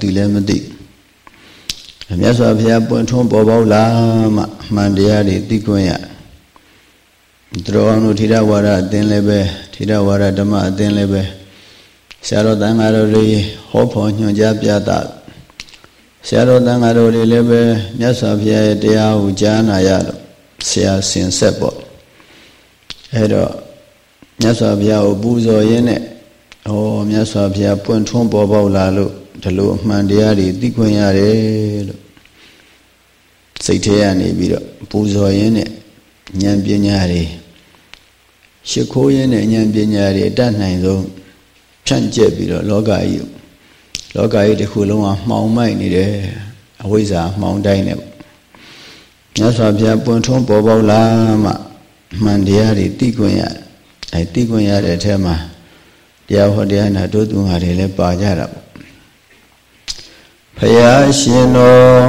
သိလည်းမသိမြတ်စွာဘုရားပွင့်ထွန်းပေါ်ပေါက်လာမှမှန်တရားတွေသိခွင့်ရသူတော်အောင်တို့ထေရဝါဒအသင်းလည်းပဲထေရဝါဒဓမ္မအသင်းလည်းပဲဆရာတော်တန်ဃာတော်တွေဟောဖို့ညွှန်ကြားပြတာဆရာတော်တန်ဃာတော်တွေလည်းပဲမြတ်စွာဘုရားရဲ့တရားကိုကြားနာရတော့ဆရာစင်ဆက်ပေါ့အဲတော့မြတ်စွာဘုရားကိုပူဇော်ရင်းနဲ့ဟောမြတ်စွာဘုရားပွင့်ထွန်းပေါ်ပေါက်လာလို့ ဒီလိုအမှန်တရားတွေသိခွင့်ရတယ်လို့စိတ်ထဲကနေပြီးတော့ပူဇော်ရင်းနဲ့ဉာဏ်ပညာတွေရှ िख ိုးရင်းနဲ့ဉာဏ်ပညာတွေအတတ်နိုင်ဆုံးဖြန့်ကျက်ပြီးတော့လောကကြီးလောကကြီးတစ်ခုလုံးကမှောင်မိုက်နေတယ်အဝိဇ္ဇာမှောင်တိုင်းနဲ့မြတ်စွာဘုရားပွင့်ထွန်းပေါ်ပေါက်လာမှမှန်တရားတွေသိခွင့်ရတယ်အဲသိခွင့်ရတဲ့အထက်မှာတရားဟောတရားနာတို့သူဟာတွေလည်းပါကြတာပေါ့ ဖယားရှင်တော်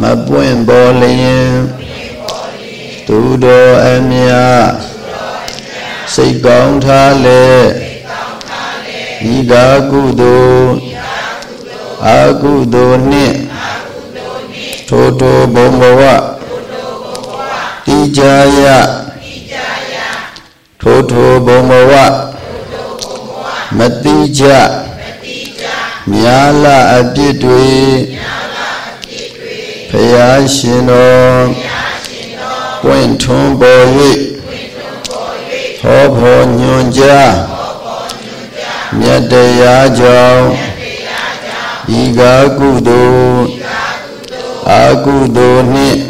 မပွင့်ပေါ်လျင်သူတော်အမြစိတ်ကောင်းထားလေဤကာကုသိုလ်အာကုသိုလ်နှင့်ထိုထိုဘုံဘဝတိကြယထိုထိုဘုံဘဝမတိကြ မြာလအပြစ်တွေဖယားရှင်တော်ပွင့်ထွန်းပေါ်၍ဟောဖို့ညွန်ကြားမြတ်တရားကြောင့်ဤကာကုသိုလ်အာကုသိုလ်နှင့်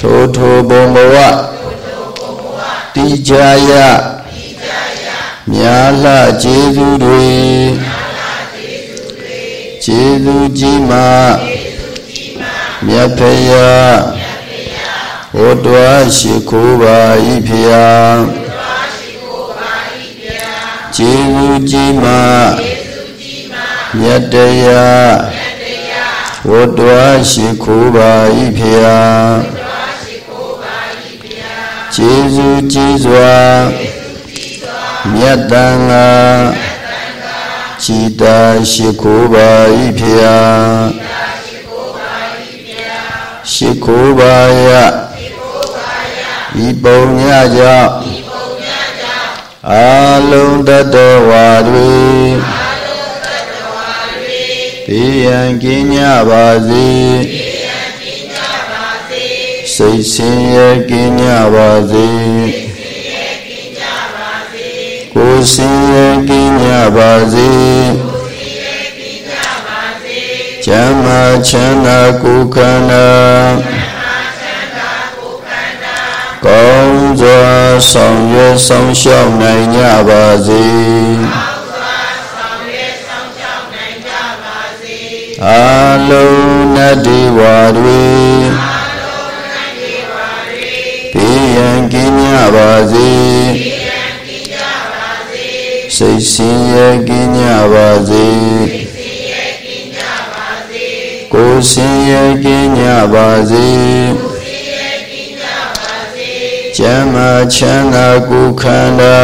ထိုထိုဘုံဘဝတိကြယမြာလကျေးဇူးတွေ ကျေးဇူးကြီးမှာမြတ်ဖယားဟောတော်ရှိခိုးပါ၏ဖျားကျေးဇူးကြီးမှာမြတ်တရားဟောတော်ရှိခိုးပါ၏ဖျားကျေးဇူးကြီးစွာမြတ်တန်ဃာ ခြိတာရှိခိုးပါ၏ဖျားရှိခိုးပါယဤပုံညကြောင့်အာလုံးတတဝါတွေတေယံကင်းကြပါစေစိတ်ဆင်းရဲကင်းကြပါစေ ကိုယ်ဆင်းရဲကင်းကြပါစေချမ်းသာချမ်းသာကိုယ်ခန္ဓာကောင်းစွာဆောင်ရွက်ဆောင်ရှောက်နိုင်ကြပါစေအာလုံးနတ္တိဝါတွေဘေးရန်ကင်းကြပါစေ စိတ်ဆင်းရဲကင်းကြပါစေကိုယ်ဆင်းရဲကင်းကြပါစေကျမ်းမာချမ်းသာကိုယ်ခန္ဓာ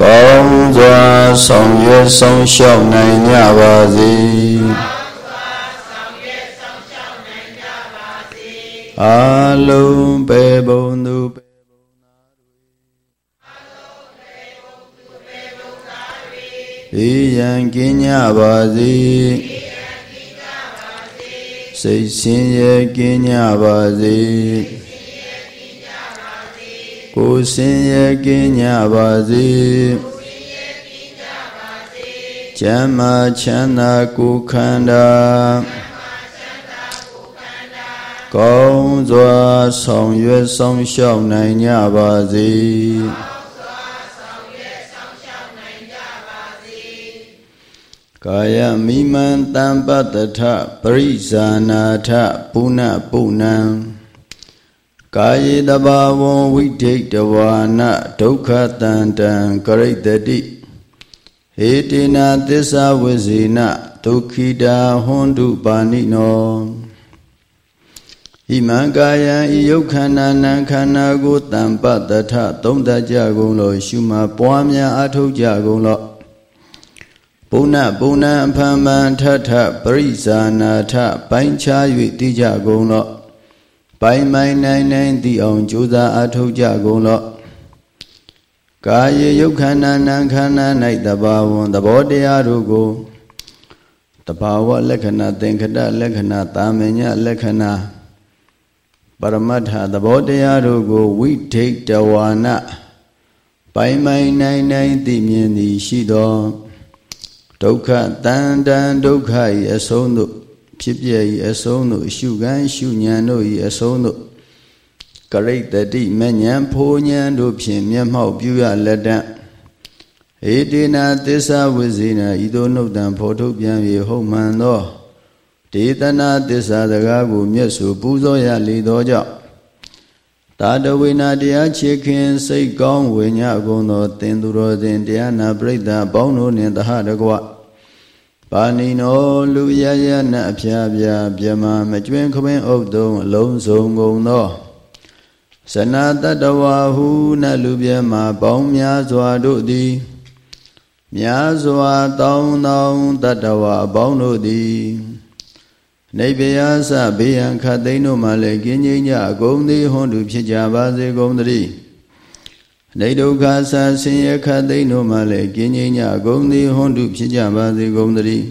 ကောင်းစွာဆောင်ရွက်ဆောင်ရှောက်နိုင်ကြပါစေအာလုံးပေဘုံသူပေဘုံသား တွေဤယံကင်းကြပါစေစိတ်ဆင်းရဲကင်းကြပါစေကိုယ်ဆင်းရဲကင်းကြပါစေကျမ်းမာချမ်းသာကိုယ်ခန္ဓာကောင်းစွာဆောင်ရွက်ဆောင်ရှောက်နိုင်ကြပါစေ ကာယမိမံတံပတ္တထပရိဇာနာထပုဏ္ဏပုဏ္ဏံကာယေတဘာဝံဝိဒိတဝါနဒုက္ခတန္တံကရိတတိဟေတေနာသစ္စာဝိဇေနဒုက္ခိတာဟွန်တုပါဏိနောဣမံကာယံဤယုတ်ခန္ဓာနံခန္ဓာကိုတံပတထသုံးတကြကုန်လို့ရှုမှပွားများအထုတ်ကြကုန်လို့ ဘုဏဘုဏံအဖန်ပန်ထထပရိဇာနာထပိုင်းခြား၍သိကြကုန်လို့ပိုင်မိုင်နိုင်နိုင်သိအောင်ကြိုးစားအထုတ်ကြကုန်လို့ကာယေယုတ်ခန္ဓာနံခန္ဓာ၌တဘာဝံသဘောတရားတို့ကိုတဘာဝလက္ခဏာသင်္ခတလက္ခဏာတာမညလက္ခဏာပရမတ္ထသဘောတရားတို့ကိုဝိဒိတဝါနပိုင်မိုင်နိုင်နိုင်သိမြင်သည်ရှိသော ဒုက္ခတန်တန်ဒုက္ခ၏အဆုံးသို့ဖြစ်ပြ၏အဆုံးသို့ရှုကံရှုဉဏ်တို့၏အဆုံးသို့ကရိတတိမဉဏ်ဖိုးဉဏ်တို့ဖြင့်မျက်မှောက်ပြုရလက်တံဧတေနာသစ္စာဝိဇေနဤသို့နှုတ်တံဖော်ထုတ်ပြန်၍ဟုတ်မှန်သောဒေသနာသစ္စာစကားကိုမျက်စုပူဇော်ရလေသောကြောင့်တာတဝိနာတရားချေခင်စိတ်ကောင်းဝိညာကုန်သောတင်သူတော်စဉ်တရားနာပရိသတ်ပေါင်းတို့နှင့်တဟတကွ ပါဏိနောလူရရနအဖျားပြပြမမကျွင်းခပင်ဥဒ္ဒုံအလုံးစုံကုန်သောဇနာတတဝဟုနလူပြမပေါင်းများစွာတို့သည်များစွာတောင်းတောင်းတတဝအပေါင်းတို့သည်နေဗျာစဘေးရန်ခတ်သိမ်းတို့မှလည်းကင်းငြိမ်းကြအကုန်သည်ဟွန်တူဖြစ်ကြပါစေကုန်သတည်း နေဒုက္ခဆာဆင်းရဲခတ်သိမ်းတို့မှလည်းကင်းငြိမ်းကြအကုန်သည်ဟွန်တူဖြစ်ကြပါစေကုန်သတည်း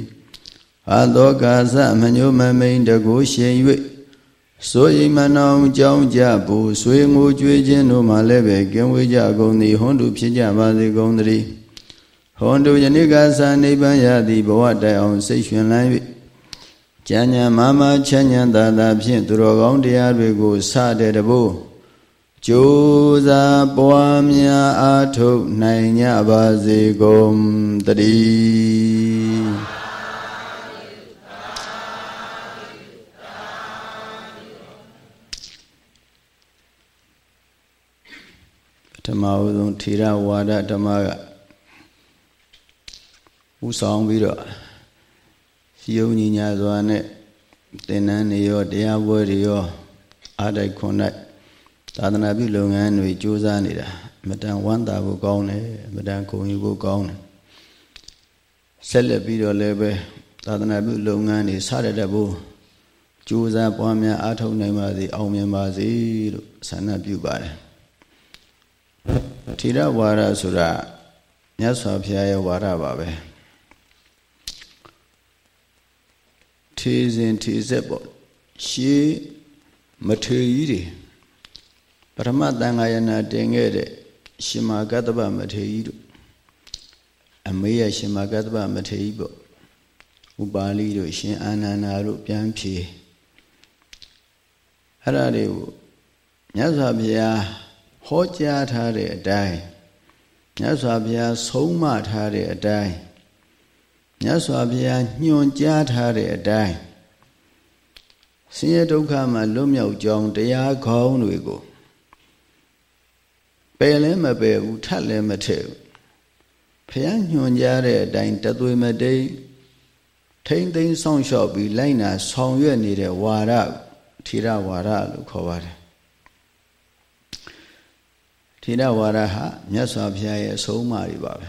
အာသောကာသမညုမမိန်တကူရှင်၍ဆိုရင်မနောင်ကြောင်းကြဘူးဆွေငိုကြွေးခြင်းတို့မှလည်းပဲကင်းဝေးကြကုန်သည်ဟွန်တူဖြစ်ကြပါစေကုန်သတည်းဟွန်တူယနေ့ကသာနိဗ္ဗာန်ရသည်ဘဝတိုင်အောင်စိတ်ရှင်လန်း၍ကျမ်းညာမမချမ်းညာသာသာဖြင့်သူတော်ကောင်းတရားတွေကိုစတဲ့တဘို့ ကြိုးစားပွားများအားထုတ်နိုင်ကြပါစေကုန်တည်းဓမ္မဥဆုံးထေရဝါဒဓမ္မကဥဆောင်ပြီးတော့စီယုံညီညာစွာနဲ့သင်္นานတွေရောတရားပွဲတွေရောအားတိုက်ခွန်တိုက် သာသနာပြုလုပ်ငန်းတွေကြိုးစားနေတာမတန်ဝမ်းသာဖို့ကောင်းတယ်မတန်ဂုဏ်ယူဖို့ကောင်းတယ်ဆက်လက်ပြီးတော့လည်းပဲသာသနာပြုလုပ်ငန်းတွေစရတဲ့ဘို့ကြိုးစားပွားများအားထုတ်နိုင်ပါစေအောင်မြင်ပါစေလို့ဆန္ဒပြုပါတယ်ထေရဝါဒဆိုတာမြတ်စွာဘုရားရဲ့ဝါဒပါပဲထေစဉ်ထေဆက်ပေါ့ရှေးမထေကြီးတွေ ပရမတန်ဃာယနာတင်ခဲ့တဲ့ရှင်မာကတ္တဗမထေကြီးတို့အမေရရှင်မာကတ္တဗမထေကြီးပေါ့ဥပါလိတို့ရှင်အာနန္ဒာတို့ပြန်ဖြေအဲ့ဒါတွေကိုမြတ်စွာဘုရားဟောကြားထားတဲ့အတိုင်းမြတ်စွာဘုရားဆုံးမထားတဲ့အတိုင်းမြတ်စွာဘုရားညွှန်ကြားထားတဲ့အတိုင်းဆင်းရဲဒုက္ခမှာလွတ်မြောက်ကြောင်းတရားခေါင်းတွေကို ပယ်လည်းမပယ်ဘူးထပ်လည်းမထည့်ဘူးဘုရားညွှန်ကြားတဲ့အတိုင်းတသွေမတိန်ထိမ့်သိမ်းဆောင်လျှောက်ပြီးလိုက်နာဆောင်ရွက်နေတဲ့ဝါရထေရဝါရလို့ခေါ်ပါတယ်ထေရဝါရဟာမြတ်စွာဘုရားရဲ့အဆုံးအမတွေပါပဲ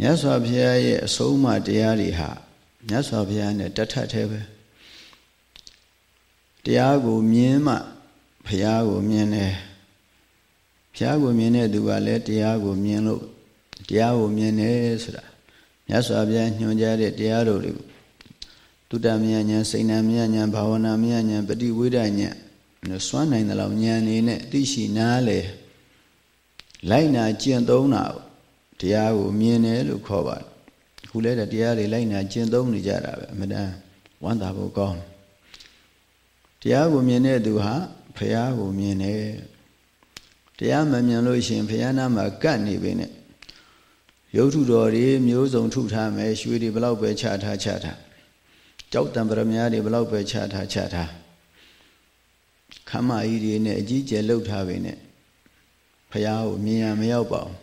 မြတ်စွာဘုရားရဲ့အဆုံးအမတရားတွေဟာမြတ်စွာဘုရားနဲ့တထက်သေးပဲတရားကိုမြင်မှဘုရားကိုမြင်တယ် ဘုရားကိုမြင်တဲ့သူကလည်းတရားကိုမြင်လို့တရားကိုမြင်တယ်ဆိုတာမြတ်စွာဘုရားညွှန်ကြားတဲ့တရားတော်တွေကိုတုတ္တမြညာဉာဏ်စိဏမြညာဉာဏ်ဘာဝနာမြညာဉာဏ်ပฏิဝိဒဉာဏ်စွမ်းနိုင်တဲ့လောက်ဉာဏ်နေနဲ့သိရှိနားလေလိုက်နာကျင့်သုံးတာတရားကိုမြင်တယ်လို့ခေါ်ပါတယ်အခုလည်းတရားတွေလိုက်နာကျင့်သုံးနေကြတာပဲအမှန်တန်ဝမ်းသာဖို့ကောင်းတရားကိုမြင်တဲ့သူဟာဖះကိုမြင်တယ် တရားမမြင်လို့ရှိရင်ဖះနာမှာကတ်နေပြီနဲ့ရုပ်ထုတော်တွေမျိုးစုံထုထားမယ်ရွှေတွေဘလောက်ပဲချထားချထားကြောက်တံပရမများတွေဘလောက်ပဲချထားချထားခမကြီးတွေနဲ့အကြီးကျယ်လှုပ်ထားပြီနဲ့ဖះကိုမြင်ရမရောက်ပါဘူး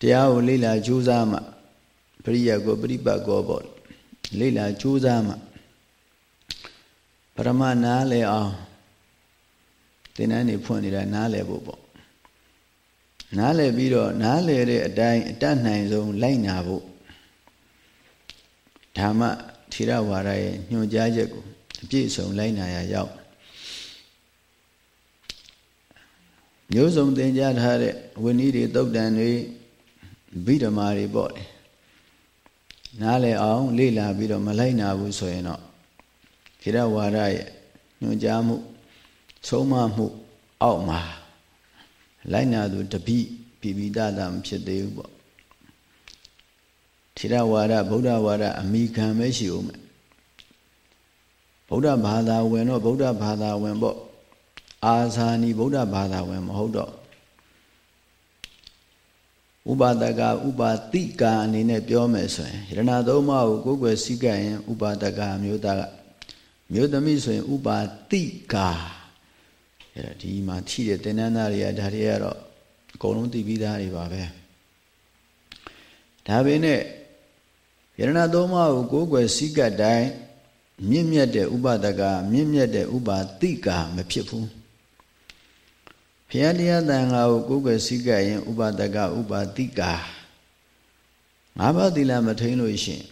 တရားကိုလေ့လာကြိုးစားမှပရိယတ်ကိုပရိပတ်ကောပေါ့လေ့လာကြိုးစားမှပရမနားလေအောင်သ င်တန်းတွေဖွင့်နေတာနားလည်ဖို့ပေါ့နားလည်ပြီးတော့နားလည်တဲ့အတိုင်းအတတ်နိုင်ဆုံးလိုက်နာဖို့ဓမ္မထေရဝါဒရဲ့ညွှန်ကြားချက်ကိုအပြည့်စုံလိုက်နာရရောက်မျိုးစုံသင်ကြားထားတဲ့ဝိနည်းတွေတုတ်တန်တွေဗိဓမာတွေပေါ့လေနားလည်အောင်လေ့လာပြီးတော့မလိုက်နာဘူးဆိုရင်တော့ထေရဝါဒရဲ့ညွှန်ကြားမှု သုံးမမှုအောက်မှာလိုက်နာသူတပိပိပိတတာမဖြစ်သေးဘူးပေါ့ထေရဝါဒဗုဒ္ဓဝါဒအမိခံပဲရှိဦးမယ်ဗုဒ္ဓဘာသာဝင်တော့ဗုဒ္ဓဘာသာဝင်ပေါ့အာဇာနီဗုဒ္ဓဘာသာဝင်မဟုတ်တော့ဥပါဒကဥပါတိကာအနေနဲ့ပြောမယ်ဆိုရင်ယရဏသုံးပါးကိုကိုယ်ွယ်စိကရင်ဥပါဒကမျိုးသားကမျိုးသမီးဆိုရင်ဥပါတိကာ အဲ့ဒါဒီမှာထိတဲ့တင်နန်းသားတွေကဒါတွေကတော့အကုန်လုံးသိပြီးသားတွေပါပဲဒါပေမဲ့ယရဏသုံးပါးကိုကိုယ်ွယ်စိကတိုင်းမြင့်မြတ်တဲ့ဥပဒကမြင့်မြတ်တဲ့ဥပါတိကာမဖြစ်ဘူးဘုရားတရားတန်ခါကိုကိုယ်ွယ်စိကရင်ဥပဒကဥပါတိကာငါးပါးသီလမထိန်လို့ရှင်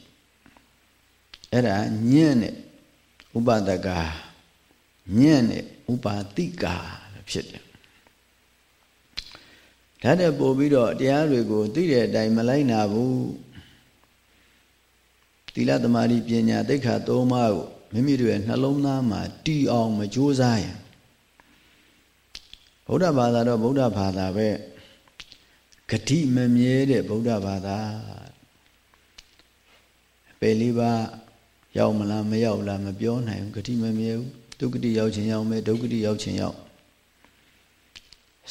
အဲ့ဒါညံ့တဲ့ဥပဒကညံ့တဲ့ ဥပါတိကာဖြစ်တယ်ဒါတဲ့ပို့ပြီးတော့တရားတွေကိုသိတဲ့အတိုင်းမလိုက်နာဘူးသီလသမာဓိပညာသိက္ခာသုံးပါးကိုမိမိတို့ရဲ့နှလုံးသားမှာတည်အောင်မကြိုးစားရင်ဗုဒ္ဓဘာသာတော့ဗုဒ္ဓဘာသာပဲဂတိမမြဲတဲ့ဗုဒ္ဓဘာသာပေလေးပါရောက်မလားမရောက်လားမပြောနိုင်ဘူးဂတိမမြဲဘူး ဒုက္ခတိရောက်ခြင်းရောက်မယ်ဒုက္ခတိရောက်ခြင်းရောက်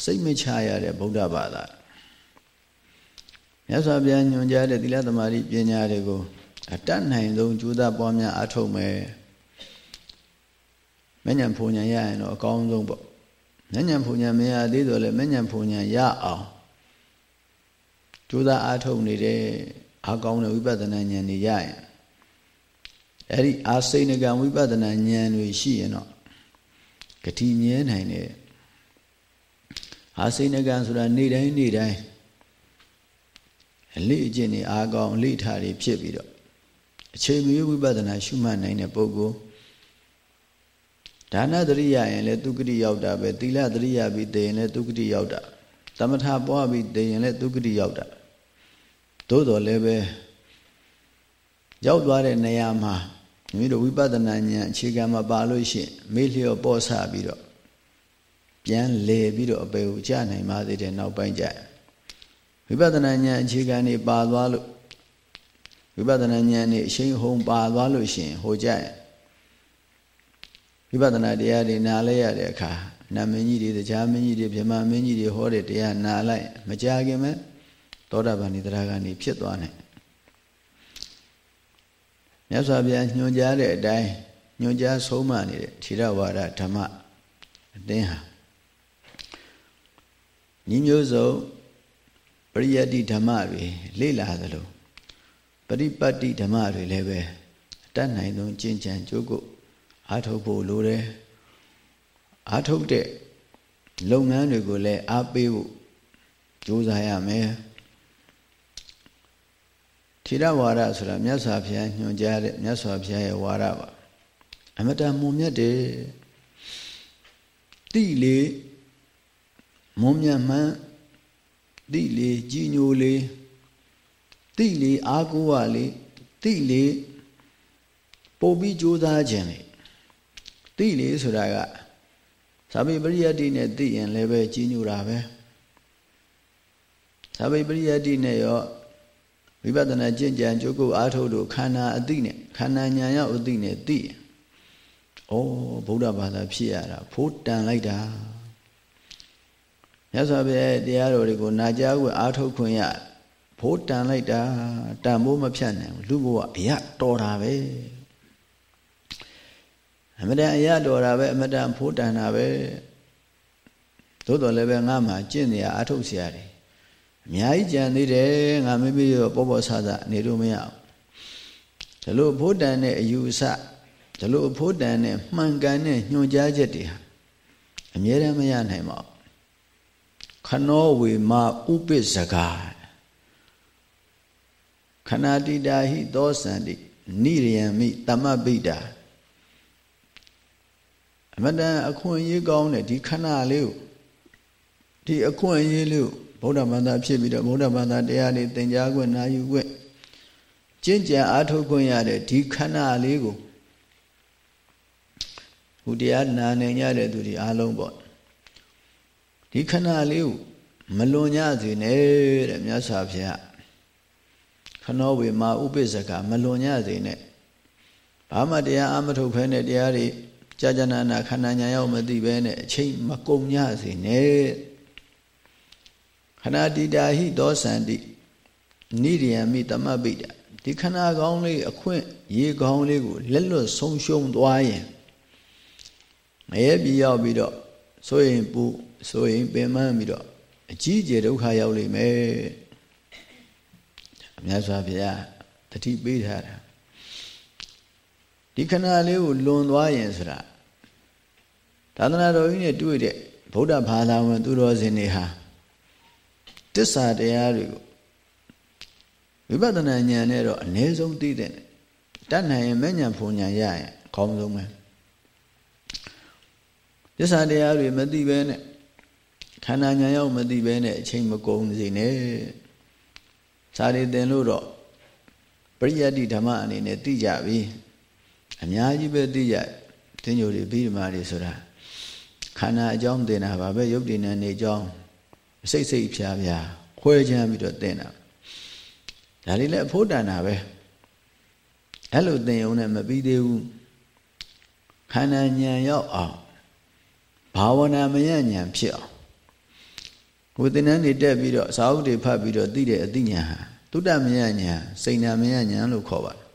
စိတ်မချရတဲ့ဗုဒ္ဓဘာသာမြတ်စွာဘုရားညွှန်ကြားတဲ့သီလသမာဓိပညာတွေကိုအတတ်နိုင်ဆုံးကြိုးစားပွားများအထုတ်မယ်မဉ္ဇဉ်ဖုန်ဉဏ်ရရင်တော့အကောင်းဆုံးပေါ့မဉ္ဇဉ်ဖုန်ဉဏ်မရသေးတော့လေမဉ္ဇဉ်ဖုန်ဉဏ်ရအောင်ကြိုးစားအထုတ်နေတဲ့အာကောင်းတဲ့ဝိပဿနာဉာဏ်တွေရရင် အဲ့ဒီအာစိဏကံဝိပဿနာဉာဏ်တွေရှိရင်တော့ဂတိမြဲနိုင်တယ်အာစိဏကံဆိုတာနေ့တိုင်းနေ့တိုင်းအလေးအကျင့်တွေအာကောင်းအလေးထားတွေဖြစ်ပြီးတော့အချိန်မီဝိပဿနာရှုမှတ်နိုင်တဲ့ပုဂ္ဂိုလ်ဒါနတရိယရင်လည်းသူကတိရောက်တာပဲသီလတရိယပြီးတည်ရင်လည်းသူကတိရောက်တာသမထပွားပြီးတည်ရင်လည်းသူကတိရောက်တာသို့တော်လည်းပဲရောက်သွားတဲ့နေရာမှာ မိမိတို့ဝိပဿနာဉာဏ်အခြေခံမှာပါလို့ရှိရင်မေ့လျော့ပေါ့ဆပြီးတော့ပြန်လေပြီးတော့အပေကိုကြာနိုင်ပါသေးတယ်နောက်ပိုင်းကျဝိပဿနာဉာဏ်အခြေခံနေပါသွားလို့ဝိပဿနာဉာဏ်နဲ့အရှိန်ဟုန်ပါသွားလို့ရှိရင်ဟိုကြရင်ဝိပဿနာတရားတွေနားလဲရတဲ့အခါနာမင်းကြီးတွေတရားမင်းကြီးတွေဗြဟ္မာမင်းကြီးတွေဟောတဲ့တရားနာလိုက်မကြခင်မဲ့သောတာပန်ဒီတရားကနေဖြစ်သွားနိုင် မြတ်စွာဘုရားညွှန်ကြားတဲ့အတိုင်းညွှန်ကြားဆုံးမနေတဲ့ထေရဝါဒဓမ္မအသင်းဟာညီမျိုးစုံပရိယတ္တိဓမ္မတွေလေ့လာသလိုပရိပတ်တိဓမ္မတွေလည်းပဲအတတ်နိုင်ဆုံးကျင့်ကြံကြိုးကုအားထုတ်ဖို့လိုတယ်အားထုတ်တဲ့လုပ်ငန်းတွေကိုလည်းအားပေးဖို့ကြိုးစားရမယ် ထေရဝါဒဆိုတာမြတ်စွာဘုရားညွှန်ကြားတဲ့မြတ်စွာဘုရားရဲ့ဝါဒပါအမတန်မွန်မြတ်တယ်တိလေမွန်မြတ်မှန်တိလေကြီးညိုလေတိလေအာကိုဝလေတိလေပို့ပြီးကြိုးစားခြင်းလေတိလေဆိုတာကသာဝိပရိယတ္တိနဲ့သိရင်လည်းပဲကြီးညိုတာပဲသာဝိပရိယတ္တိနဲ့ရော ဝိပဿနာကျင့်ကြံကြိုးကုပ်အားထုတ်လို့ခန္ဓာအသိနဲ့ခန္ဓာဉာဏ်ရောက်အသိနဲ့သိရင်ဩဗုဒ္ဓဘာသာဖြစ်ရတာဖိုးတန်လိုက်တာမြတ်စွာဘုရားရဲ့တရားတော်တွေကိုနာကြားကိုအားထုတ်ခွင့်ရဖိုးတန်လိုက်တာတန်မိုးမဖြတ်နိုင်ဘူးလူဘဝအရတော်တာပဲအမတန်အရတော်တာပဲအမတန်ဖိုးတန်တာပဲသို့တော်လည်းပဲငါမှကျင့်နေရအားထုတ်เสียရတယ် အများကြီးကြံသေးတယ်ငါမိမိရောပေါ့ပေါ့ဆဆနေလို့မရဘူးဒါလို့ဖိုးတန်တဲ့အယူအဆဒီလိုအဖို့တန်နဲ့မှန်ကန်တဲ့ညွှန်ကြားချက်တွေဟာအမြဲတမ်းမရနိုင်ပါဘူးခနောဝေမဥပိစကာခဏတိတာဟိသောစန္တိနိရိယမိတမပိတာအမတန်အခွင့်အရေးကောင်းတဲ့ဒီခဏလေးကိုဒီအခွင့်အရေးလေးကို ဗုဒ္ဓဘာသာဖြစ်ပြီးတော့ဗုဒ္ဓဘာသာတရားတွေသင်ကြားခွင့်နာယူခွင့်ကျင့်ကြံအားထုတ်ခွင့်ရတဲ့ဒီခဏလေးကိုဟိုတရားနာနေကြတဲ့သူတွေအားလုံးပေါ့ဒီခဏလေးကိုမလွန်ကြစေနဲ့တဲ့မြတ်စွာဘုရားခနောဝေမာဥပိ္ပဇကမလွန်ကြစေနဲ့ဘာမှတရားအမထုတ်ဖဲနဲ့တရားတွေကြာကြာနာနာခန္ဓာညာရောက်မသိဘဲနဲ့အချိန်မကုန်ကြစေနဲ့ ခဏတိတာဟိသောစန္တိနိရိယမိတမပိတဒီခဏကောင်းလေးအခွင့်ရေကောင်းလေးကိုလက်လွတ်ဆုံးရှုံးသွားရင်ငရဲပြေရောက်ပြီးတော့ဆိုရင်ပူဆိုရင်ပင်ပန်းပြီးတော့အကြီးကျယ်ဒုက္ခရောက်လိမ့်မယ်အများစွာဘုရားတတိပေးထားတာဒီခဏလေးကိုလွန်သွားရင်ဆိုတာသာသနာတော်ကြီးနဲ့တွေ့တဲ့ဗုဒ္ဓဘာသာဝင်သူတော်စင်တွေဟာ တစ္ဆာတရားတွေကိုဝိပဿနာဉာဏ်နဲ့တော့အ ਨੇ ဆုံးသိတဲ့တတ်နိုင်ရင်မဲ့ဉာဏ်ဖုန်ဉာဏ်ရရင်အကောင်းဆုံးပဲသစ္စာတရားတွေမသိဘဲနဲ့ခန္ဓာညာရောက်မသိဘဲနဲ့အချိန်မကုန်စေနဲ့စာရီသင်လို့တော့ပရိယတ္တိဓမ္မအနေနဲ့သိကြပြီအများကြီးပဲသိကြသင်္ညိုတွေပြီးဓမ္မတွေဆိုတာခန္ဓာအကြောင်းသင်တာပါပဲယုတ်တိနဲ့နေအကြောင်း စိတ်စိတ်ဖြားဖြားခွဲချမ်းပြီးတော့သင်တာဒါတွေလည်းအဖို့တန်တာပဲအဲ့လိုသင်ုံနဲ့မပြီးသေးဘူးခန္ဓာဉာဏ်ရောက်အောင်ဘာဝနာမယဉာဏ်ဖြစ်အောင်ဝေဒနာနေတက်ပြီးတော့စာအုပ်တွေဖတ်ပြီးတော့သိတဲ့အသိဉာဏ်ဟာတုတ္တမယဉာဏ်စိဏမယဉာဏ်လို့ခေါ်ပါတယ်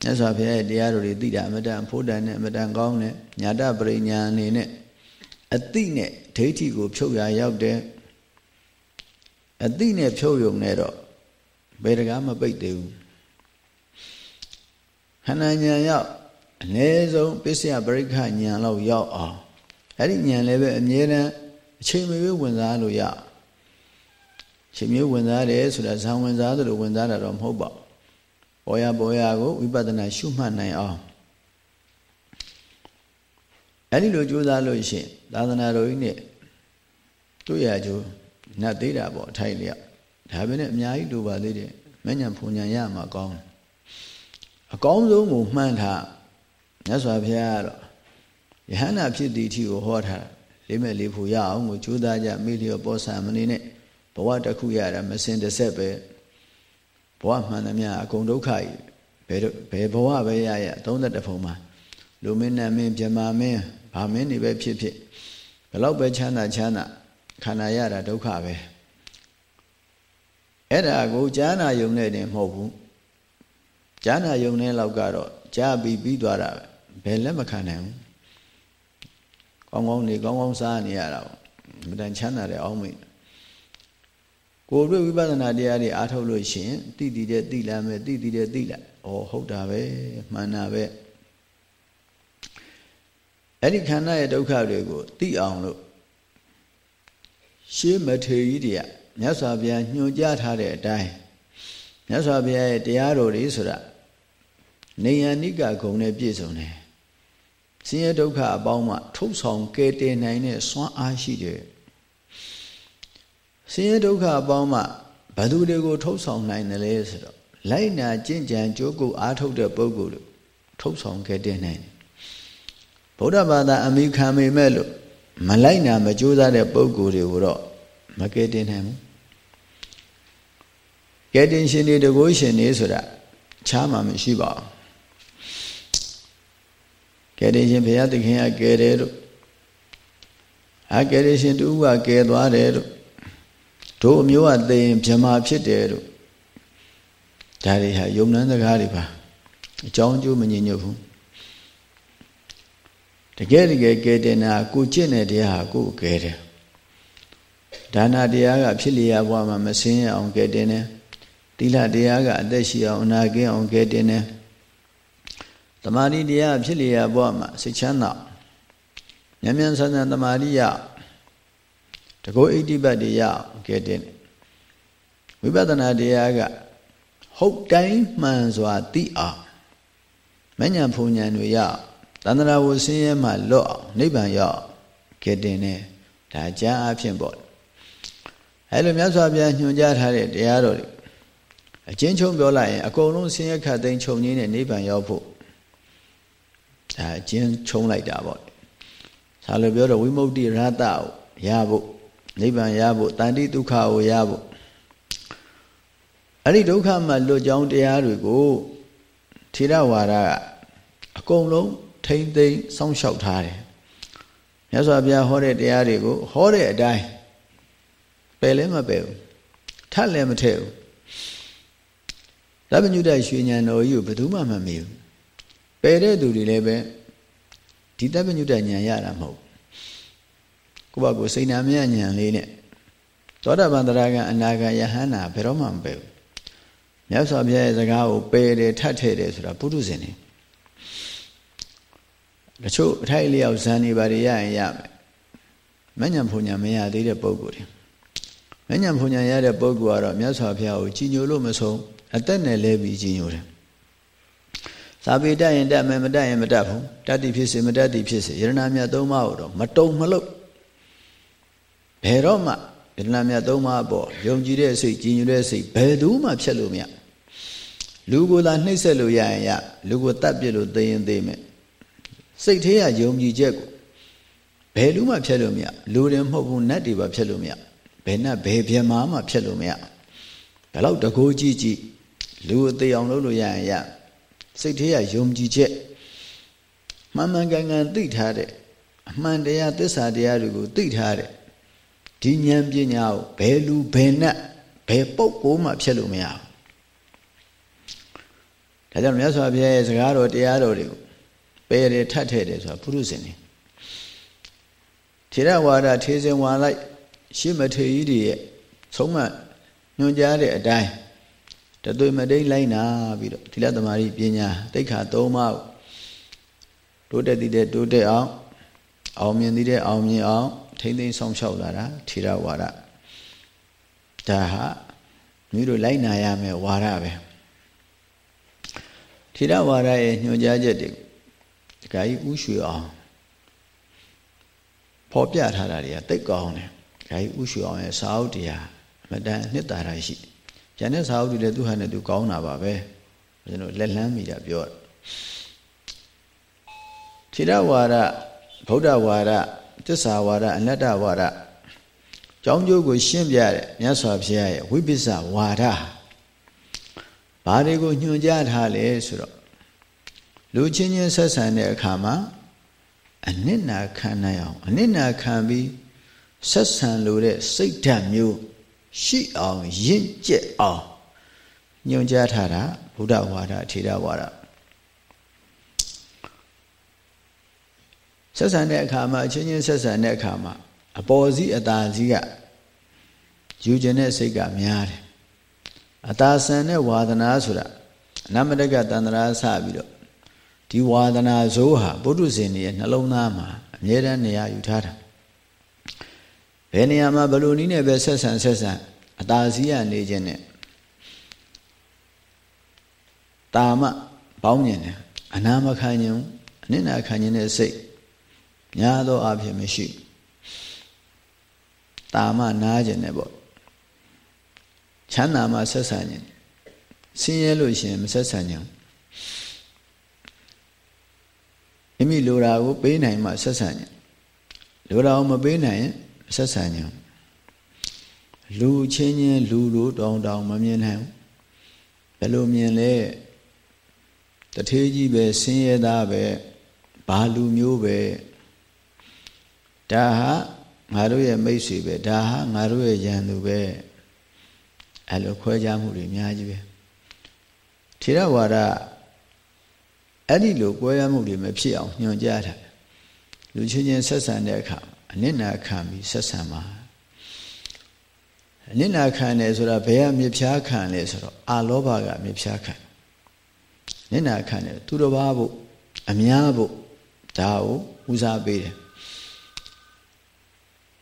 မြတ်စွာဘုရားရဲ့တရားတော်တွေသိတာအမတန်ဖို့တန်နဲ့အမတန်ကောင်းတဲ့ညာတပရိညာအနေနဲ့အတိနဲ့ဒိဋ္ဌိကိုဖြုတ်ရရောက်တဲ့ အတိနဲ့ဖြုတ်ယုံနဲ့တော့ဘယ်တကားမပိတ်သေးဘူးခန္ဓာဉာဏ်ရောက်အ ਨੇ ဆုံးပစ္စယပရိက္ခဉာဏ်လောက်ရောက်အောင်အဲ့ဒီဉာဏ်လည်းပဲအမြဲတမ်းအချိန်မရွေးဝင်စားလို့ရချိန်မျိုးဝင်စားတယ်ဆိုတာဇံဝင်စားသလိုဝင်စားတာတော့မဟုတ်ပါဘူးပေါ်ရပေါ်ရကိုဝိပဿနာရှုမှတ်နိုင်အောင်အဲ့ဒီလိုကြိုးစားလို့ရှိရင်သာသနာတော်ကြီးနဲ့တွေ့ရကြိုး နတ်သေးတာပေါ့အထိုက်လျောက်ဒါပဲနဲ့အများကြီးလိုပါသေးတယ်မညံဖုန်ညံရမှာကောင်းအကောင်းဆုံးကိုမှန်းထားမြတ်စွာဘုရားကတော့ယဟန္တာဖြစ်သည့်အထိကိုဟောထားလေးမဲ့လေးဖို့ရအောင်ကိုကြိုးစားကြမိလျောပေါ်ဆံမနေနဲ့ဘဝတစ်ခုရတာမစင်တစ်ဆက်ပဲဘဝမှန်သမျှအကုန်ဒုက္ခကြီးဘယ်ဘယ်ဘဝပဲရရ31ဖုံမှာလူမင်းနာမင်းမြမမင်းဗာမင်းနေပဲဖြစ်ဖြစ်ဘလောက်ပဲချမ်းသာချမ်းသာ ခန္ဓာရတာဒုက္ခပဲအဲ့ဒါကိုကြားနာယုံနဲ့တင်မဟုတ်ဘူးကြားနာယုံနဲ့လောက်ကတော့ကြားပြီးပြီးသွားတာပဲဘယ်လက်မခံနိုင်ဘူးကောင်းကောင်းနေကောင်းကောင်းစားနေရတာပေါ့မတန်ချမ်းသာတဲ့အောင်းမိတ်ကိုယ်တွေ့ဝိပဿနာတရားတွေအားထုတ်လို့ရှိရင်တိတိတဲ့တိလာမယ်တိတိတဲ့တိလာဩဟုတ်တာပဲမှန်တာပဲအဲ့ဒီခန္ဓာရဲ့ဒုက္ခတွေကိုသိအောင်လို့ ရှေးမထေကြီးတွေကမြတ်စွာဘုရားညွှန်ကြားထားတဲ့အတိုင်းမြတ်စွာဘုရားရဲ့တရားတော်တွေဆိုတာနေယန္နိကဂုံနဲ့ပြည့်စုံတယ်ဆင်းရဲဒုက္ခအပေါင်းမှထုတ်ဆောင်ကယ်တင်နိုင်တဲ့စွမ်းအားရှိတယ်ဆင်းရဲဒုက္ခအပေါင်းမှဘယ်သူတွေကိုထုတ်ဆောင်နိုင်တယ်လဲဆိုတော့လိုက်နာကျင့်ကြံကြိုးကုပ်အားထုတ်တဲ့ပုဂ္ဂိုလ်တို့ထုတ်ဆောင်ကယ်တင်နိုင်တယ်ဗုဒ္ဓဘာသာအမိခံမိမဲ့လို့ မလိုက်နာမကြိုးစားတဲ့ပုဂ္ဂိုလ်တွေကိုတော့မကယ်တင်နိုင်ဘူးကယ်တင်ရှင်တွေတကိုးရှင်တွေဆိုတာချားမှမရှိပါဘူးကယ်တင်ရှင်ဘုရားသခင်ကကယ်တယ်လို့အကယ်တင်ရှင်တူကကယ်သွားတယ်လို့တို့အမျိုးကသိရင်ဗြမာဖြစ်တယ်လို့ဒါတွေဟာယုံနှန်းစကားတွေပါအကြောင်းအကျိုးမညင်ညွတ်ဘူး တကယ်တကယ်ကယ်တင်တာကိုကျင့်တဲ့တရားဟာကိုယ်ကယ်တယ်ဒါနတရားကဖြစ်လျာဘဝမှာမဆင်းရအောင်ကယ်တင်တယ်သီလတရားကအသက်ရှိအောင်အနာကင်းအောင်ကယ်တင်တယ်တမာတိတရားဖြစ်လျက်ဘဝမှာစိတ်ချမ်းသာမြန်မြန်ဆန်ဆန်တမာတိရတကောဣတိပတ်တရားကဲတဲ့ဝိပဿနာတရားကဟုတ်တိုင်းမှန်စွာသိအောင်မဉ္ဇဉ်ဖုန်ဉဏ်တွေရ တန္တရာဝဆင်းရဲမှလွတ်အောင်နိဗ္ဗာန်ရောကဲတင်နေဒါကြမ်းအဖြစ်ပေါ့အဲလိုမြတ်စွာဘုရားညွှန်ကြားထားတဲ့တရားတော်တွေအချင်းချုပ်ပြောလိုက်ရင်အကုန်လုံးဆင်းရဲခတ်သိမ်းချုပ်ငင်းတဲ့နိဗ္ဗာန်ရောက်ဖို့ဒါအချင်းချုံလိုက်တာပေါ့ဆာလိုပြောတော့ဝိမု ക്തി ရတ္တကိုရဖို့နိဗ္ဗာန်ရဖို့တန်တိဒုက္ခကိုရဖို့အဲ့ဒီဒုက္ခမှလွတ်ကြောင်းတရားတွေကိုထေရဝါဒကအကုန်လုံး ထိမ့်သိမ်းစောင့်ရှောက်ထားတယ်မြတ်စွာဘုရားဟောတဲ့တရားတွေကိုဟောတဲ့အတိုင်းပယ်လည်းမပယ်ဘူးထပ်လည်းမထည့်ဘူးသဗ္ဗညုတရွှေဉဏ်တော်ကြီးကိုဘယ်သူမှမမေ့ဘူးပယ်တဲ့သူတွေလည်းပဲဒီသဗ္ဗညုတဉာဏ်ရတာမဟုတ်ကိုယ့်ဘာကိုစိတ်နာမြဉာဏ်လေးနဲ့သောတာပန်တရာကအနာဂံယဟန္တာဘယ်တော့မှမပယ်ဘူးမြတ်စွာဘုရားရဲ့စကားကိုပယ်တယ်ထပ်ထည့်တယ်ဆိုတာပုထုဇဉ်နေ တချို့အထိုက်လျောက်ဇန်နေပါရရရင်ရမယ်မညံဖုန်ညာမရသေးတဲ့ပုံကိုယ်တွေမညံဖုန်ညာရတဲ့ပုံကိုယ်ကတော့မြတ်စွာဘုရားကိုကြည်ညိုလို့မဆုံးအသက်နဲ့လဲပြီးကြည်ညိုတယ်သာပေတတ်ရင်တတ်မယ်မတတ်ရင်မတတ်ဘူးတတ်တိဖြစ်စေမတတ်တိဖြစ်စေယရဏမြတ်သုံးပါးကိုတော့မတုံမလို့ဘယ်တော့မှယရဏမြတ်သုံးပါးပေါ့ယုံကြည်တဲ့စိတ်ကြည်ညိုတဲ့စိတ်ဘယ်သူမှဖြတ်လို့မရလူကိုသာနှိမ့်ဆက်လို့ရရင်ရလူကိုတတ်ပြလို့သိရင်သိမယ် စိတ်ထဲကယုံကြည်ချက်ကိုဘယ်လူမှဖြတ်လို့မရလူတွေမဟုတ်ဘူးနတ်တွေပါဖြတ်လို့မရဘယ်နတ်ဘယ်ပြမာမှဖြတ်လို့မရဘယ်တော့တကိုးကြည့်ကြည့်လူအသေးအောင်လုပ်လို့ရရင်ရစိတ်ထဲကယုံကြည်ချက်မှန်မှန်ကန်ကန်သိထားတဲ့အမှန်တရားသစ္စာတရားတွေကိုသိထားတဲ့ဒီဉာဏ်ပညာကိုဘယ်လူဘယ်နတ်ဘယ်ပုဂ္ဂိုလ်မှဖြတ်လို့မရဘူးဒါကြောင့်မြတ်စွာဘုရားရဲ့စကားတော်တရားတော်တွေကို ပယ်တယ်ထတ်ထဲတယ်ဆိုတာပုရုဇဉ်နေထေရဝါဒထေဇင်ဝါလိုက် ရှေ့မထေကြီးတွေရဲ့ဆုံးမညွှန်ကြားတဲ့အတိုင်းတသွေမတိန်လိုက်နာပြီးတော့သီလသမารိပညာတိတ်ခါသုံးပါးတိုးတက်တည်တဲ့တိုးတက်အောင်အောင်မြင်တည်တဲ့အောင်မြင်အောင်ထိမ့်သိမ်းဆောင်ရှောက်လာတာထေရဝါဒဒါဟာမိတို့လိုက်နာရမယ်ဝါဒပဲထေရဝါဒရဲ့ညွှန်ကြားချက်တွေ ဒကာကြီးဥရွှေအောင်ဖော်ပြထားတာတွေကတိတ်ကောင်းတယ်ဒကာကြီးဥရွှေအောင်ရဲ့စာအုပ်တရားအမတန်နှစ်သာရရှိကျန်တဲ့စာအုပ်တွေလည်းသူဟာနဲ့သူကောင်းတာပါပဲကျွန်တော်လက်လန်းမိတာပြောတယ်ထေရဝါဒဗုဒ္ဓဝါဒသစ္စာဝါဒအနတ္တဝါဒကြောင်းကျိုးကိုရှင်းပြတဲ့မြတ်စွာဘုရားရဲ့ဝိပဿဝါဒဘာတွေကိုညွှန်ကြားထားလဲဆိုတော့ လူချင်းချင်းဆက်ဆံတဲ့အခါမှာအနစ်နာခံနိုင်အောင်အနစ်နာခံပြီးဆက်ဆံလို့တဲ့စိတ်ဓာတ်မျိုးရှိအောင်ရင့်ကျက်အောင်ညွှန်ကြားထားတာဗုဒ္ဓဝါဒထေရဝါဒဆက်ဆံတဲ့အခါမှာအချင်းချင်းဆက်ဆံတဲ့အခါမှာအပေါ်စီးအသာစီးကယူကျင်တဲ့စိတ်ကများတယ်အသာဆန်တဲ့ဝါဒနာဆိုတာအနမတကတန္တရာစပြီးတော့ ဒီဝါဒနာဇိုးဟာပုထုဇဉ်ရဲ့နှလုံးသားမှာအမြဲတမ်းနေရာယူထားတာဘယ်နေရာမှာဘလို့နည်းနဲ့ပဲဆက်ဆံဆက်ဆံအသာစီးရနေခြင်းနဲ့တာမပေါင်းမြင်တယ်အနာမခံခြင်းအနစ်နာခံခြင်းတဲ့စိတ်များသောအဖြစ်မရှိတာမနာခြင်းနဲ့ပေါ့ချမ်းသာမှဆက်ဆံခြင်းဆင်းရဲလို့ရှိရင်မဆက်ဆံခြင်း မိမိလိုတာကိုပေးနိုင်မှဆက်ဆံခြင်းလိုတာကိုမပေးနိုင်ရင်ဆက်ဆံခြင်းလူချင်းချင်းလူလိုတောင်းတောင်းမမြင်နိုင်ဘူးဘယ်လိုမြင်လဲတထေးကြီးပဲဆင်းရဲသားပဲဘာလူမျိုးပဲဒါဟာငါတို့ရဲ့မိတ်ဆွေပဲဒါဟာငါတို့ရဲ့ရန်သူပဲအဲ့လိုခွဲခြားမှုတွေအများကြီးပဲထေရဝါဒ အဲ့ဒီလိုကွဲရမှုတွေမဖြစ်အောင်ညွှန်ကြားတာလူချင်းချင်းဆက်ဆံတဲ့အခါအနစ်နာခံပြီးဆက်ဆံပါအနစ်နာခံတယ်ဆိုတာဘယ်ကမြဖြားခံလဲဆိုတော့အာလောဘကမြဖြားခံနစ်နာခံတယ်သူတစ်ပါးဖို့အများဖို့ဒါကိုဦးစားပေးတယ်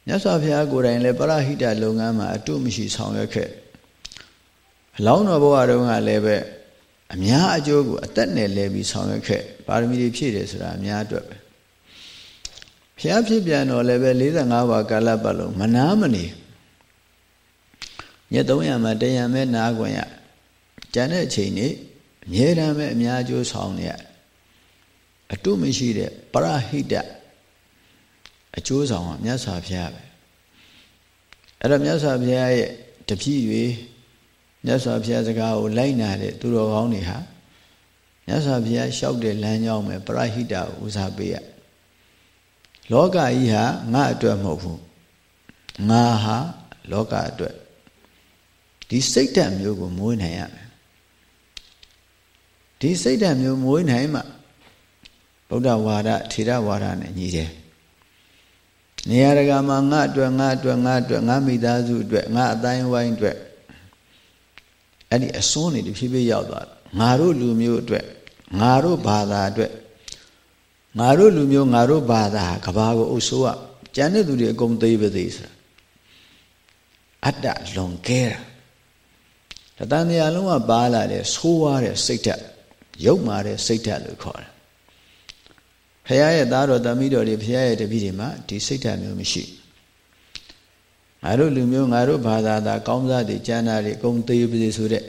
မြတ်စွာဘုရားကိုယ်တိုင်လည်းပရဟိတလုပ်ငန်းမှာအတုမရှိဆောင်ရွက်ခဲ့အလောင်းတော်ဘဝတုန်းကလည်းပဲ အများအကျိုးကိုအသက်နဲ့လဲပြီးဆောင်ရွက်ခဲ့ပါရမီတွေဖြည့်တယ်ဆိုတာအများအတွက်ပဲဘုရားဖြစ်ပြန်တော့လည်းပဲ45ပါးကာလပတ်လုံးမနာမနေည300မှာတရံမဲ့နားခွင့်ရကျန်တဲ့အချိန်នេះအမြဲတမ်းပဲအများအကျိုးဆောင်နေရအတုမရှိတဲ့ပရဟိတအကျိုးဆောင်ကမြတ်စွာဘုရားပဲအဲ့တော့မြတ်စွာဘုရားရဲ့တပည့်တွေ မြတ်စွာဘုရားစကားကိုလိုက်နာတဲ့သူတော်ကောင်းတွေဟာမြတ်စွာဘုရားလျှောက်တဲ့လမ်းကြောင်းပဲပရဟိတကိုဦးစားပေးရလောကကြီးဟာငါအတွက်မဟုတ်ဘူးငါဟာလောကအတွက်ဒီစိတ်ဓာတ်မျိုးကိုမွေးနိုင်ရမယ်ဒီစိတ်ဓာတ်မျိုးမွေးနိုင်မှဗုဒ္ဓဝါဒထေရဝါဒနဲ့ညီတယ်နေရာတကာမှာငါအတွက်ငါအတွက်ငါအတွက်ငါမိသားစုအတွက်ငါအတိုင်းဝိုင်းအတွက် အဲ့ဒီအစွန်းတွေတဖြည်းဖြည်းရောက်သွားတယ်ငါတို့လူမျိုးအတွက်ငါတို့ဘာသာအတွက်ငါတို့လူမျိုးငါတို့ဘာသာကဘာကိုအုပ်စိုးရကျန်တဲ့သူတွေအကုန်သိပါသေးဆိုတာအတ္တလွန်ကဲတာတဏှာတရားလုံးကပါလာတဲ့ဆိုးွားတဲ့စိတ်ဓာတ်ရုပ်မာတဲ့စိတ်ဓာတ်လို့ခေါ်တယ်ဖះရဲ့သားတော်သမီးတော်တွေဖះရဲ့တပည့်တွေမှာဒီစိတ်ဓာတ်မျိုးမရှိ ငါတို့လူမျိုးငါတို့ဘာသာသာကောင်းစားတွေကျမ်းစာတွေအကုန်သေးပါစေဆိုတဲ့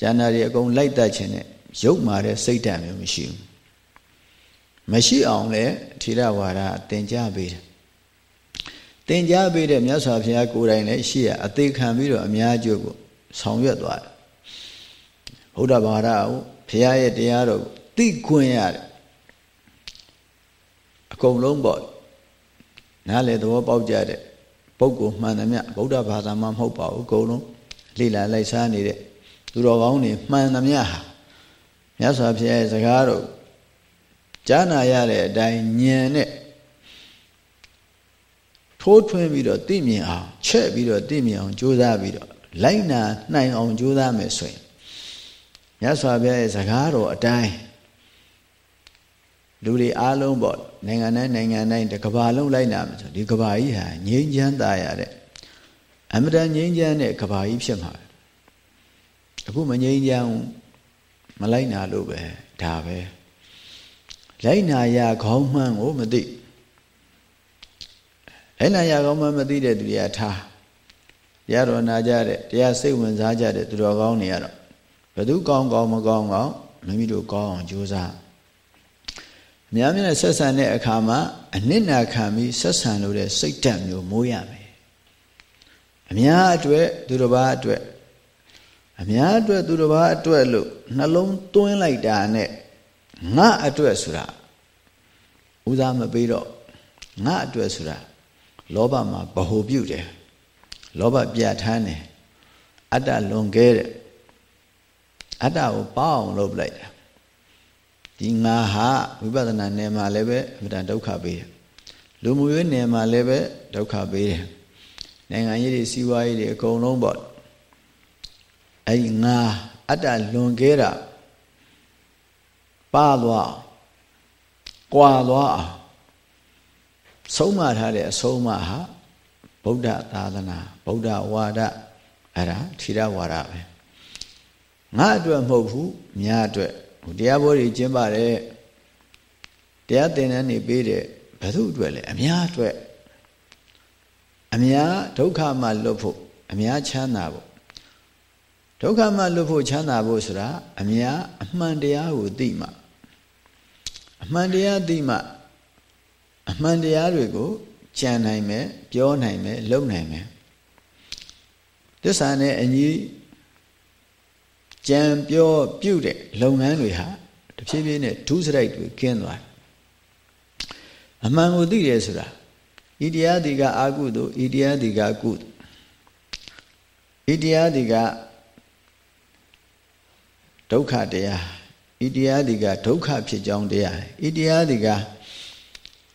ကျမ်းစာတွေအကုန်လိုက်တတ်ခြင်းနဲ့ရုပ်မာတဲ့စိတ်ဓာတ်မျိုးမရှိဘူးမရှိအောင်လဲထေရဝါဒသင်ကြားပေးတယ်သင်ကြားပေးတဲ့မြတ်စွာဘုရားကိုယ်တိုင်လည်းရှိရအသေးခံပြီးတော့အများကျိုးကိုဆောင်ရွက်သွားတယ်ဘုရားဘာသာကိုဘုရားရဲ့တရားတော်ကိုသိခွင့်ရတယ်အကုန်လုံးပေါ့နားလေသဘောပေါက်ကြတဲ့ ပုဂ္ဂိုလ်မှန်သမျှဗုဒ္ဓဘာသာမှမဟုတ်ပါဘူးအကုန်လုံးလိလာလိုက်စားနေတဲ့သူတော်ကောင်းတွေမှန်သမျှဟာမြတ်စွာဘုရားရဲ့စကားတော်ကြားနာရတဲ့အတိုင်းညံနဲ့ထိုးထွင်းပြီးတော့သိမြင်အောင်ချက်ပြီးတော့သိမြင်အောင်ကြိုးစားပြီးတော့လိုက်နာနိုင်အောင်ကြိုးစားမယ်ဆိုရင်မြတ်စွာဘုရားရဲ့စကားတော်အတိုင်း လူတွေအားလုံးပေါ့နိုင်ငံတိုင်းနိုင်ငံတိုင်းတစ်ကဘာလုံးလိုက်နာမယ်ဆိုဒီကဘာကြီးဟာငြိမ်းချမ်းသာရတဲ့အမတန်ငြိမ်းချမ်းတဲ့ကဘာကြီးဖြစ်မှာအခုမငြိမ်းချမ်းမလိုက်နာလို့ပဲဒါပဲလိုက်နာရခေါင်းမှန်းကိုမသိလိုက်နာရခေါင်းမှန်းမသိတဲ့သူတွေကထားတရားတော်နာကြတဲ့တရားစိတ်ဝင်စားကြတဲ့သူတော်ကောင်းတွေကတော့ဘယ်သူကောင်းကောင်းမကောင်းကောင်းမိမိတို့ကောင်းအောင်ကြိုးစား အများများဆက်ဆံတဲ့အခါမှာအနစ်နာခံပြီးဆက်ဆံလို့တဲ့စိတ်ဓာတ်မျိုးမိုးရမယ်အများအတွက်သူတစ်ပါးအတွက်အများအတွက်သူတစ်ပါးအတွက်လို့နှလုံးသွင်းလိုက်တာနဲ့ငါအတွက်ဆိုတာဦးစားမပေးတော့ငါအတွက်ဆိုတာလောဘမှာဗဟုပြုတယ်လောဘပြဋ္ဌာန်းတယ်အတ္တလွန်ကဲတဲ့အတ္တကိုပေါအောင်လုပ်လိုက်တာ ဒီငါဟာဝိပဿနာနယ်မှာလည်းပဲအမှန်တန်ဒုက္ခပေးတယ်လူမှုရေးနယ်မှာလည်းပဲဒုက္ခပေးတယ်နိုင်ငံရေးတွေစီးပွားရေးတွေအကုန်လုံးပေါ့အဲဒီငါအတ္တလွန်ကဲတာပါသွားကွာသွားအောင်ဆုံးမထားတဲ့အဆုံးမဟာဗုဒ္ဓသာသနာဗုဒ္ဓဝါဒအဲ့ဒါထေရဝါဒပဲငါအတွက်မဟုတ်ဘူးမြတ်အတွက် တရားဘောတွေကျင်းပါတယ်တရားသင်တန်းနေပေးတဲ့ဘု து အတွက်လည်းအများအတွက်အများဒုက္ခမှလွတ်ဖို့အများချမ်းသာဖို့ဒုက္ခမှလွတ်ဖို့ချမ်းသာဖို့ဆိုတာအများအမှန်တရားကိုသိမှအမှန်တရားသိမှအမှန်တရားတွေကိုကြံနိုင်မယ်ပြောနိုင်မယ်လုပ်နိုင်မယ်သစ္စာနဲ့အညီ ကြံပြောပြုတ်တဲ့လုပ်ငန်းတွေဟာတဖြည်းဖြည်းနဲ့ဒုစရိုက်တွေကင်းသွားတယ်အမှန်ကိုသိတယ်ဆိုတာဤတရားဒီကအာကုသို့ဤတရားဒီကကုသို့ဤတရားဒီကဒုက္ခတရားဤတရားဒီကဒုက္ခဖြစ်ကြောင်းတရားဤတရားဒီက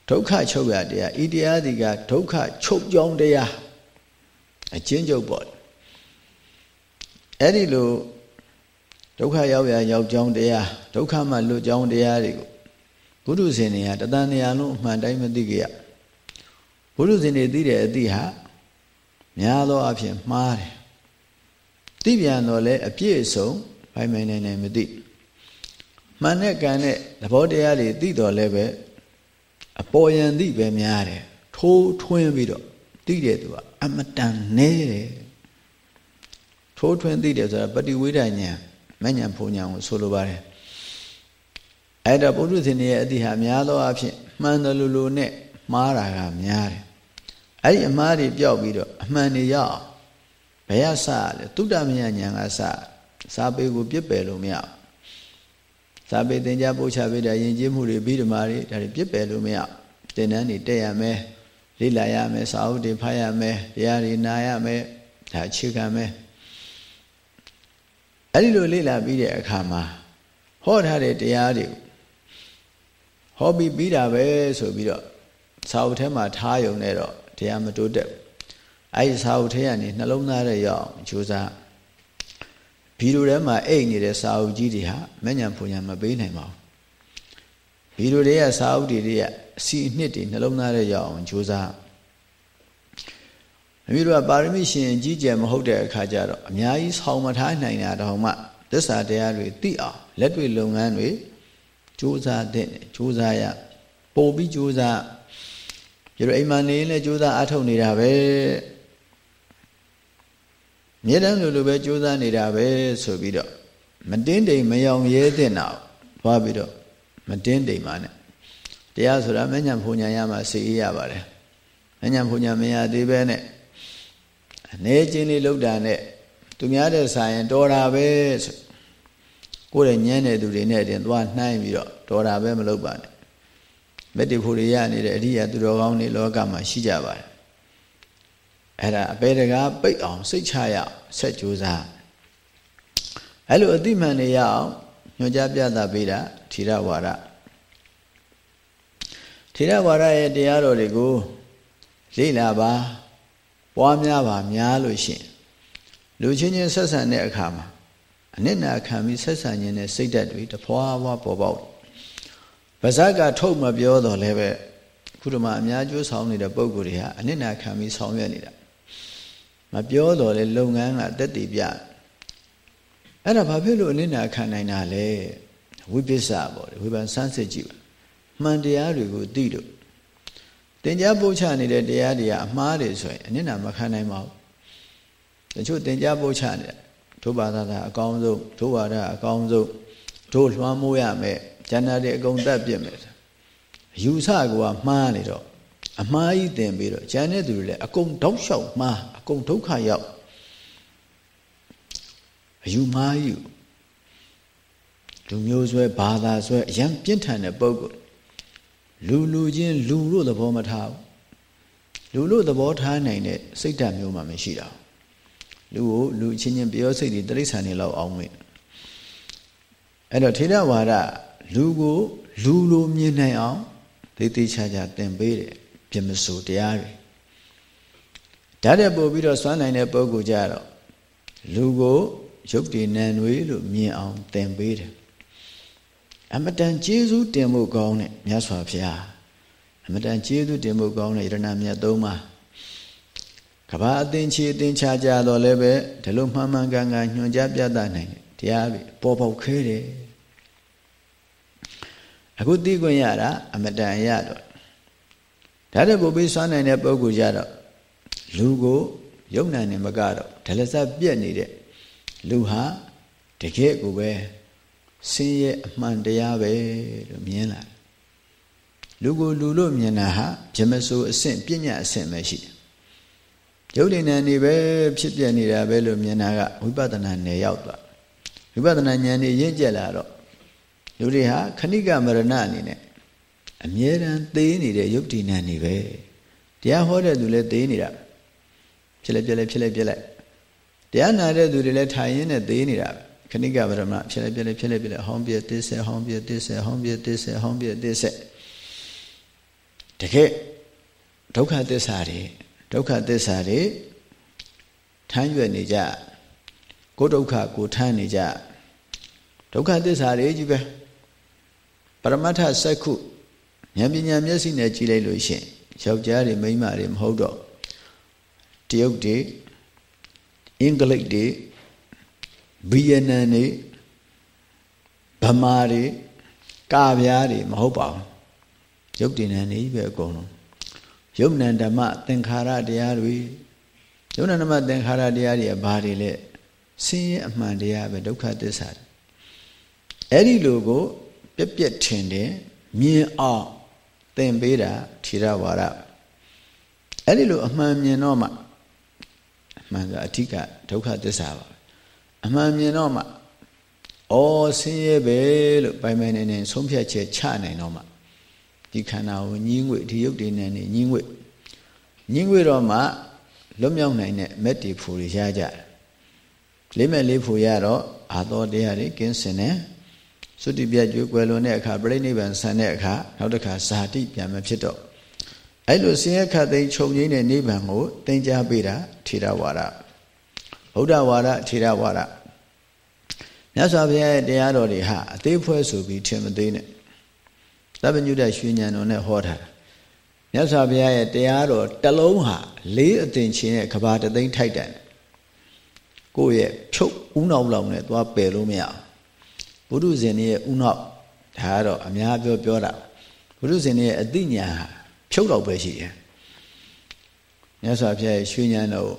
ဒုက္ခချုပ်ရတရားဤတရားဒီကဒုက္ခချုပ်ကြောင်းတရားအချင်းချုပ်ပေါ့အဲ့ဒီလို ဒုက္ခရောက်ရရောက်ကြောင်းတရားဒုက္ခမှလွတ်ကြောင်းတရားတွေကိုဘုရုဇင်တွေကတသန်နေရာလုံးအမှန်တိုင်းမသိကြရဘုရုဇင်တွေသိတဲ့အသည့်ဟာများသောအားဖြင့်မှားတယ်သိပြန်တော့လဲအပြည့်အစုံဘိုင်မိုင်နိုင်နိုင်မသိမှန်တဲ့ကံနဲ့သဘောတရားတွေသိတော်လဲပဲအပေါ်ယံသိပဲများတယ်ထိုးထွင်းပြီးတော့သိတဲ့သူကအမတန်နဲတယ်ထိုးထွင်းသိတယ်ဆိုတာပฏิဝိဒညာ မဉ္ဇဉ်ဖုန်ညာကိုဆိုလိုပါတယ်အဲ့တော့ပုရုဇဉ်ရဲ့အတိဟာများသောအားဖြင့်မှန်တယ်လို့လို့နဲ့မှားတာကများတယ်အဲ့ဒီအမှားတွေပြောက်ပြီးတော့အမှန်တွေရအောင်ဘယ်ရစလဲတုဒ္ဓမယညာကစစာပေကိုပြစ်ပယ်လို့မရစာပေသင်ကြားပို့ချပေးတဲ့ယဉ်ကျေးမှုတွေပြီးဓမ္မတွေဒါတွေပြစ်ပယ်လို့မရသင်တန်းတွေတက်ရမယ်လေ့လာရမယ်စာအုပ်တွေဖတ်ရမယ်တရားတွေနာရမယ်ဒါအခြေခံမယ် အဲ့ဒီလိုလေ့လာပြီးတဲ့အခါမှာဟောထားတဲ့တရားတွေဟောပြီးပြီးတာပဲဆိုပြီးတော့စာအုပ်ထဲမှာထားယုံနေတော့တရားမတိုးတက်အဲ့ဒီစာအုပ်ထဲကနေနှလုံးသားရဲ့ရောက်ကြိုးစားဘီလိုထဲမှာအိတ်နေတဲ့စာအုပ်ကြီးတွေဟာမညံဖုန်ညာမပေးနိုင်ပါဘူးဘီလိုတွေကစာအုပ်တွေတွေကအစီအနှစ်တွေနှလုံးသားရဲ့ရောက်အောင်ကြိုးစား အမိတို့ကပါရမီရှင်ကြီးကျယ်မဟုတ်တဲ့အခါကျတော့အများကြီးဆောင်းမထားနိုင်တာတော့မှသစ္စာတရားတွေသိအောင်လက်တွေ့လုပ်ငန်းတွေကြိုးစားတဲ့ကြိုးစားရပို့ပြီးကြိုးစားပြတော့အိမ်မှာနေရင်လည်းကြိုးစားအထုတ်နေတာပဲမြေတမ်းလိုလိုပဲကြိုးစားနေတာပဲဆိုပြီးတော့မတင်းတိမ်မယောင်ရဲတဲ့နောက်သွားပြီးတော့မတင်းတိမ်ပါနဲ့တရားဆိုတာမညံဖုန်ညာရမှာစိတ်အေးရပါတယ်မညံဖုန်ညာမရသေးပဲနဲ့ အနေချင်းလေးလောက်တာနဲ့သူများတဲ့ဆိုင်တော်တာပဲဆိုကိုယ်ရဲ့ညံ့တဲ့သူတွေနဲ့တင်သွားနှိုင်းပြီးတော့တော်တာပဲမလုပ်ပါနဲ့မက်တိဖို့တွေရနေတဲ့အရိယာသူတော်ကောင်းတွေလောကမှာရှိကြပါတယ်အဲ့ဒါအပေတကားပိတ်အောင်စိတ်ချရအောင်ဆက်ကြိုးစားအဲ့လိုအတိမှန်နေရအောင်ညွှန်ကြားပြသပေးတာထီရဝါဒထီရဝါဒရဲ့တရားတော်တွေကိုလေ့လာပါ ပွားများပါများလို့ရှိရင်လူချင်းချင်းဆက်ဆံတဲ့အခါမှာအနစ်နာခံပြီးဆက်ဆံခြင်းနဲ့စိတ်ဓာတ်တွေတဖွာဖွာပေါ်ပေါက်ပါဇက်ကထုတ်မပြောတော့လည်းပဲခုတမှာအများကျိုးဆောင်နေတဲ့ပုံကိုယ်တွေဟာအနစ်နာခံပြီးဆောင်ရွက်နေတာမပြောတော့လေလုပ်ငန်းကတက်တည်ပြအဲ့ဒါဘာဖြစ်လို့အနစ်နာခံနိုင်တာလဲဝိပဿနာပေါ့ဝိပဿနာစမ်းစစ်ကြည့်ပါမှန်တရားတွေကိုသိလို့ သင်ကြားပို့ချနေတဲ့တရားတွေကအမှားတွေဆိုရင်အနစ်နာမခံနိုင်ပါဘူးတချို့သင်ကြားပို့ချနေတဲ့ဒုဘာသာသာအကောင်းဆုံးဒုဝါဒအကောင်းဆုံးဒုလွှမ်းမိုးရမယ်ကျန်တာတွေအကုန်တတ်ပြစ်မယ်ယူဆကမှားနေတော့အမှားကြီးတင်ပြီးတော့ကျန်တဲ့သူတွေလည်းအကုန်တောက်လျှောက်မှားအကုန်ဒုက္ခရောက်အယူမှားကြီးလူမျိုးဆွဲဘာသာဆွဲအရန်ပြင်းထန်တဲ့ပုံကို လူလူချင်းလူလို့သဘောမထားဘူးလူလို့သဘောထားနိုင်တဲ့စိတ်ဓာတ်မျိုးမှမရှိတာလူကိုလူချင်းချင်းပြောစိတ်တွေတိရစ္ဆာန်တွေလောက်အောင်မေ့အဲ့တော့ထေရဝါဒလူကိုလူလိုမြင်နိုင်အောင်သိသိချာချာသင်ပေးတယ်ပြမစိုးတရားတွေဓာတ်တဲ့ပို့ပြီးတော့စွမ်းနိုင်တဲ့ပုဂ္ဂိုလ်ကြတော့လူကိုရုပ်တည်နံတွေလို့မြင်အောင်သင်ပေးတယ် အမတန်ကျေးဇူးတင်ဖို့ကောင်းတဲ့မြတ်စွာဘုရားအမတန်ကျေးဇူးတင်ဖို့ကောင်းတဲ့ယရဏမြတ်သုံးပါးကဘာအသင်ချီအသင်ချာကြတော့လည်းပဲဒီလိုမှန်မှန်ကန်ကန်ညွှန်ကြားပြသနိုင်တယ်တရားပြီပေါ်ပေါက်ခဲတယ်အခုသိခွင့်ရတာအမတန်ရတော့ဒါတဲ့ကိုပြီးစွမ်းနိုင်တဲ့ပုဂ္ဂိုလ်ကြတော့လူကိုယုံနာနေမကတော့ဒလစပ်ပြက်နေတဲ့လူဟာတကယ်ကိုပဲ ဆင်းရဲအမှန်တရားပဲလို့မြင်လာလူကိုလူလို့မြင်တာဟာဂျမဆိုအဆင့်ပညာအဆင့်ပဲရှိတယ်ယုတ်ဉာဏ်နေပဲဖြစ်ပြနေတာပဲလို့မြင်တာကဝိပဿနာနယ်ရောက်သွားဝိပဿနာဉာဏ်နေရင့်ကျက်လာတော့လူတွေဟာခဏိကမရဏအနေနဲ့အမြဲတမ်းသေးနေတဲ့ယုတ်တိဏ္ဏနေပဲတရားဟောတဲ့သူလည်းသေးနေတာဖြစ်လိုက်ပြက်လိုက်ဖြစ်လိုက်ပြက်လိုက်တရားနာတဲ့သူတွေလည်းထိုင်ရင်းနဲ့သေးနေတာပဲ ခဏိကဗရမဖြစ်လိုက်ပြက်လိုက်ဖြစ်လိုက်ပြက်လိုက်ဟောင်းပြတစ်ဆက်ဟောင်းပြတစ်ဆက်ဟောင်းပြတစ်ဆက်ဟောင်းပြတစ်ဆက်တကယ်ဒုက္ခသစ္စာတွေဒုက္ခသစ္စာတွေထမ်းရွက်နေကြကိုဒုက္ခကိုထမ်းနေကြဒုက္ခသစ္စာတွေကြီးပဲပရမတ္ထစက္ခုဉာဏ်ပညာမျက်စိနဲ့ကြည့်လိုက်လို့ရှင်ယောက်ျားတွေမိန်းမတွေမဟုတ်တော့တရုတ်တွေအင်္ဂလိပ်တွေ ဗီယက်နမ်တွေဗမာတွေကာဗျာတွေမဟုတ်ပါဘူးရုပ်တည်နေနေပဲအကုန်လုံးယုံနံဓမ္မသင်္ခါရတရားတွေယုံနံဓမ္မသင်္ခါရတရားတွေကဘာတွေလဲဆင်းရဲအမှန်တရားပဲဒုက္ခသစ္စာအဲ့ဒီလိုကို ပြက်ပြက်ထင်တယ်မြင်အောင်သင်ပေးတာထေရဝါဒအဲ့ဒီလိုအမှန်မြင်တော့မှအမှန်ကအဓိကဒုက္ခသစ္စာပါ အမှန်မြင်တော့မှအော်ဆင်းရဲပဲလို့ပိုင်ပိုင်နေနေဆုံးဖြတ်ချက်ချနိုင်တော့မှဒီခန္ဓာကိုညင်းငွေဒီရုပ်တည်နေနေညင်းငွေညင်းငွေတော့မှလွတ်မြောက်နိုင်တဲ့မက်တီဖူတွေရကြတယ်လေးမဲ့လေးဖူရတော့အာသောတရားတွေကင်းစင်တယ်သုတိပြကျွေးကွယ်လွန်တဲ့အခါပြိဋိဘံဆန်တဲ့အခါနောက်တစ်ခါဇာတိပြန်မဖြစ်တော့အဲ့လိုဆင်းရဲခတ်သိမ်းချုပ်ငိမ့်တဲ့နိဗ္ဗာန်ကိုသင်ကြားပေးတာထေရဝါဒ ဗုဒ္ဓဝါဒထေရဝါဒမြတ်စွာဘုရားရဲ့တရားတော်တွေဟာအသေးဖွဲဆိုပြီးထင်မသေးနဲ့သဗ္ဗညုတရွှေဉဏ်တော်နဲ့ဟောထားတာမြတ်စွာဘုရားရဲ့တရားတော်တလုံးဟာလေးအသင်ချင်းရဲ့ကဘာတသိန်းထိုက်တန်ကိုယ့်ရဲ့ဖြုတ်ဥနောက်လောက်နဲ့သွားပယ်လို့မရဘူးဘုရုဇင်ရဲ့ဥနောက်ဒါကတော့အများပြောပြောတာဘုရုဇင်ရဲ့အသိဉာဏ်ဟာဖြုတ်တော့ပဲရှိတယ်မြတ်စွာဘုရားရဲ့ရွှေဉဏ်တော်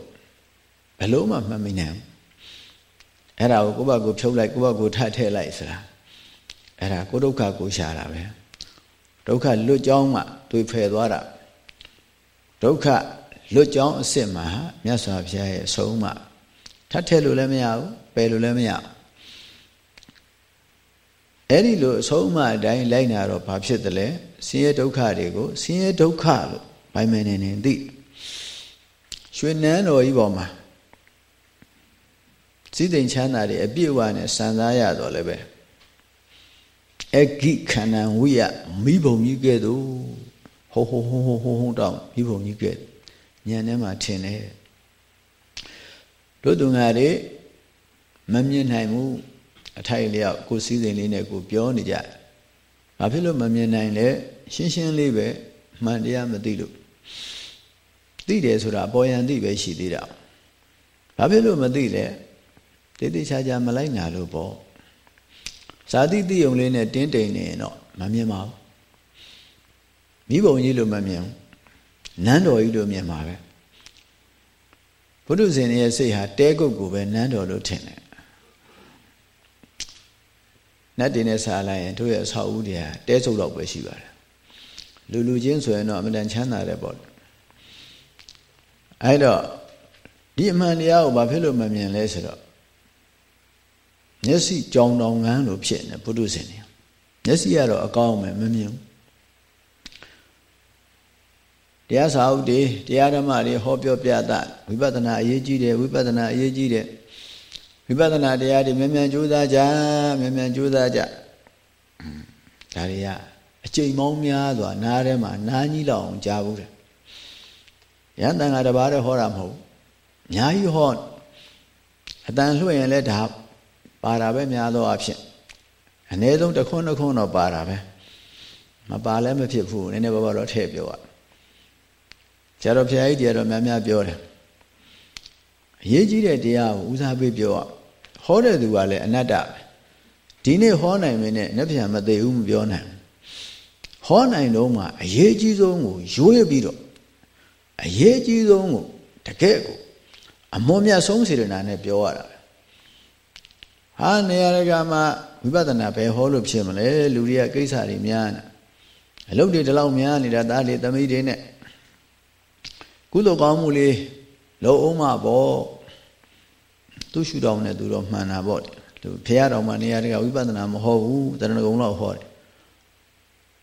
ဘယ်လို့မှမှတ်မိနိုင်ဘူးအဲ့ဒါကိုကိုယ့်ဘက်ကိုဖြုတ်လိုက်ကိုယ့်ဘက်ကိုထပ်ထည့်လိုက်ဆိုတာအဲ့ဒါကိုဒုက္ခကိုရှာတာပဲဒုက္ခလွတ်ကြောင်းမှတွေ့ဖယ်သွားတာဒုက္ခလွတ်ကြောင်းအစ်စ်မှာမြတ်စွာဘုရားရဲ့အဆုံးအမထပ်ထည့်လို့လည်းမရဘူးပယ်လို့လည်းမရဘူးအဲ့ဒီလိုအဆုံးအမအတိုင်းလိုက်နာတော့ဘာဖြစ်တယ်လဲဆင်းရဲဒုက္ခတွေကိုဆင်းရဲဒုက္ခလို့ဘိုင်မနေနေသိရွှေနန်းတော်ကြီးပေါ်မှာ စည်းစိမ်ချမ်းသာတွေအပြည့်အဝနဲ့စံစားရတော့လည်းပဲအဂိခန္ဓာဝိယမိဘုံကြီးကဲ့သို့ဟိုဟိုဟိုဟိုဟိုဟိုတောင်းမိဘုံကြီးကဲ့ညံထဲမှာထင်တယ်တို့သူငါတွေမမြင်နိုင်ဘူးအထိုက်လျောက်ကိုစည်းစိမ်လေးနဲ့ကိုပြောနေကြဘာဖြစ်လို့မမြင်နိုင်လဲရှင်းရှင်းလေးပဲမှန်တရားမသိလို့သိတယ်ဆိုတာပေါ်ရန်သိပဲရှိသေးတာဘာဖြစ်လို့မသိလဲ တေးသေးချာချာမလိုက်နာလို့ပေါ့ဇာတိတိယုံလေးနဲ့တင်းတိမ်နေရင်တော့မမြင်ပါဘူးမိဘုံကြီးလို့မမြင်ဘူးနန်းတော်ကြီးလို့မြင်ပါပဲဘုဒ္ဓဇင်ရဲ့စိတ်ဟာတဲကုတ်ကိုပဲနန်းတော်လို့ထင်တယ်နတ်တင်နဲ့စားလိုက်ရင်တို့ရဲ့အဆောက်အဦတွေကတဲစုပ်တော့ပဲရှိပါတယ်လူလူချင်းဆိုရင်တော့အမှန်တန်ချမ်းသာတယ်ပေါ့အဲ့တော့ဒီအမှန်တရားကိုဘာဖြစ်လို့မမြင်လဲဆိုတော့ မျက်စိကြောင်တောင်ငန်းလို့ဖြစ်နေဘုဒ္ဓဇင်နေမျက်စိကတော့အကောင်းမယ်မမြင်ဘူးတရားစာအုပ်တွေတရားဓမ္မတွေဟောပြောပြတာဝိပဿနာအရေးကြီးတယ်ဝိပဿနာအရေးကြီးတယ်ဝိပဿနာတရားတွေမြန်မြန်ကြိုးစားကြမြန်မြန်ကြိုးစားကြဒါတွေကအချိန်မောင်းများစွာနားထဲမှာနားကြီးလောက်အောင်ကြားဘူးတယ်ရဟန်းတန်ခါတပါးတည်းဟောတာမဟုတ်အများကြီးဟောအတန်လွှင့်ရင်လည်းဒါ ပါတာပဲများသောအားဖြင့်အ ਨੇ ဆုံးတစ်ခွန်းတစ်ခွန်းတော့ပါတာပဲမပါလည်းမဖြစ်ဘူးနည်းနည်းပါးပါးတော့ထည့်ပြောရကျတော့ဖျားကြီးတရားတော့များများပြောတယ်အရေးကြီးတဲ့တရားကိုဦးစားပေးပြောရဟောတဲ့သူကလည်းအနတ္တပဲဒီနေ့ဟောနိုင်မင်းနဲ့နှစ်ပြန်မသိဘူးမပြောနိုင်ဟောနိုင်တော့မှအရေးကြီးဆုံးကိုရွေးပြီးတော့အရေးကြီးဆုံးကိုတကယ့်ကိုအမွန်မြတ်ဆုံးစေတနာနဲ့ပြောရတာ ဟာနေရာကမှာဝိပဿနာပဲဟောလို့ဖြစ်မလဲလူတွေကကိစ္စတွေများနေအလုပ်တွေဒီလောက်များနေတာဒါတွေသမီးတွေနဲ့ကုသိုလ်ကောင်းမှုလေးလုံးအောင်မှာပေါ့သူရှုတော်နဲ့သူတော့မှန်တာပေါ့သူဖះတော်မှာနေရာတွေကဝိပဿနာမဟောဘူးတရဏဂုံလောက်ဟောတယ်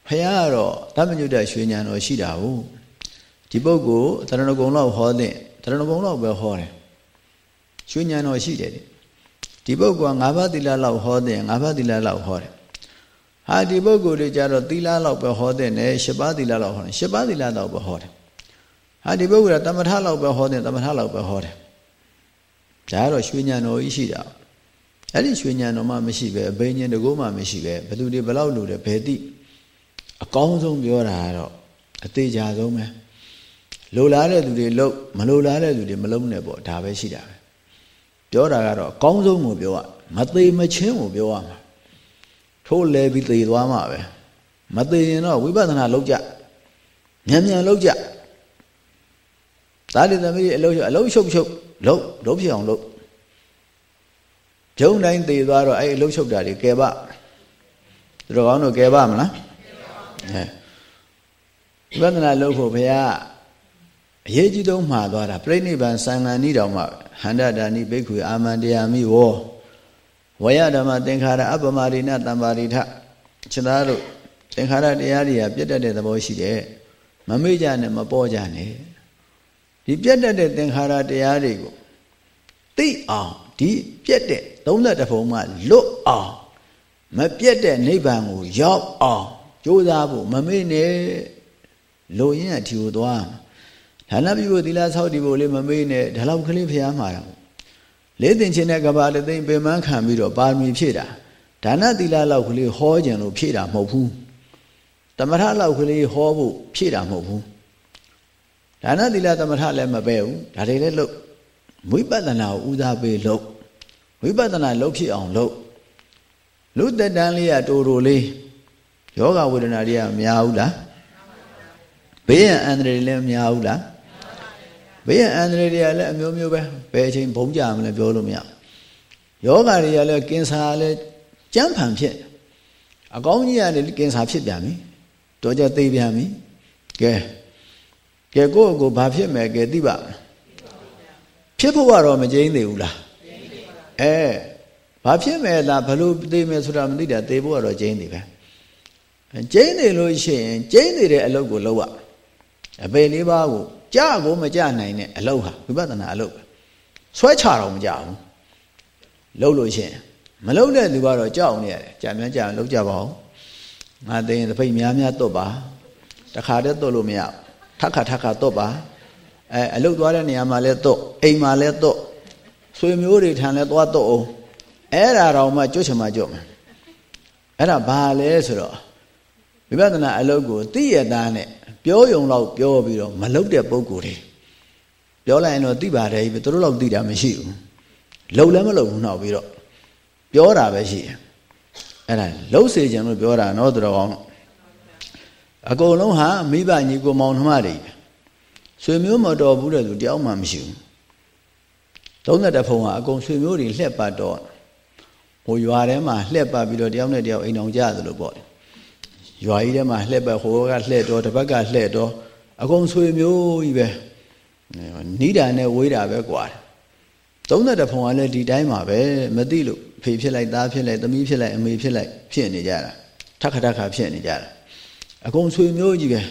ဖះကတော့တမညုတရွှေဉာဏ်တော်ရှိတာဟုတ်ဒီပုဂ္ဂိုလ်တရဏဂုံလောက်ဟောတဲ့တရဏဂုံလောက်ပဲဟောတယ်ရွှေဉာဏ်တော်ရှိတယ် ဒီပုဂ္ဂိုလ်က၅ပါးသီလလောက်ဟောတဲ့၅ပါးသီလလောက်ဟောတယ်ဟာဒီပုဂ္ဂိုလ်တွေကြတော့သီလလောက်ပဲဟောတဲ့နဲ့၈ပါးသီလလောက်ဟောတယ်၈ပါးသီလလောက်ပဲဟောတယ်ဟာဒီပုဂ္ဂိုလ်ကတမထလောက်ပဲဟောတဲ့တမထလောက်ပဲဟောတယ်ဒါကတော့ရွှေညံတော်ကြီးရှိတာအဲ့ဒီရွှေညံတော်မှမရှိပဲအဘိညာဉ်တကောမှမရှိပဲဘယ်သူတွေဘယ်လောက်လို့လဲဘယ်တိအကောင်းဆုံးပြောတာကတော့အသေးချာဆုံးပဲလိုလားတဲ့သူတွေလုံမလိုလားတဲ့သူတွေမလုံနဲ့ပေါ့ဒါပဲရှိတာပဲ ပြောတာကတော့အကောင်းဆုံးကိုပြောရမသေးမချင်းကိုပြောရမှာထိုးလဲပြီးသေသွားမှာပဲမသေးရင်တော့ဝိပဿနာလုပ်ကြမြန်မြန်လုပ်ကြသားရသမီးအလုံးအလုံးရှုပ်ရှုပ်လုံးလုံးဖြစ်အောင်လုပ်ဂျုံတိုင်းသေသွားတော့အဲ့အလုံးရှုပ်တာတွေကဲပါသူတော်ကောင်းတို့ကဲပါမလားအဲဝိပဿနာလုပ်ဖို့ဘုရား အရေးကြီးဆုံးမှာသွားတာပြိဋိဘံသံဃာနိတော်မှာဟန္တတာနိဘိက္ခုအာမန္တယာမိဝောဝယဓမ္မသင်္ခါရအပမရိဏတံပါရိထခြေသားတို့သင်္ခါရတရားတွေကပြတ်တတ်တဲ့သဘောရှိတယ်မမေ့ကြနဲ့မပေါ်ကြနဲ့ဒီပြတ်တတ်တဲ့သင်္ခါရတရားတွေကိုသိအောင်ဒီပြတ်တဲ့32ဘုံမှလွတ်အောင်မပြတ်တဲ့နိဗ္ဗာန်ကိုရောက်အောင်ကြိုးစားဖို့မမေ့နဲ့လိုရင်းအထီကိုသွား ဒါနပြုဖို့သီလဆောက်တည်ဖို့လေးမမေ့နဲ့ဒါလောက်ကလေးဖျားမှာတော့လေးတင်ချင်းတဲ့ကဘာတသိမ့်ပင်မခံပြီးတော့ပါရမီဖြည့်တာဒါနသီလလောက်ကလေးဟောကြံလို့ဖြည့်တာမဟုတ်ဘူးတမထလောက်ကလေးဟောဖို့ဖြည့်တာမဟုတ်ဘူးဒါနသီလတမထလည်းမပဲဘူးဒါတွေလည်းလုပ်ဝိပဿနာကိုဦးစားပေးလုပ်ဝိပဿနာလုပ်ဖြစ်အောင်လုပ်လူတက်တန်းလေးကတိုးတိုးလေးယောဂဝေဒနာတွေကများဘူးလားဘေးရန်အန္တရာယ်လည်းများဘူးလား ဘေးရန်အန္တရာယ်တွေကလည်းအမျိုးမျိုးပဲဘယ်အချိန်ဘုံကြမလဲပြောလို့မရယောဂတွေကလည်းကင်ဆာလည်းကြမ်းဖန်ဖြစ်အကောင်းကြီးကလည်းကင်ဆာဖြစ်ပြန်ပြီတော့ကြသိပြန်ပြီကဲကဲကိုယ့်ကိုဘာဖြစ်မယ်ကဲသိပါမလားဖြစ်ဖို့ကတော့မကျင်းသေးဘူးလားအဲဘာဖြစ်မယ်လားဘလို့သိမယ်ဆိုတာမသိတာသိဖို့ကတော့ကျင်းသေးပဲကျင်းနေလို့ရှိရင်ကျင်းနေတဲ့အလုပ်ကိုလုပ်ရအပေလေးပါးကို ကြာကိုမကြနိုင်တဲ့အလုပ်ဟာဝိပဿနာအလုပ်ပဲဆွဲချတော့မကြဘူးလုပ်လို့ရှိရင်မလုပ်တဲ့သူကတော့ကြောက်နေရတယ်ကြာမြန်းကြာလုပ်ကြပါဦးငါသိရင်သပိတ်များများတွတ်ပါတခါတည်းတွတ်လို့မရထက်ခါထက်ခါတွတ်ပါအဲအလုတ်သွားတဲ့နေရာမှာလဲတော့အိမ်မှာလဲတော့ဆွေမျိုးတွေထံလဲသွားတော့အောင်အဲ့ဒါတော့မှကြွချင်မှကြွမယ်အဲ့ဒါဘာလဲဆိုတော့ဝိပဿနာအလုတ်ကိုသိရသားနဲ့ ပြောယုံတော့ပြောပြီးတော့မလုတ်တဲ့ပုံကိုယ်တွေပြောလိုက်ရင်တော့သိပါတယ်ပဲသူတို့တော့သိတာမရှိဘူးလုံလည်းမလုံဘူးနောက်ပြီးတော့ပြောတာပဲရှိတယ်အဲ့ဒါလှုပ်စေခြင်းလို့ပြောတာနော်သူတော်ကောင်းအကုန်လုံးဟာမိဘညီကိုမောင်နှမတွေပဲဆွေမျိုးမတော်ဘူးတဲ့သူတယောက်မှမရှိဘူးသုံးသက်တဖုံကအကုန်ဆွေမျိုးတွေလှက်ပတ်တော့ဟိုရွာထဲမှာလှက်ပတ်ပြီးတော့တယောက်နဲ့တယောက်အိမ်အောင်ကြသလိုပေါ့ ရွာကြီးထဲမှာလှက်ပတ်ဟိုကလှက်တော့တစ်ဘက်ကလှက်တော့အကုန်ဆွေမျိုးကြီးပဲနီးတာနဲ့ဝေးတာပဲကွာသုံးသက်တဖုံကလည်းဒီတိုင်းမှာပဲမသိလို့ဖေဖြစ်လိုက်သားဖြစ်လိုက်သမီးဖြစ်လိုက်အမေဖြစ်လိုက်ဖြစ်နေကြတာထက်ခါထက်ခါဖြစ်နေကြတာအကုန်ဆွေမျိုးကြီးပဲ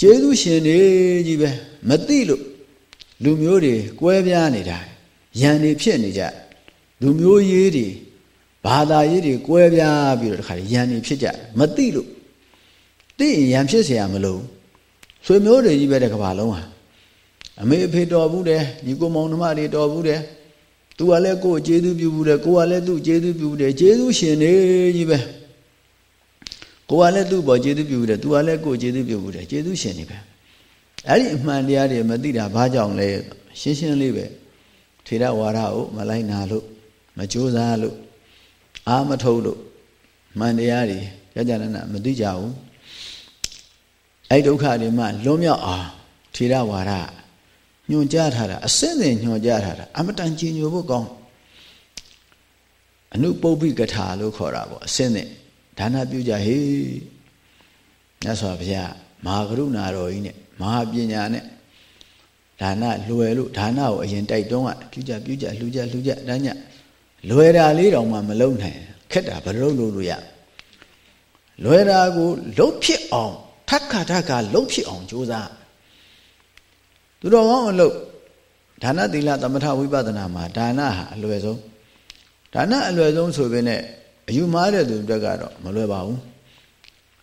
ကျေးဇူးရှင်တွေကြီးပဲမသိလို့လူမျိုးတွေကွဲပြားနေတာယံတွေဖြစ်နေကြလူမျိုးရေးတွေ ဘာသာရေးတွေကွဲပြားပြီးတော့တခါယံတွေဖြစ်ကြမသိလို့သိရင်ယံဖြစ်เสียမလို့ဆွေမျိုးတွေကြီးပဲတဲ့ကဘာလုံးဟာအမေအဖေတော်ဘူးတယ်ညီကိုမောင်နှမတွေတော်ဘူးတယ်သူကလည်းကိုယ်ကျေးဇူးပြုဘူးတယ်ကိုကလည်းသူ့ကျေးဇူးပြုဘူးတယ်ကျေးဇူးရှင်တွေကြီးပဲကိုကလည်းသူ့ပေါ်ကျေးဇူးပြုတယ်သူကလည်းကိုကျေးဇူးပြုတယ်ကျေးဇူးရှင်နေပဲအဲ့ဒီအမှန်တရားတွေမသိတာဘာကြောင့်လဲရှင်းရှင်းလေးပဲထေရဝါဒကိုမလိုက်နာလို့မကြိုးစားလို့ အာမထုတ်လို့မှန်တရားတွေကြကြနနမသိကြဘူးအဲ့ဒုက္ခတွေမှလွန်မြောက်အောင်ထေရဝါဒညွန်ကြားထားတာအစင်းစင်ညွန်ကြားထားတာအမတန်ကြည်ညိုဖို့ကောင်းအနုပုပ္ပိကထာလို့ခေါ်တာပေါ့အစင်းစင်ဒါနပြုကြဟေ့မြတ်စွာဘုရားမဟာကရုဏာတော်ကြီးနဲ့မဟာပညာနဲ့ဒါနလွယ်လို့ဒါနကိုအရင်တိုက်တွန်းကပြုကြပြုကြလှူကြလှူကြတန်းည လွယ်တာလေးတောင်မှမလုံနိုင်ခက်တာဘယ်လိုလုပ်လို့ရလွယ်တာကိုလုံဖြစ်အောင်ထက်ခါထက်ခါလုံဖြစ်အောင်ကြိုးစားသူတော်ကောင်းအလုပ်ဒါနသီလသမထဝိပဿနာမှာဒါနဟာအလွယ်ဆုံးဒါနအလွယ်ဆုံးဆိုပေမဲ့အယူမားတဲ့သူတွေကတော့မလွယ်ပါဘူး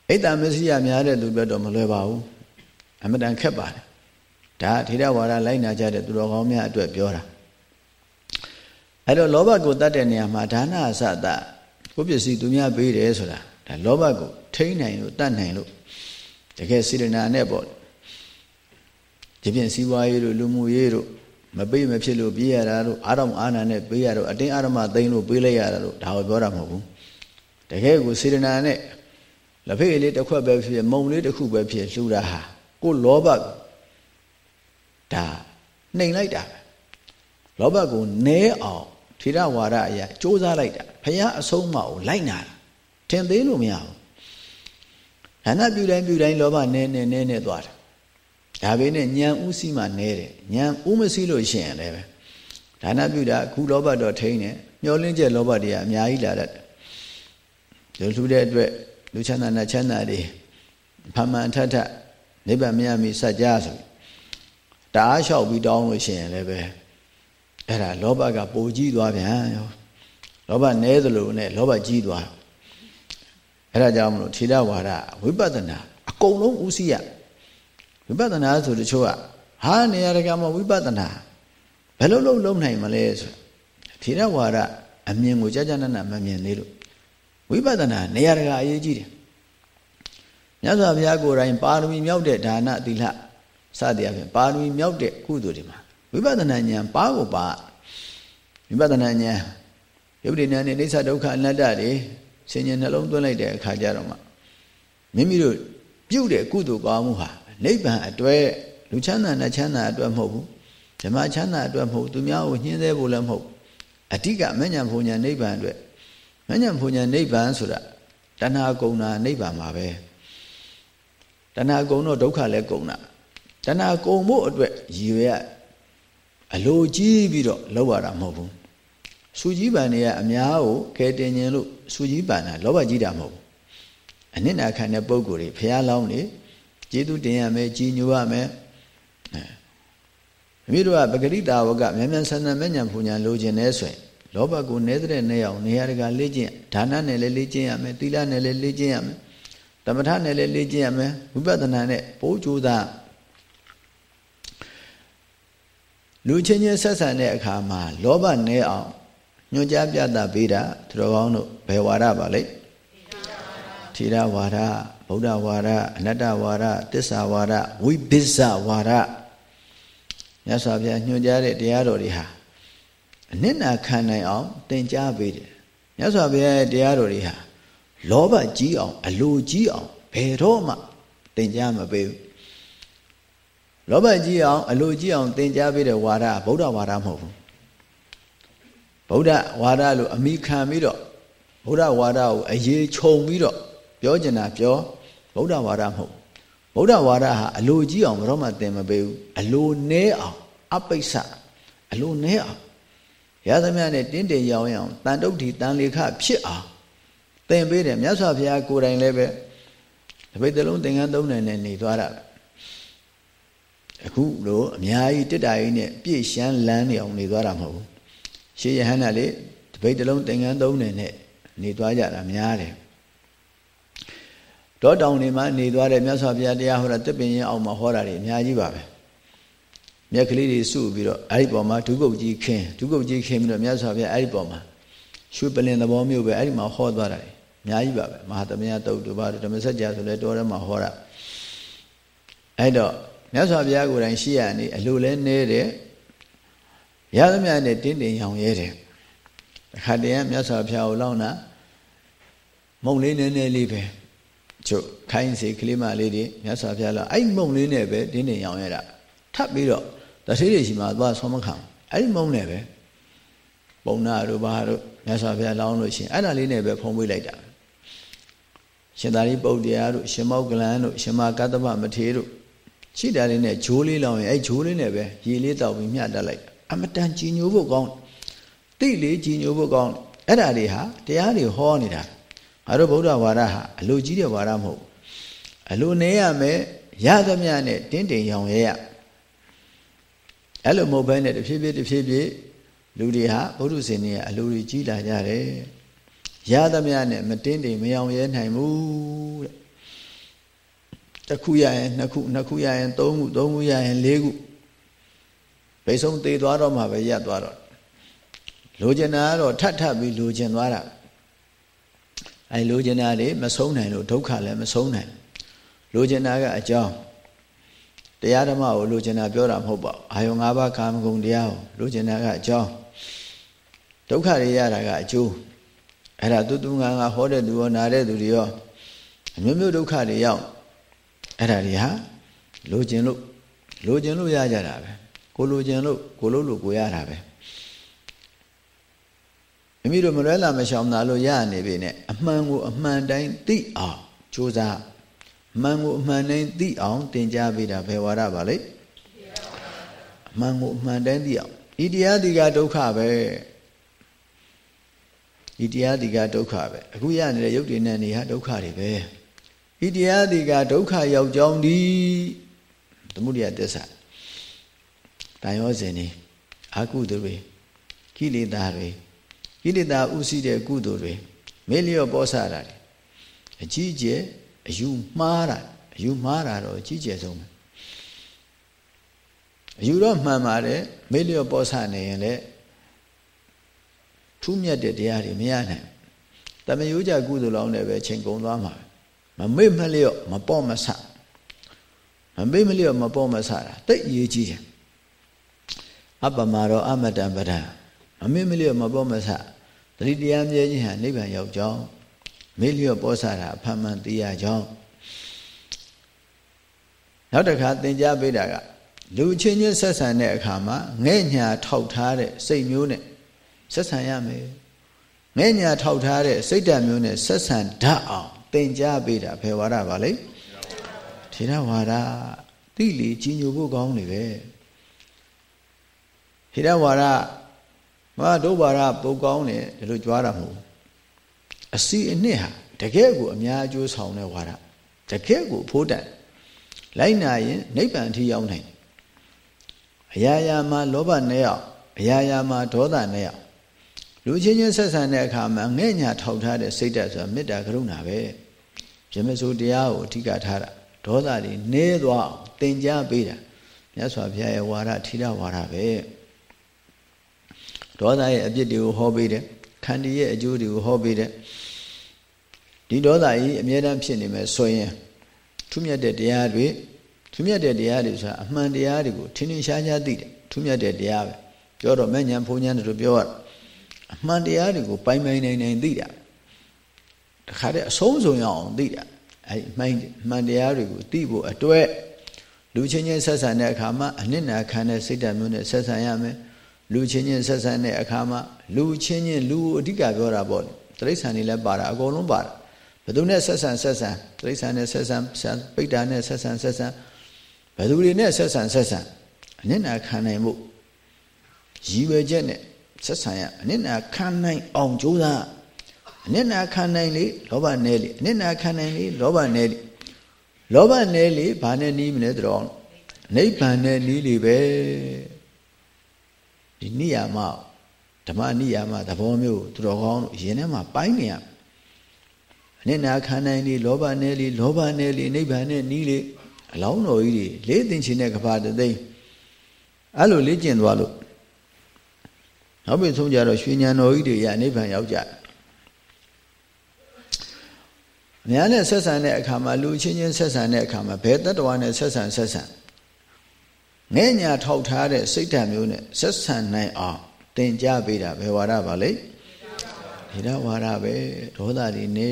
အိတ်တမစ္စရိယများတဲ့သူတွေတော့မလွယ်ပါဘူးအမတန်ခက်ပါတယ်ဒါထေရဝါဒလိုက်နာကြတဲ့သူတော်ကောင်းများအတွက်ပြောတာ အဲ့တော့လောဘကိုတတ်တဲ့နေရာမှာဒါနအစတကိုပစ္စည်းသူများပေးတယ်ဆိုတာဒါလောဘကိုထိန်းနိုင်လို့တတ်နိုင်လို့တကယ်စေတနာနဲ့ပေါ့ဒီပြင်စီးပွားရေးတို့လူမှုရေးတို့မပေးမဖြစ်လို့ပြေးရတာတို့အာရမအာနာနဲ့ပေးရတော့အတင်းအာရမသိမ့်လို့ပေးလိုက်ရတာတို့ဒါကိုပြောတာမဟုတ်ဘူးတကယ်ကိုစေတနာနဲ့လက်ဖေးလေးတစ်ခွက်ပဲဖြစ်မုံလေးတစ်ခုပဲဖြစ်လှူတာဟာကိုလောဘဒါနှိမ်လိုက်တာလောဘကိုနဲအောင် ထေရဝါဒအရာစ조사လိုက်တာဘုရားအဆုံးအမကိုလိုက်နာတာထင်သေးလို့မရဘူးဒါနပြုတိုင်းပြုတိုင်းလောဘနဲနဲနဲနဲသွားတာဒါပေမဲ့ဉာဏ်ဥစီမှနဲတယ်ဉာဏ်ဥမစီလို့ရှိရင်လည်းပဲဒါနပြုတာအခုလောဘတော့ထိန်းတယ်မျောလင်းချက်လောဘတွေကအများကြီးလာတတ်တယ်လူလူတဲ့အတွက်လူချမ်းသာနဲ့ချမ်းသာတွေဖမှန်ထထနိဗ္ဗာန်မရမီစัจ जा ဆိုတအားလျှောက်ပြီးတောင်းလို့ရှိရင်လည်းပဲ အဲ့ဒါလောဘကပိုကြီးသွားပြန်ရောလောဘနည်းသလိုနဲ့လောဘကြီးသွားအဲ့ဒါကြောင့်မလို့ထေရဝါဒဝိပဿနာအကုန်လုံးဥစီရဝိပဿနာဆိုတချို့ကဟာနေရာတကမှာဝိပဿနာဘယ်လိုလုပ်လုပ်နိုင်မလဲဆိုထေရဝါဒအမြင်ကိုကြာကြာနာနာမမြင်သေးလို့ဝိပဿနာနေရာတကာအရေးကြီးတယ်မြတ်စွာဘုရားကိုယ်တိုင်ပါရမီမြောက်တဲ့ဒါနသီလစသည်အပြင်ပါရမီမြောက်တဲ့ကုသိုလ်တွေမှာ ဝိပဿနာဉာဏ်ပါကိုပါဝိပဿနာဉာဏ်ယုတ်တိဉာဏ်နဲ့အိဋ္ဌဒုက္ခအနတ္တတွေဆင်ញံနှလုံးသွင်းလိုက်တဲ့အခါကျတော့မှမိမိတို့ပြုတ်တဲ့ကုသိုလ်ကောင်းမှုဟာနိဗ္ဗာန်အတွက်လူချမ်းသာနဲ့ချမ်းသာအတွက်မဟုတ်ဘူးဓမ္မချမ်းသာအတွက်မဟုတ်သူများကိုညှင်းသေးဖို့လည်းမဟုတ်အဓိကမဉ္ဇဉ်ဘုံညာနိဗ္ဗာန်အတွက်မဉ္ဇဉ်ဘုံညာနိဗ္ဗာန်ဆိုတာတဏှာကုံတာနိဗ္ဗာန်မှာပဲတဏှာကုံတော့ဒုက္ခလည်းကုံတာတဏှာကုံဖို့အတွက်ရည်ရွယ် အလိုကြီးပြီးတော့လောက်ရတာမဟုတ်ဘူးစူကြီးပန်တွေကအများကိုကဲတင်ခြင်းလို့စူကြီးပန်တာလောဘကြီးတာမဟုတ်ဘူးအနစ်နာခံတဲ့ပုံကိုယ်တွေဖះလောင်းနေကျေးဇူးတင်ရမယ်ကြီးညိုရမယ်မိတို့ကပဂရိတာဝကမြန်မြန်ဆန်ဆန်မဲ့ညာဖူညာလိုချင်နေဆိုရင်လောဘကိုနဲတဲ့နဲ့အောင်နေရာတကာလေ့ကျင့်ဒါနနဲ့လည်းလေ့ကျင့်ရမယ်သီလနဲ့လည်းလေ့ကျင့်ရမယ်ဓမ္မထနဲ့လည်းလေ့ကျင့်ရမယ်ဝိပဿနာနဲ့ပိုးကြိုးစား လူချင်းချင်းဆက်ဆံတဲ့အခါမှာလောဘနဲအောင်ညွှန်ကြားပြတာပေးတာသူတော်ကောင်းတို့ဘယ်ဝါဒပါလဲထေရဝါဒဗုဒ္ဓဝါဒအနတ္တဝါဒတစ္ဆာဝါဒဝိပစ္ဆဝါဒမြတ်စွာဘုရားညွှန်ကြားတဲ့တရားတော်တွေဟာအနစ်နာခံနိုင်အောင်သင်ကြားပေးတယ်မြတ်စွာဘုရားရဲ့တရားတော်တွေဟာလောဘကြီးအောင်အလိုကြီးအောင်ဘယ်တော့မှသင်ကြားမပေးဘူး လောဘကြီးအောင်အလိုကြီးအောင်သင်ကြားပေးတဲ့ဝါဒဗုဒ္ဓဝါဒမဟုတ်ဘူးဗုဒ္ဓဝါဒလို့အမိခံပြီးတော့ဗုဒ္ဓဝါဒကိုအရေးခြုံပြီးတော့ပြောကျင်တာပြောဗုဒ္ဓဝါဒမဟုတ်ဗုဒ္ဓဝါဒဟာအလိုကြီးအောင်ဘယ်တော့မှသင်မပေးဘူးအလိုနဲအောင်အပိစ္ဆအလိုနဲအောင်ရသမျှနဲ့တင်းတင်ရောင်းရအောင်တန်တုတ်တီတန်လေခဖြစ်အောင်သင်ပေးတယ်မြတ်စွာဘုရားကိုယ်တိုင်လည်းပဲတပိတ်တလုံးသင်္ကန်းသုံးနိုင်နဲ့နေသွားတာ အခုလို့အများကြီးတစ်တာကြီးနဲ့ပြည့်ရှမ်းလန်းနေအောင်နေသွားတာမဟုတ်ဘူးရှေးယဟန်ကလေတပိတ်တလုံးသင်္ကန်းသုံးနေနဲ့နေသွားကြတာများတယ်တောတောင်တွေမှာနေသွားတဲ့မြတ်စွာဘုရားတရားဟောတာတစ်ပင်ရင်အောင်မှာဟောတာတွေအများကြီးပါပဲမြက်ကလေးတွေစုပြီးတော့အဲ့ဒီပေါ်မှာဒုက္ကုတ်ကြီးခင်းဒုက္ကုတ်ကြီးခင်းပြီးတော့မြတ်စွာဘုရားအဲ့ဒီပေါ်မှာရွှေပလင်သဘောမျိုးပဲအဲ့ဒီမှာဟောသွားတာတွေအများကြီးပါပဲမဟာသမယတုတ်တို့ဘာတို့ဓမ္မစကြာဆိုလဲတောထဲမှာဟောတာအဲ့တော့ မြတ်စွာဘုရားကိုယ်တိုင်ရှိရနေအလိုလဲနေတယ်ရသမျှနဲ့တင်းတင်းရောင်ရဲတယ်တခါတည်းကမြတ်စွာဘုရားကိုလောင်းတာမုံလေးနည်းနည်းလေးပဲချုပ်ခိုင်းစီကလေးမလေးတွေမြတ်စွာဘုရားလာအဲ့မုံလေးနဲ့ပဲတင်းတင်းရောင်ရဲတာထပ်ပြီးတော့တထေးတွေရှိမှသွားဆောမခံအဲ့မုံနဲ့ပဲပုံနာတို့ဘာတို့မြတ်စွာဘုရားလောင်းလို့ရှိရင်အဲ့ဒါလေးနဲ့ပဲဖုံးပေးလိုက်တာရှင်သာရိပုတ္တရာတို့ရှင်မောကလန်တို့ရှင်မကတ္တဗမထေရတို့ ရှိတာလေးနဲ့ဂျိုးလေးလောင်းရင်အဲ့ဂျိုးလေးနဲ့ပဲရေလေးတောက်ပြီးမျှတတ်လိုက်အမတန်ကြည်ညိုဖို့ကောင်းတိလေးကြည်ညိုဖို့ကောင်းအဲ့ဒါတွေဟာတရားတွေဟောနေတာငါတို့ဗုဒ္ဓဝါဒဟာအလိုကြီးတဲ့ဝါဒမဟုတ်အလိုနေရမယ်ရသမျှနဲ့တင်းတင်ရောင်ရဲရအဲ့လိုမဟုတ်ဘဲနဲ့တဖြည်းဖြည်းတဖြည်းဖြည်းလူတွေဟာဘုရုဇင်တွေကအလိုတွေကြီးလာကြတယ်ရသမျှနဲ့မတင်းတင်မရောင်ရဲနိုင်ဘူးတဲ့ တစ်ခုရရင်နှစ်ခုနှစ်ခုရရင်သုံးခုသုံးခုရရင်လေးခုဘိဆုံးသေးသွားတော့မှပဲရက်သွားတော့လိုချင်တာကတော့ထပ်ထပ်ပြီးလိုချင်သွားတာအဲလိုချင်တာတွေမဆုံးနိုင်လို့ဒုက္ခလည်းမဆုံးနိုင်လိုချင်တာကအကြောင်းတရားဓမ္မကိုလိုချင်တာပြောတာမဟုတ်ပါဘူးအာယုံ၅ပါးကာမဂုဏ်တရားကိုလိုချင်တာကအကြောင်းဒုက္ခတွေရတာကအကျိုးအဲ့ဒါသူသူငါငါဟောတဲ့သူရောနားတဲ့သူတွေရောအမျိုးမျိုးဒုက္ခတွေရောက် အဲ့ဒါတွေဟာလိုချင်လို့လိုချင်လို့ရကြတာပဲကိုလိုချင်လို့ကိုလို့လို့ကိုရတာပဲမိမိတို့မလွဲလာမရှောင်တာလို့ရနေပြီနဲ့အမှန်ကိုအမှန်တိုင်းသိအောင်ကြိုးစားမှန်ကိုအမှန်တိုင်းသိအောင်သင်ကြားပေးတာဘယ်ဝါဒပါလဲအမှန်ကိုအမှန်တိုင်းသိအောင်ဤတရားဒီကဒုက္ခပဲဤတရားဒီကဒုက္ခပဲအခုရနေတဲ့ရုပ်တည်နဲ့နေဟာဒုက္ခတွေပဲ ဤတရားဒီကဒုက္ခရောက်ကြောင်းဒီသမုဒိယသစ္စာတန်ရောစဉ်နေအာကုသိုလ်တွေကိလေသာတွေကိလေသာဥသိတဲ့ကုသိုလ်တွေမေလျော့ပေါ်ဆတာတွေအကြီးကျယ်အယူမှားတာအယူမှားတာတော့အကြီးကျယ်ဆုံးပဲအယူတော့မှန်ပါတယ်မေလျော့ပေါ်ဆနေရင်လည်းထူးမြတ်တဲ့တရားတွေမရနိုင်တမယိုးကြကုသိုလ်လောင်းလည်းပဲချိန်ကုန်သွားမှာ မမေ့မလျော့မပေါ့မဆမမေ့မလျော့မပေါ့မဆတာတိတ်အရေးကြီးတယ်အပမရောအမတံပဒံမမေ့မလျော့မပေါ့မဆတတိတရားမြဲခြင်းဟာနိဗ္ဗာန်ရောက်ကြောင်းမေ့လျော့ပေါ်ဆတာအဖန်မှန်သိရကြောင်းနောက်တစ်ခါသင်ကြားပေးတာကလူချင်းချင်းဆက်ဆံတဲ့အခါမှာငဲ့ညာထောက်ထားတဲ့စိတ်မျိုးနဲ့ဆက်ဆံရမယ်ငဲ့ညာထောက်ထားတဲ့စိတ်ဓာတ်မျိုးနဲ့ဆက်ဆံဓာတ်အောင် သင်ကြားပေးတာဘယ်ဝါဒပါလဲထေရဝါဒတိလီကြီးညိုဖို့ကောင်းနေပဲထေရဝါဒမဒုဘာရပုတ်ကောင်းတယ်ဒီလိုကြွားတာမဟုတ်အစီအနှစ်ဟာတကယ်ကိုအများအကျိုးဆောင်တဲ့ဝါဒတကယ်ကိုဖိုးတန်လိုက်နာရင်နိဗ္ဗာန်ထိရောက်နိုင်အရာရာမှာလောဘနဲ့ရောက်အရာရာမှာဒေါသနဲ့ရောက်လူချင်းချင်းဆက်ဆံတဲ့အခါမှာငဲ့ညာထောက်ထားတဲ့စိတ်ဓာတ်ဆိုတာမေတ္တာကရုဏာပဲ ပြမစိုးတရားကိုအဓိကထားတာဒေါသတွေနည်းသွားအောင်သင်ကြားပေးတာမြတ်စွာဘုရားရဲ့ဝါဒထီရဝါဒပဲဒေါသရဲ့အပြစ်တွေကိုဟောပေးတယ်ခန္တီရဲ့အကျိုးတွေကိုဟောပေးတယ်ဒီဒေါသကြီးအမြဲတမ်းဖြစ်နေမယ်ဆိုရင်ထူးမြတ်တဲ့တရားတွေထူးမြတ်တဲ့တရားတွေဆိုတာအမှန်တရားတွေကိုထင်ထင်ရှားရှားသိတယ်ထူးမြတ်တဲ့တရားပဲပြောတော့မဲ့ညာဖုံညာတို့ပြောရအမှန်တရားတွေကိုပိုင်ပိုင်နိုင်နိုင်သိတာ တခါတည်းအဆုံးစုံရအောင်သိတာအဲမှန်မှန်တရားတွေကိုသိဖို့အတွက်လူချင်းချင်းဆက်ဆံတဲ့အခါမှာအနစ်နာခံတဲ့စိတ်ဓာတ်မျိုးနဲ့ဆက်ဆံရမယ်လူချင်းချင်းဆက်ဆံတဲ့အခါမှာလူချင်းချင်းလူအဓိကပြောတာပေါ့တိရစ္ဆာန်တွေလည်းပါတာအကုန်လုံးပါတာဘယ်သူနဲ့ဆက်ဆံဆက်ဆံတိရစ္ဆာန်နဲ့ဆက်ဆံပိဋ္ဌာနဲ့ဆက်ဆံဆက်ဆံဘယ်သူတွေနဲ့ဆက်ဆံဆက်ဆံအနစ်နာခံနိုင်မှုရည်ရွယ်ချက်နဲ့ဆက်ဆံရအနစ်နာခံနိုင်အောင်ကြိုးစား အနစ်နာခံနိုင်လေလောဘနည်းလေအနစ်နာခံနိုင်လေလောဘနည်းလေလောဘနည်းလေဘာနဲ့နီးမလဲတော့နိဗ္ဗာန်နဲ့နီးလေပဲဒီနိယာမဓမ္မနိယာမသဘောမျိုးသူတော်ကောင်းတို့ရင်ထဲမှာပိုင်းနေရအနစ်နာခံနိုင်လေလောဘနည်းလေလောဘနည်းလေနိဗ္ဗာန်နဲ့နီးလေအလောင်းတော်ကြီးတွေလေးသိင်ချင်းတဲ့ကဘာတသိန်းအဲ့လိုလေ့ကျင့်သွားလို့နောက်ပြီးဆုံးကြတော့ရွှေဉဏ်တော်ကြီးတွေရနိဗ္ဗာန်ရောက်ကြ အများနဲ့ဆက်ဆံတဲ့အခါမှာလူချင်းချင်းဆက်ဆံတဲ့အခါမှာဘယ်တတ္တဝါနဲ့ဆက်ဆံဆက်ဆံငဲ့ညာထောက်ထားတဲ့စိတ်ဓာတ်မျိုးနဲ့ဆက်ဆံနိုင်အောင်သင်ကြားပေးတာဘယ်ဝါဒပါလဲဒီတော့ဝါဒပဲဒေါသတွေနေ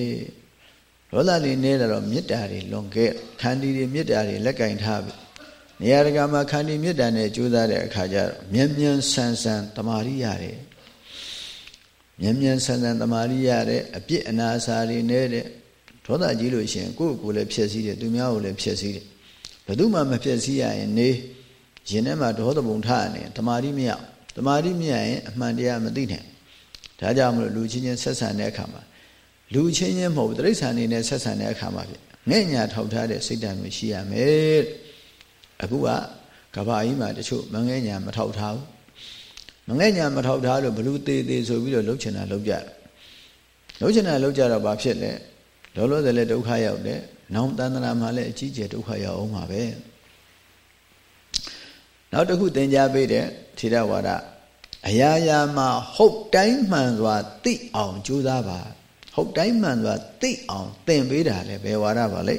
ဒေါသတွေနေတော့မေတ္တာတွေလွန်ခဲ့ခန္တီတွေမေတ္တာတွေလက်ကင်ထားပြီနေရာတကာမှာခန္တီမေတ္တာနဲ့ကြိုးစားတဲ့အခါကျတော့မြန်မြန်ဆန်ဆန်တမာရိရတယ်မြန်မြန်ဆန်ဆန်တမာရိရတယ်အပြစ်အနာစာတွေနေတဲ့ ဒေါသကြီးလို့ရှိရင်ကိုယ့်ကိုယ်လည်းဖြစ်စည်းတယ်သူများကိုလည်းဖြစ်စည်းတယ်ဘယ်သူမှမဖြစ်စည်းရရင်နေရင်ထဲမှာဒေါသပုံထားနေတမာရိမရတမာရိမရရင်အမှန်တရားမသိနိုင်ဒါကြောင့်မလို့လူချင်းချင်းဆက်ဆံတဲ့အခါမှာလူချင်းချင်းမဟုတ်တိရစ္ဆာန်နေနဲ့ဆက်ဆံတဲ့အခါမှာဖြစ်ငဲ့ညာထောက်ထားတဲ့စိတ်ဓာတ်မျိုးရှိရမယ်အခုကကဘာကြီးမှာတချို့မငဲ့ညာမထောက်ထားဘူးမငဲ့ညာမထောက်ထားလို့ဘလူသေးသေးဆိုပြီးတော့လှုပ်ချင်တာလှုပ်ကြတယ်လှုပ်ချင်တာလှုပ်ကြတော့ဘာဖြစ်လဲ လောလောဆယ်လည်းဒုက္ခရောက်တယ်နောင်တန်တရာမှာလည်းအကြီးကျယ်ဒုက္ခရောက်အောင်ပါပဲနောက်တစ်ခုသင်ကြားပေးတဲ့ထေရဝါဒအရာရာမှာဟုတ်တိုင်းမှန်စွာသိအောင်ကြိုးစားပါဟုတ်တိုင်းမှန်စွာသိအောင်သင်ပေးတာလဲဘယ်ဝါဒပါလဲ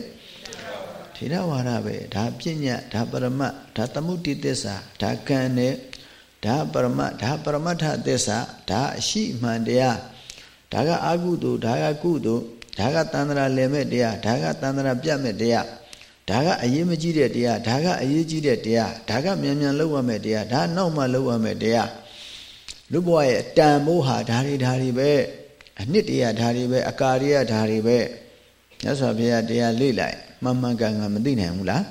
ထေရဝါဒပဲဒါပညာဒါပရမတ်ဒါသမုဒိသစ္စာဒါကံနဲ့ဒါပရမတ်ဒါပရမတ္ထသစ္စာဒါအရှိမှန်တရားဒါကအာကုသိုလ်ဒါကကုသိုလ် ဒါကတန္တရာလည်မဲ့တရားဒါကတန္တရာပြတ်မဲ့တရားဒါကအရေးမကြီးတဲ့တရားဒါကအရေးကြီးတဲ့တရားဒါကမြန်မြန်လောက်ရမယ့်တရားဒါနောက်မှလောက်ရမယ့်တရားလူဘဝရဲ့တန်မိုးဟာဒါတွေဒါတွေပဲအနှစ်တရားဒါတွေပဲအကာရိယဒါတွေပဲမြတ်စွာဘုရားတရားလေ့လိုက်မှန်မှန်ကန်ကန်မသိနိုင်ဘူးလား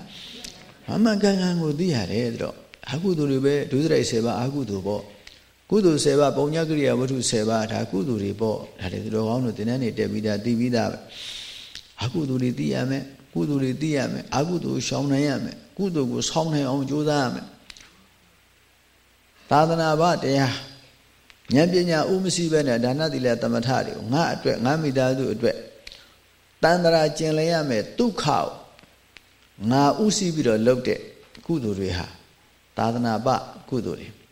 မှန်မှန်ကန်ကန်ကိုသိရတယ်တော့အကုသိုလ်တွေပဲဒုစရိုက်7ပါးအကုသိုလ်ပေါ့ ကုသိုလ်10ပါးပုံညကရိယာဝတ္ထု10ပါးဒါကုသိုလ်တွေပေါ့ဒါတွေသူတော်ကောင်းတို့သင်တန်းတွေတက်ပြီးသားသိပြီးသားပဲအကုသိုလ်တွေသိရမယ်ကုသိုလ်တွေသိရမယ်အကုသိုလ်ရှောင်နိုင်ရမယ်ကုသိုလ်ကိုဆောင်းနိုင်အောင်ကြိုးစားရမယ်သာသနာ့ဘတရားဉာဏ်ပညာဥမရှိပဲနဲ့ဒါနသီလသမထတွေငါအတွက်ငါမိသားစုအတွက်တန်တရာကျင်လည်ရမယ်ဒုက္ခငါဥရှိပြီးတော့လုပ်တဲ့ကုသိုလ်တွေဟာသာသနာ့ဘကုသိုလ်တွေ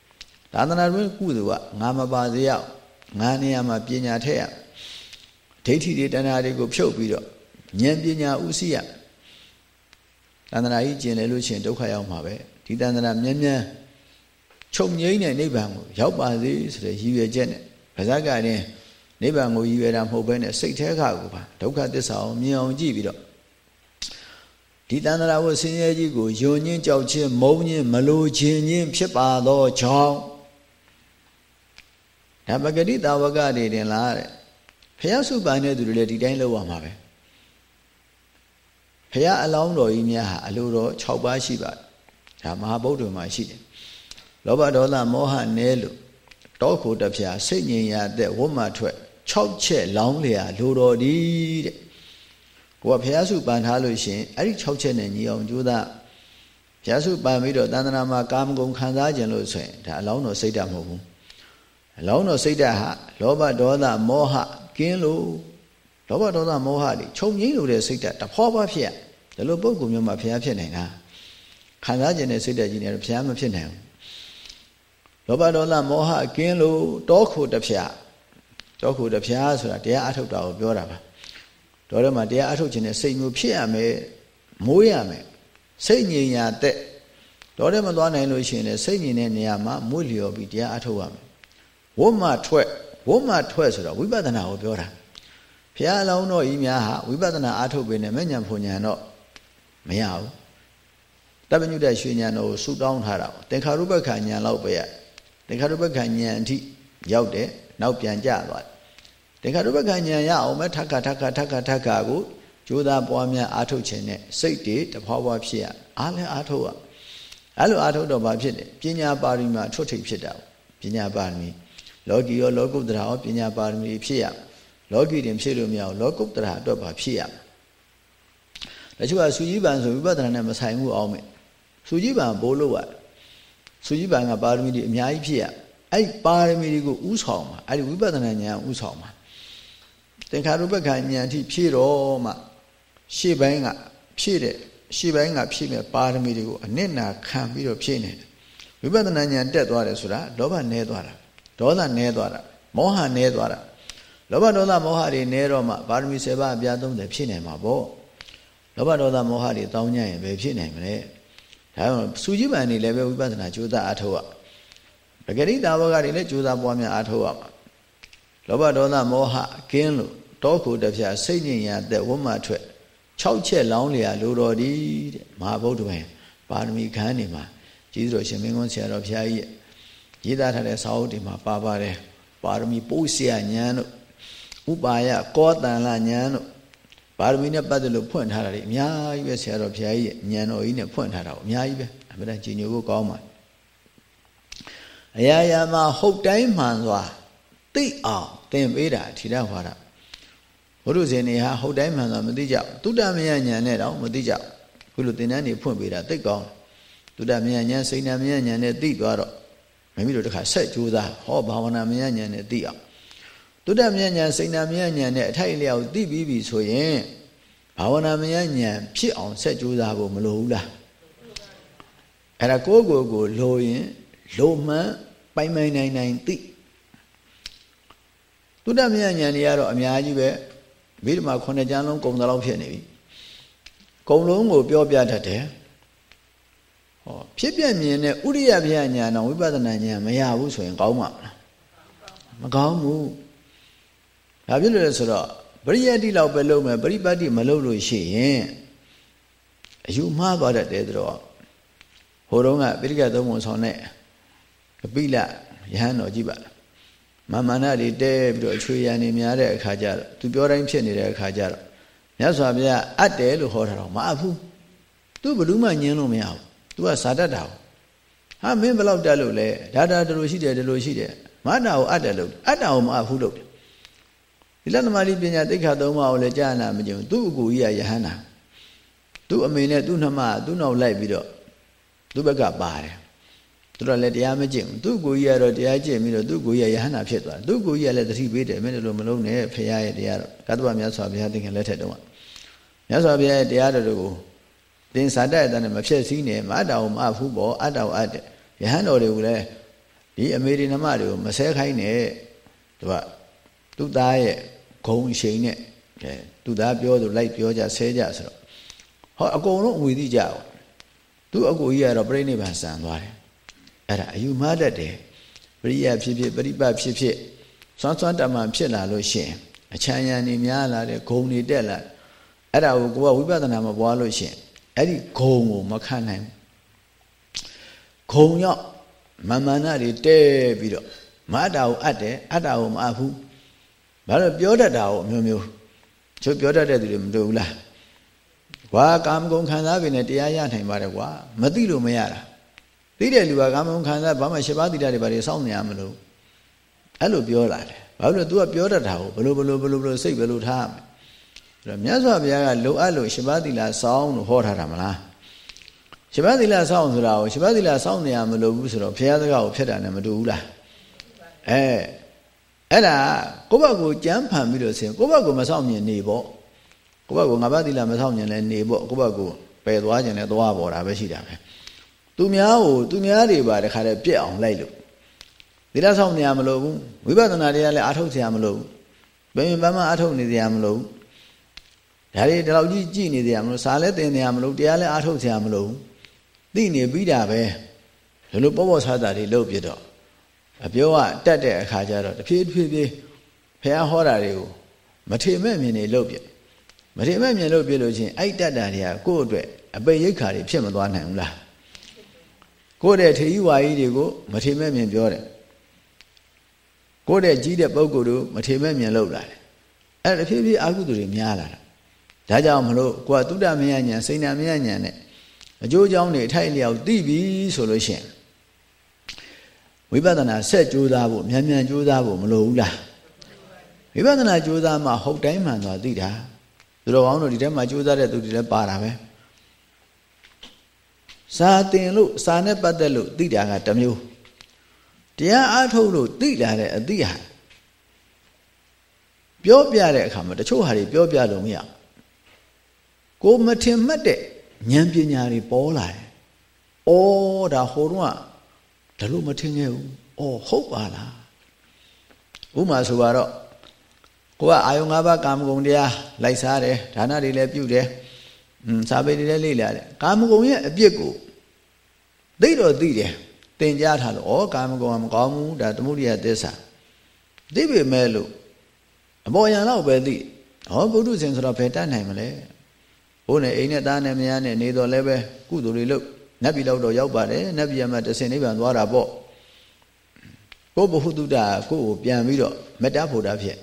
သာသနာ့တွင်ကုသိုလ်ကငါမပါစေရငါနေရာမှာပညာထည့်ရဒိဋ္ဌိတွေတဏှာတွေကိုဖြုတ်ပြီးတော့ဉာဏ်ပညာဥရှိရတန္တရာကြီးကျင်လေလို့ရှိရင်ဒုက္ခရောက်မှာပဲဒီတန္တရာမြဲမြဲချုပ်ငိမ့်တဲ့နိဗ္ဗာန်ကိုရောက်ပါစေဆိုတဲ့ရည်ရွယ်ချက်နဲ့ဗဇက်ကရင်နိဗ္ဗာန်ကိုရည်ရွယ်တာမဟုတ်ဘဲနဲ့စိတ်แท้ခါကိုပါဒုက္ခသစ္စာကိုမြင်အောင်ကြည့်ပြီးတော့ဒီတန္တရာဝဆင်းရဲကြီးကိုယုံညင်းကြောက်ခြင်းမုန်းခြင်းမလိုခြင်းချင်းဖြစ်ပါသောကြောင့် ဒါပဂတိတာဝကတွေတင်လားတဲ့ဖះစုပိုင်တဲ့သူတွေလည်းဒီတိုင်းလုပ်ရမှာပဲဖះအလောင်းတော်ကြီးများဟာအလိုတော်6ပါးရှိပါတယ်ဒါမဟာဗုဒ္ဓမှာရှိတယ်လောဘဒေါသမောဟနဲလို့တောခိုတဖြာစိတ်ငြိမ်ရတဲ့ဝတ်မှထွက်6ချက်လောင်းလျာလိုတော်ဒီတဲ့ကိုကဖះစုပန်ထားလို့ရှင်အဲ့ဒီ6ချက်နဲ့ညီအောင်ကြိုးစားဖះစုပန်ပြီးတော့တန်တနာမှာကာမဂုဏ်ခံစားခြင်းလို့ဆိုရင်ဒါအလောင်းတော်စိတ်ဓာတ်မဟုတ်ဘူး အလောင်းတော်စိတ်ဓာတ်ဟာလောဘဒေါသမောဟကင်းလို့လောဘဒေါသမောဟတွေခြုံငိမ့်လို့တဲ့စိတ်ဓာတ်တဖွာဖွာဖြစ်ရဒီလိုပုံကုမျိုးမှာဖះဖြစ်နိုင်တာခံစားခြင်းနဲ့စိတ်ဓာတ်ကြီးနဲ့ဖះမဖြစ်နိုင်ဘူးလောဘဒေါသမောဟကင်းလို့တောခိုတဖြာတောခိုတဖြာဆိုတာတရားအထုတ်တာကိုပြောတာပါတော်ထဲမှာတရားအထုတ်ခြင်းနဲ့စိတ်မျိုးဖြစ်ရမယ်မိုးရမယ်စိတ်ငြိမ်ရတဲ့တော်ထဲမှာသွားနိုင်လို့ရှိရင်လည်းစိတ်ငြိမ်တဲ့နေရာမှာမွေ့လျော်ပြီးတရားအထုတ်ရမယ် ဝတ်မှထွက်ဝတ်မှထွက်ဆိုတော့ဝိပဿနာကိုပြောတာဘုရားအလောင်းတော်ဤများဟာဝိပဿနာအထုတ်ပေနဲ့မဉဏ်ဖွဉဏ်တော့မရဘူးတပညုတရွှေဉဏ်တော်ကိုဆူတောင်းထားတာသင်္ခါရုပ္ပခဉဏ်လောက်ပဲရသင်္ခါရုပ္ပခဉဏ်အထိရောက်တယ်နောက်ပြန်ကြသွားတယ်သင်္ခါရုပ္ပခဉဏ်ရအောင်မဲ့ထက်ခါထက်ခါထက်ခါထက်ခါကိုကြိုးစားပွားများအားထုတ်ခြင်းနဲ့စိတ်တွေတဖွာဖွာဖြစ်ရအားလည်းအားထုတ်ရအဲ့လိုအားထုတ်တော့ဘာဖြစ်လဲပညာပါရမီမှာထွတ်ထိပ်ဖြစ်တာပညာပါရမီ လောကီရောလောကုတ္တရာရောပညာပါရမီဖြစ်ရလောကီတင်ဖြစ်လို့မရအောင်လောကုတ္တရာအတွက်ဘာဖြစ်ရတချို့ကစူကြီးပန်ဆိုဝိပဿနာနဲ့မဆိုင်ဘူးအောင်မယ်စူကြီးပန်ဘိုးလို့ရစူကြီးပန်ကပါရမီတွေအများကြီးဖြစ်ရအဲ့ပါရမီတွေကိုဥဆောင်မှာအဲ့ဒီဝိပဿနာဉာဏ်ဥဆောင်မှာသင်္ခါရုပ္ပခဉာဏ်အထိဖြည့်တော့မှရှေ့ပိုင်းကဖြည့်တဲ့ရှေ့ပိုင်းကဖြည့်မဲ့ပါရမီတွေကိုအနစ်နာခံပြီးတော့ဖြည့်နေတယ်ဝိပဿနာဉာဏ်တက်သွားတယ်ဆိုတာလောဘနည်းသွားတာ ဒေါသနည်းသွားတာမောဟနည်းသွားတာလောဘဒေါသမောဟတွေနည်းတော့မှပါရမီ7ပါးအပြား30ဖြစ်နိုင်မှာပေါ့လောဘဒေါသမောဟတွေတောင်းကြရင်ဘယ်ဖြစ်နိုင်မလဲဒါကြောင့်စူကြီးပန်နေလည်းပဲဝိပဿနာကြိုးစားအားထုတ်ရပဂရိတာဝကတွေလည်းကြိုးစားပွားများအားထုတ်ရမှာလောဘဒေါသမောဟကင်းလို့တောခုတဖြာစိတ်ညင်ရတဲ့ဝမထွက်6ချက်လောင်းလျာလိုတော်ဒီတဲ့မဟာဗုဒ္ဓဘုရင်ပါရမီခန်းနေမှာကြီးတော်ရှင်မင်းကွန်းဆရာတော်ဘုရားကြီးရေး သားထားတဲ့စာအုပ်တွေမှာပါပါတယ်ပါရမီပိုးဆရာဉာဏ်တို့ဥပါယကောတန်လဉာဏ်တို့ပါရမီနဲ့ပတ်သက်လို့ဖွင့်ထားတာတွေအများကြီးပဲဆရာတော်ဘုရားကြီးဉာဏ်တော်ကြီးနဲ့ဖွင့်ထားတာအများကြီးပဲအမှန်တန်ကြီးညိုဖို့ကောင်းပါအရာရာမှာဟုတ်တိုင်းမှန်စွာသိအောင်သင်ပေးတာထိရဟောတာဘုရုဇင်တွေဟာဟုတ်တိုင်းမှန်စွာမသိကြဘူးတုဒ္ဓမယဉာဏ်နဲ့တော့မသိကြဘူးခုလိုသင်တန်းတွေဖွင့်ပေးတာသိကောင်းတုဒ္ဓမယဉာဏ်စိဏမယဉာဏ်နဲ့သိသွားတော့ မမိတို့တခါဆက်ကြိုးစားဟောဘာဝနာမယဉာဏ်နဲ့သိအောင်တုဒ္ဓမယဉာဏ်စိဏမယဉာဏ်နဲ့အထိုက်အလျောက်သိပြီးပြီဆိုရင်ဘာဝနာမယဉာဏ်ဖြစ်အောင်ဆက်ကြိုးစားဖို့မလိုဘူးလားအဲ့ဒါကိုယ့်ကိုယ်ကိုလိုရင်လိုမှန်ပိုင်ပိုင်နိုင်နိုင်သိသုတ္တမယဉာဏ်တွေကတော့အများကြီးပဲမိဓမ္မာခုနှစ်ကျမ်းလုံးကုံတလောက်ဖြစ်နေပြီကုံလုံးကိုပြောပြတတ်တယ် ဟောဖြစ်ပြမြင်တဲ့ဥရိယဗျာဉာဏ်တော့ဝိပဿနာဉာဏ်မရဘူးဆိုရင်ကောင်းမှာမကောင်းဘူးဒါဖြစ်လို့လဲဆိုတော့ပရိယတ်တိလောက်ပဲလုပ်မယ်ပရိပတ်တိမလုပ်လို့ရှိရင်အယူမှားသွားတတ်တယ်တော့ဟိုတုန်းကပိဋကသုံးပုံဆောင်တဲ့ကပိလယဟန်တော်ကြည့်ပါလားမာမနာတွေတဲပြီးတော့အချွေရံနေများတဲ့အခါကျတော့သူပြောတိုင်းဖြစ်နေတဲ့အခါကျတော့မြတ်စွာဘုရားအပ်တယ်လို့ဟောတာတော့မအပ်ဘူးသူဘယ်သူမှညင်းလို့မရဘူး သူကဇာတတ်တာဟာမင်းဘယ်လောက်တက်လို့လဲဒါဒါဒီလိုရှိတယ်ဒီလိုရှိတယ်မအတ္တကိုအပ်တယ်လို့အတ္တကိုမအပ်ဘူးလို့ဒီလသမารိပညာတိခါသုံးပါးကိုလည်းကြားနာမကြုံသူ့အကူကြီးကယဟန္တာသူ့အမေနဲ့သူ့နှမသူ့နောက်လိုက်ပြီးတော့သူ့ဘက်ကပါတယ်သူတို့လည်းတရားမကျင့်ဘူးသူ့ကိုကြီးကတော့တရားကျင့်ပြီးတော့သူ့ကိုကြီးကယဟန္တာဖြစ်သွားတယ်သူ့ကိုကြီးကလည်းတတိပေးတယ်မင်းတို့လိုမလုံးနဲ့ဖရာရဲ့တရားတော့ကတ္တဗမြတ်စွာဘုရားသင်္ခင်လက်ထက်တုန်းကမြတ်စွာဘုရားရဲ့တရားတော်ကို သင်စာတတ်တဲ့နဲ့မဖြစ်စည်းနဲ့မအတ္တကိုမအဖူးပေါ်အတ္တကိုအပ်တယ်ယဟန်တော်တွေကိုလည်းဒီအမေရိနမတွေကိုမဆဲခိုင်းနဲ့သူကသူ့သားရဲ့ဂုံရှိန်နဲ့သူ့သားပြောသူလိုက်ပြောကြဆဲကြဆိုတော့ဟောအကုန်လုံးအဝေသိကြအောင်သူ့အကူကြီးကတော့ပြိဋိဘံဆန်သွားတယ်အဲ့ဒါအယူမှားတတ်တယ်ပရိယဖြစ်ဖြစ်ပရိပတ်ဖြစ်ဖြစ်စွမ်းစွမ်းတမန်ဖြစ်လာလို့ရှိရင်အချမ်းရံနေများလာတယ်ဂုံတွေတက်လာအဲ့ဒါကိုကိုကဝိပဿနာမပွားလို့ရှိရင် အဲ့ဒီဂုံကိုမခံနိုင်ဂုံရောက်မမနာတွေတဲပြီးတော့မအတ္တကိုအပ်တယ်အတ္တကိုမအပ်ဘူးဘာလို့ပြောတတ်တာကိုအမျိုးမျိုးချို့ပြောတတ်တဲ့သူတွေမတွေ့ဘူးလားကွာကာမဂုဏ်ခံစားပြီနဲ့တရားရနိုင်ပါတယ်ကွာမသိလို့မရတာသိတဲ့လူကကာမဂုဏ်ခံစားဘာမှရှင်းပါးတိတာတွေဘာတွေစောင့်နေရမလို့အဲ့လိုပြောလာတယ်ဘာလို့လဲ तू ကပြောတတ်တာကိုဘလို့ဘလို့ဘလို့ဘလို့စိတ်ဘလို့ထားရမယ်အဲ့ တော့မြတ်စွာဘုရားကလိုအပ်လို့ရှင်ဘသီလဆောင်းလို့ဟောထားတာမလားရှင်ဘသီလဆောင်းဆိုတာကိုရှင်ဘသီလဆောင်းနေရမလို့ဘူးဆိုတော့ဘုရားသခါကိုဖျက်တာနဲ့မတူဘူးလားအဲအဲ့ဒါကိုယ့်ဘက်ကိုကြမ်းဖန်ပြီးလို့ဆိုရင်ကိုယ့်ဘက်ကိုမဆောင်မြင်နေပေါ့ကိုယ့်ဘက်ကိုငါဘသီလမဆောင်မြင်လဲနေပေါ့ကိုယ့်ဘက်ကိုပယ်သွားခြင်းလဲသွားပေါ်တာပဲရှိတာပဲသူများကိုသူများတွေပါတခါတည်းပြက်အောင်လိုက်လို့သီလဆောင်နေရမလို့ဘူးဝိပဿနာတရားလည်းအာထုတ်နေရမလို့ဘူးဘယ်မှမအာထုတ်နေရမလို့ဘူး ဒါတွေဒီလောက်ကြီးကြည်နေကြရမလို့စာလဲသင်နေရမလို့တရားလဲအားထုတ်ကြရမလို့သိနေပြီးတာပဲဒီလိုပေါ့ပေါ့ဆားတာတွေလုပ်ပြတော့အပြောကတက်တဲ့အခါကျတော့တဖြည်းဖြည်းဖြည်းဖះဟောတာတွေကိုမထေမဲ့မြင်နေလုပ်ပြမထေမဲ့မြင်လုပ်ပြလို့ချင်းအဲ့တက်တာတွေကကိုယ့်အတွက်အပေရိတ်ခါတွေဖြစ်မသွားနိုင်ဘူးလားကိုယ့်တဲ့ထေကြီးဝါကြီးတွေကိုမထေမဲ့မြင်ပြောတယ်ကိုယ့်တဲ့ကြီးတဲ့ပုံကိုယ်တို့မထေမဲ့မြင်လုပ်လာတယ်အဲ့တဖြည်းဖြည်းအာဟုသူတွေများလာတာ ဒါကြောင့်မလို့ကိုယ်ကသုဒ္ဓမယညာစိဏမယညာနဲ့အကျိုးအကြောင်းတွေအထိုက်လျောက်သိပြီဆိုလို့ရှိရင်ဝိပဿနာဆက်ကြိုးစားဖို့မြန်မြန်ကြိုးစားဖို့မလိုဘူးလားဝိပဿနာကြိုးစားမှဟုတ်တိုင်းမှန်သွားသိတာသူတော်ကောင်းတို့ဒီထဲမှာကြိုးစားတဲ့သူတွေလည်းပါတာပဲစာသင်လို့စာနဲ့ပတ်သက်လို့သိတာကတစ်မျိုးတရားအားထုတ်လို့သိလာတဲ့အသိဟာပြောပြတဲ့အခါမှာတချို့ဟာတွေပြောပြလို့မရ ကိုမထင်မှတ်တဲ့ဉာဏ်ပညာတွေပေါ်လာတယ်။အော်ဒါဟိုတော့ဒါလို့မထင်ခဲ့ဘူး။အော်ဟုတ်ပါလား။ဥမာဆိုတော့ကိုကအာယုံ၅ပါးကာမဂုဏ်တရားလိုက်စားတယ်ဒါနတွေလည်းပြုတယ်။อืมစာပေတွေလည်းလေ့လာတယ်။ကာမဂုဏ်ရဲ့အပြစ်ကိုသိတော့သိတယ်။သင်ကြားထားလို့ဩကာမဂုဏ်ကမကောင်းဘူးဒါသမုဒိယသစ္စာ။သိပေမဲ့လို့အပေါ်ယံတော့ပဲသိ။ဟောဘုဒ္ဓဆင်ဆိုတော့ဘယ်တတ်နိုင်မလဲ။ဘိုး နဲ့အိမ်နဲ့သားနဲ့မယားနဲ့နေတော့လည်းပဲကုသိုလ်တွေလုပ်နတ်ပြည်လောက်တော့ရောက်ပါတယ်နတ်ပြည်မှာတဆင်နိဗ္ဗာန်သွားတာပေါ့ကိုဘုဟုတုတ္တကိုကိုပြန်ပြီးတော့မေတ္တာဖို့တာဖြစ်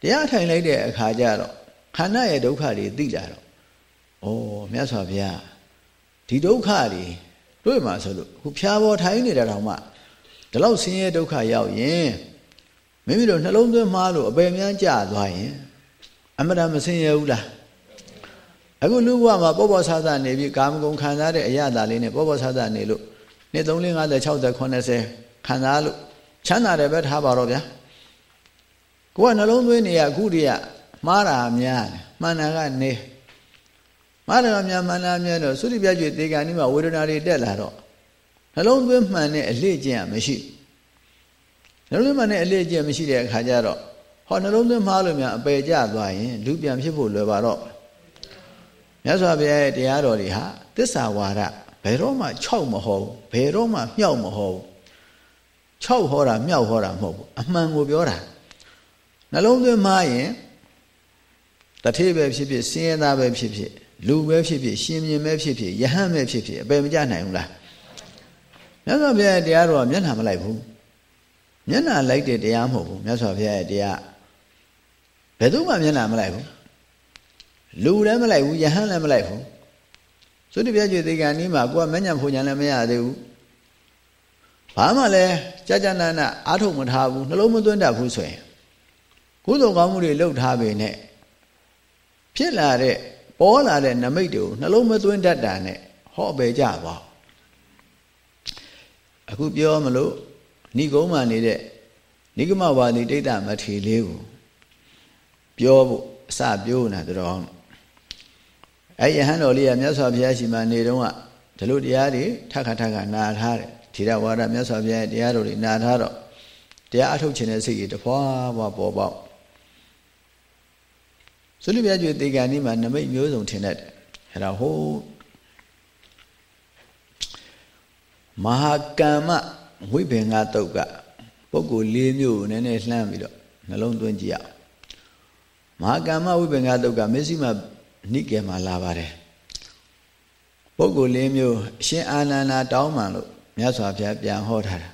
တရားထိုင်လိုက်တဲ့အခါကျတော့ခန္ဓာရဲ့ဒုက္ခတွေသိလာတော့ဩမြတ်စွာဘုရားဒီဒုက္ခတွေတွေ့မှာဆိုလို့ခုဖျားပေါ်ထိုင်နေတာတောင်မှဒီလောက်ဆင်းရဲဒုက္ခရောက်ရင်မိမိတို့နှလုံးသွင်းမှားလို့အပေများကြသွားရင် အမှန်တမ်းမဆင်းရဲဘူးလား အခုလူဘဝမှာပေါ့ပေါ့ဆဆနေပြီးကာမဂုဏ်ခံစားတဲ့အရာသာလေးနဲ့ပေါ့ပေါ့ဆဆနေလို့နှစ်3 4 50 60 80ခံစားလို့ချမ်းသာတယ်ပဲထားပါတော့ဗျာကိုကနှလုံးသွင်းနေရအခုတည်းကမှားတာများတယ်မှန်တာကနေမှားတာများမှန်တာများတော့သုတိပြကျွေတေကန်ဒီမှာဝေဒနာတွေတက်လာတော့နှလုံးသွင်းမှန်တဲ့အလေ့ကျင့်ရမရှိနှလုံးသွင်းမှနဲ့အလေးအကျင့်မရှိတဲ့အခါကျတော့ဟောနှလုံးသွင်းမှားလို့များအပယ်ကျသွားရင်လူပြန်ဖြစ်ဖို့လွယ်ပါတော့ မြတ်စွာဘုရားရဲ့တရားတော်တွေဟာသစ္စာဝါဒဘယ်တော့မှ6မဟုတ်ဘယ်တော့မှမြောက်မဟုတ်6ဟောတာမြောက်ဟောတာမဟုတ်ဘူးအမှန်ကိုပြောတာနှလုံးသွင်းမှားရင်တထေးပဲဖြစ်ဖြစ်စင်းရဲသားပဲဖြစ်ဖြစ်လူပဲဖြစ်ဖြစ်ရှင်မြင်ပဲဖြစ်ဖြစ်ယဟန်ပဲဖြစ်ဖြစ်အပယ်မကြနိုင်ဘူးလားမြတ်စွာဘုရားရဲ့တရားတော်ကမျက်နှာမလိုက်ဘူးမျက်နှာလိုက်တဲ့တရားမဟုတ်ဘူးမြတ်စွာဘုရားရဲ့တရားဘယ်သူမှမျက်နှာမလိုက်ဘူး လူလည်းမလိုက်ဘူးယဟန်လည်းမလိုက်ဘူးသုတိပြည့်သေကံနီးမှာကိုကမညံဖုန်ညာလည်းမရသေးဘူးဘာမှလည်းကြာကြာနာနာအာထုတ်မထားဘူးနှလုံးမသွင်းတတ်ဘူးဆိုရင်ကုသိုလ်ကောင်းမှုတွေလုပ်ထားပေနဲ့ဖြစ်လာတဲ့ပေါ်လာတဲ့နမိတ်တွေကိုနှလုံးမသွင်းတတ်တာနဲ့ဟောပဲကြပါအခုပြောမလို့ဏိကုံးမှနေတဲ့နိဂမဝါဒီတိတ်တမထေလေးကိုပြောဖို့အစပြောနေတာတော် အဲ့ယဟန်တော်လေးကမြတ်စွာဘုရားရှိမှနေတော့ကဒီလိုတရားတွေထပ်ခါထပ်ခါနာထားတယ်ဓိရဝါဒမြတ်စွာဘုရားရဲ့တရားတော်တွေနာထားတော့တရားအထုတ်ခြင်းတဲ့စိတ်ကြီးတဖွာဖွာပေါ်ပေါက်သုလိပြကျွေတေကန်ဒီမှာနမိတ်မျိုးစုံထင်တတ်တယ်အဲ့ဒါဟိုမဟာကမ္မဝိဘင်္ဂတုတ်ကပုဂ္ဂိုလ်၄မျိုးကိုနည်းနည်းလှမ်းပြီးတော့နှလုံးသွင်းကြည့်ရအောင်မဟာကမ္မဝိဘင်္ဂတုတ်ကမစ္စည်းမ နိကေမှာလာပါတယ်ပုဂ္ဂိုလ်၄မျိုးအရှင်အာနန္ဒာတောင်းပန်လို့မြတ်စွာဘုရားပြန်ဟောထားတာ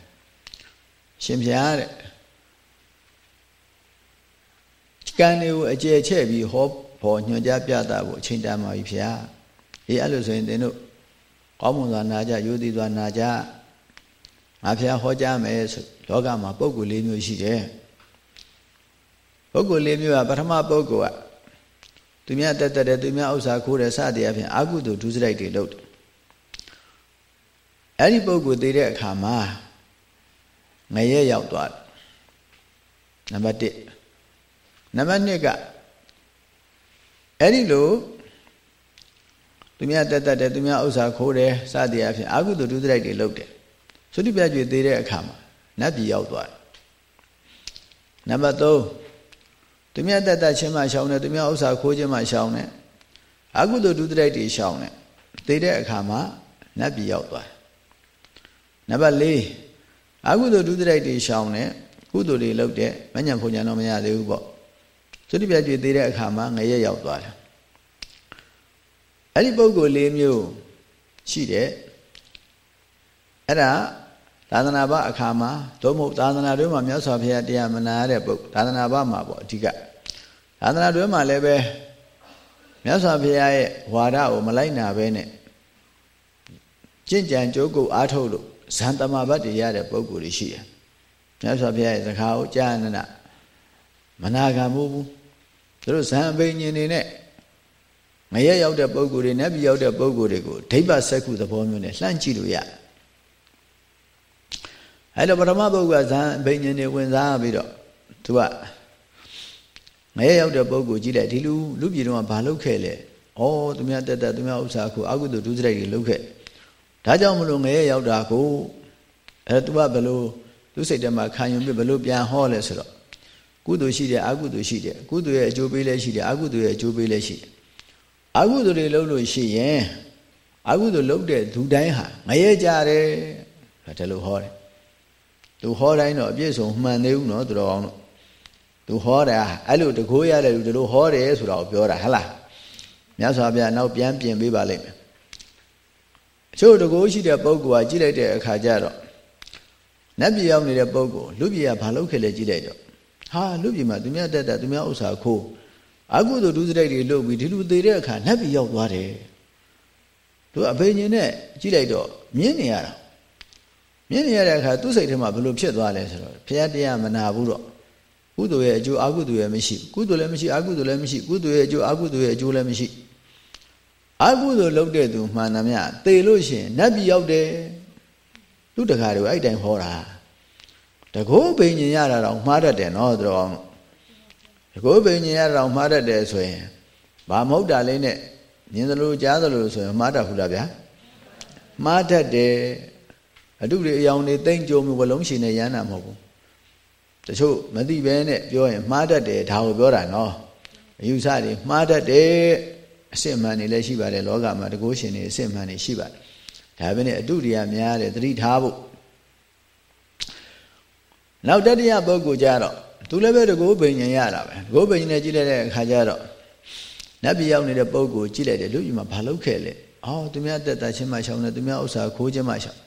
ရှင်ဘုရားတဲ့ကံတွေကိုအကျယ်ချဲ့ပြီးဟောဖို့ညွှန်ကြားပြတာကိုအချိန်တန်ပါပြီဘုရားအေးအဲ့လိုဆိုရင်သင်တို့ကောင်းမွန်စွာနာကြရိုသေစွာနာကြငါဖះဟောကြားမယ်ဆိုလောကမှာပုဂ္ဂိုလ်၄မျိုးရှိတယ်ပုဂ္ဂိုလ်၄မျိုးကပထမပုဂ္ဂိုလ်က သူများတက်တက်တယ်သူများဥစ္စာခိုးတယ်စသည်အပြင်အာကုသိုလ်ဒုစရိုက်တွေလုပ်တယ်အဲ့ဒီပုဂ္ဂိုလ်သိတဲ့အခါမှာငရဲရောက်သွားတယ်နံပါတ်1နံပါတ်2ကအဲ့ဒီလိုသူများတက်တက်တယ်သူများဥစ္စာခိုးတယ်စသည်အပြင်အာကုသိုလ်ဒုစရိုက်တွေလုပ်တယ်သုတိပြကျွေသေးတဲ့အခါမှာနတ်ပြည်ရောက်သွားတယ်နံပါတ်3 သူမြတ်တတ်တချင်းမှရှောင်းတယ်သူမြတ်ဥစ္စာခိုးခြင်းမှရှောင်းတယ်အကုသိုလ်ဒုတိယတွေရှောင်းတယ်သေတဲ့အခါမှာနတ်ပြည်ရောက်သွားတယ်နံပါတ်4အကုသိုလ်ဒုတိယတွေရှောင်းတယ်ကုသိုလ်တွေလုပ်တဲ့မညံဖုန်ညာတော့မရသေးဘူးပေါ့သုတိပြကျွေသေးတဲ့အခါမှာငရဲရောက်သွားတယ်အဲ့ဒီပုဂ္ဂိုလ်၄မျိုးရှိတယ်အဲ့ဒါသာသနာ့ဘအခါမှာသို့မဟုတ်သာသနာတွင်မှာမြတ်စွာဘုရားတရားမနာရတဲ့ပုဂ္ဂိုလ်သာသနာ့ဘမှာပေါ့အဓိက သာသနာတွင်မှာလည်းပဲမြတ်စွာဘုရားရဲ့ဝါဒကိုမလိုက်နာပဲနဲ့ကြင်ကြံကြိုးကုပ်အားထုတ်လို့ဇန်တမဘတ်တွေရတဲ့ပုဂ္ဂိုလ်တွေရှိတယ်မြတ်စွာဘုရားရဲ့စကားကိုကြားနနာမနာခံဘူးသူတို့ဇန်အပိညင်နေနဲ့ငရဲရောက်တဲ့ပုဂ္ဂိုလ်တွေနတ်ပြည်ရောက်တဲ့ပုဂ္ဂိုလ်တွေကိုဒိဗ္ဗစက္ခုသဘောမျိုးနဲ့လှမ်းကြည့်လို့ရတယ်အဲ့တော့ပထမပုဂ္ဂိုလ်ကဇန်ဘိညာဉ်တွေဝင်စားပြီးတော့သူက ငရဲရောက်တဲ့ပုဂ္ဂိုလ်ကြည့်လိုက်ဒီလူလူပြည်တော်ကဘာလုပ်ခဲ့လဲဩသူများတက်တက်သူများဥစ္စာကိုအကုသိုလ်ဒုစရိုက်တွေလုပ်ခဲ့ဒါကြောင့်မလို့ငရဲရောက်တာကိုအဲသူကဘယ်လိုသူစိတ်ထဲမှာခံယူပြီးဘယ်လိုပြန်ဟောလဲဆိုတော့ကုသိုလ်ရှိတယ်အကုသိုလ်ရှိတယ်ကုသိုလ်ရဲ့အကျိုးပေးလည်းရှိတယ်အကုသိုလ်ရဲ့အကျိုးပေးလည်းရှိတယ်အကုသိုလ်တွေလုပ်လို့ရှိရင်အကုသိုလ်လုပ်တဲ့သူတိုင်းဟာငရဲကြတယ်ဒါလိုဟောတယ်သူဟောတိုင်းတော့အပြည့်စုံမှန်သေးဘူးနော်သူတော်အောင်တော့ သူဟောတာအဲ့လိုတကိုးရတယ်လူတို့ဟောတယ်ဆိုတာကိုပြောတာဟလားမြတ်စွာဘုရားနောက်ပြန်ပြင်ပေးပါလိမ့်မယ်အချို့တကိုးရှိတဲ့ပုဂ္ဂိုလ်ကကြည့်လိုက်တဲ့အခါကျတော့နတ်ပြည်ရောက်နေတဲ့ပုဂ္ဂိုလ်လူပြည်ကဘာလုပ်ခဲ့လဲကြည့်လိုက်တော့ဟာလူပြည်မှာသူများတက်တာသူများဥစ္စာခိုးအကုသိုလ်ဒုစရိုက်တွေလုပ်ပြီးဒီလူသေးတဲ့အခါနတ်ပြည်ရောက်သွားတယ်သူအဖေညင်နဲ့ကြည့်လိုက်တော့မြင်နေရတာမြင်နေရတဲ့အခါသူ့စိတ်ထဲမှာဘယ်လိုဖြစ်သွားလဲဆိုတော့ဘုရားတရားမနာဘူးတော့ ကုသိုလ်ရဲ့အကျိုးအကုသိုလ်ရဲ့မရှိကုသိုလ်လည်းမရှိအကုသိုလ်လည်းမရှိကုသိုလ်ရဲ့အကျိုးအကုသိုလ်ရဲ့အကျိုးလည်းမရှိအကုသိုလ်လုပ်တဲ့သူမှန်သမျှသေလို့ရှိရင်နတ်ပြည်ရောက်တယ်သူတခါတွေအဲ့တိုင်ဟောတာတကောဘိညာရတာတော့မှားတတ်တယ်နော်တို့အောင်တကောဘိညာရတာတော့မှားတတ်တယ်ဆိုရင်ဘာမဟုတ်တာလေးနဲ့မြင်သလိုကြားသလိုဆိုရင်မှားတတ်ဘူးလားဗျာမှားတတ်တယ်အတုတွေအယောင်တွေတိမ့်ကြုံမှုဝလုံးရှင်နဲ့ရမ်းတာမဟုတ်ဘူး တချို့မသိပဲနဲ့ပြောရင်မှားတတ်တယ်ဒါကိုပြောတာနော်အယူဆတွေမှားတတ်တယ်အစစ်မှန်တွေလည်းရှိပါတယ်လောကမှာတကုရှင်တွေအစစ်မှန်တွေရှိပါတယ်ဒါပဲနဲ့အတုတရားများတယ်သတိထားဖို့နောက်တတိယပုဂ္ဂိုလ်ကြတော့သူလည်းပဲတကုဘိညာရတာပဲတကုဘိညာနဲ့ကြည့်လိုက်တဲ့အခါကျတော့နတ်ပြည်ရောက်နေတဲ့ပုဂ္ဂိုလ်ကြည့်လိုက်တယ်လူကြီးမှာဘာလုပ်ခဲ့လဲအော်သူများတက်တာချင်းမှရှောင်းတယ်သူများဥစ္စာခိုးချင်းမှရှောင်း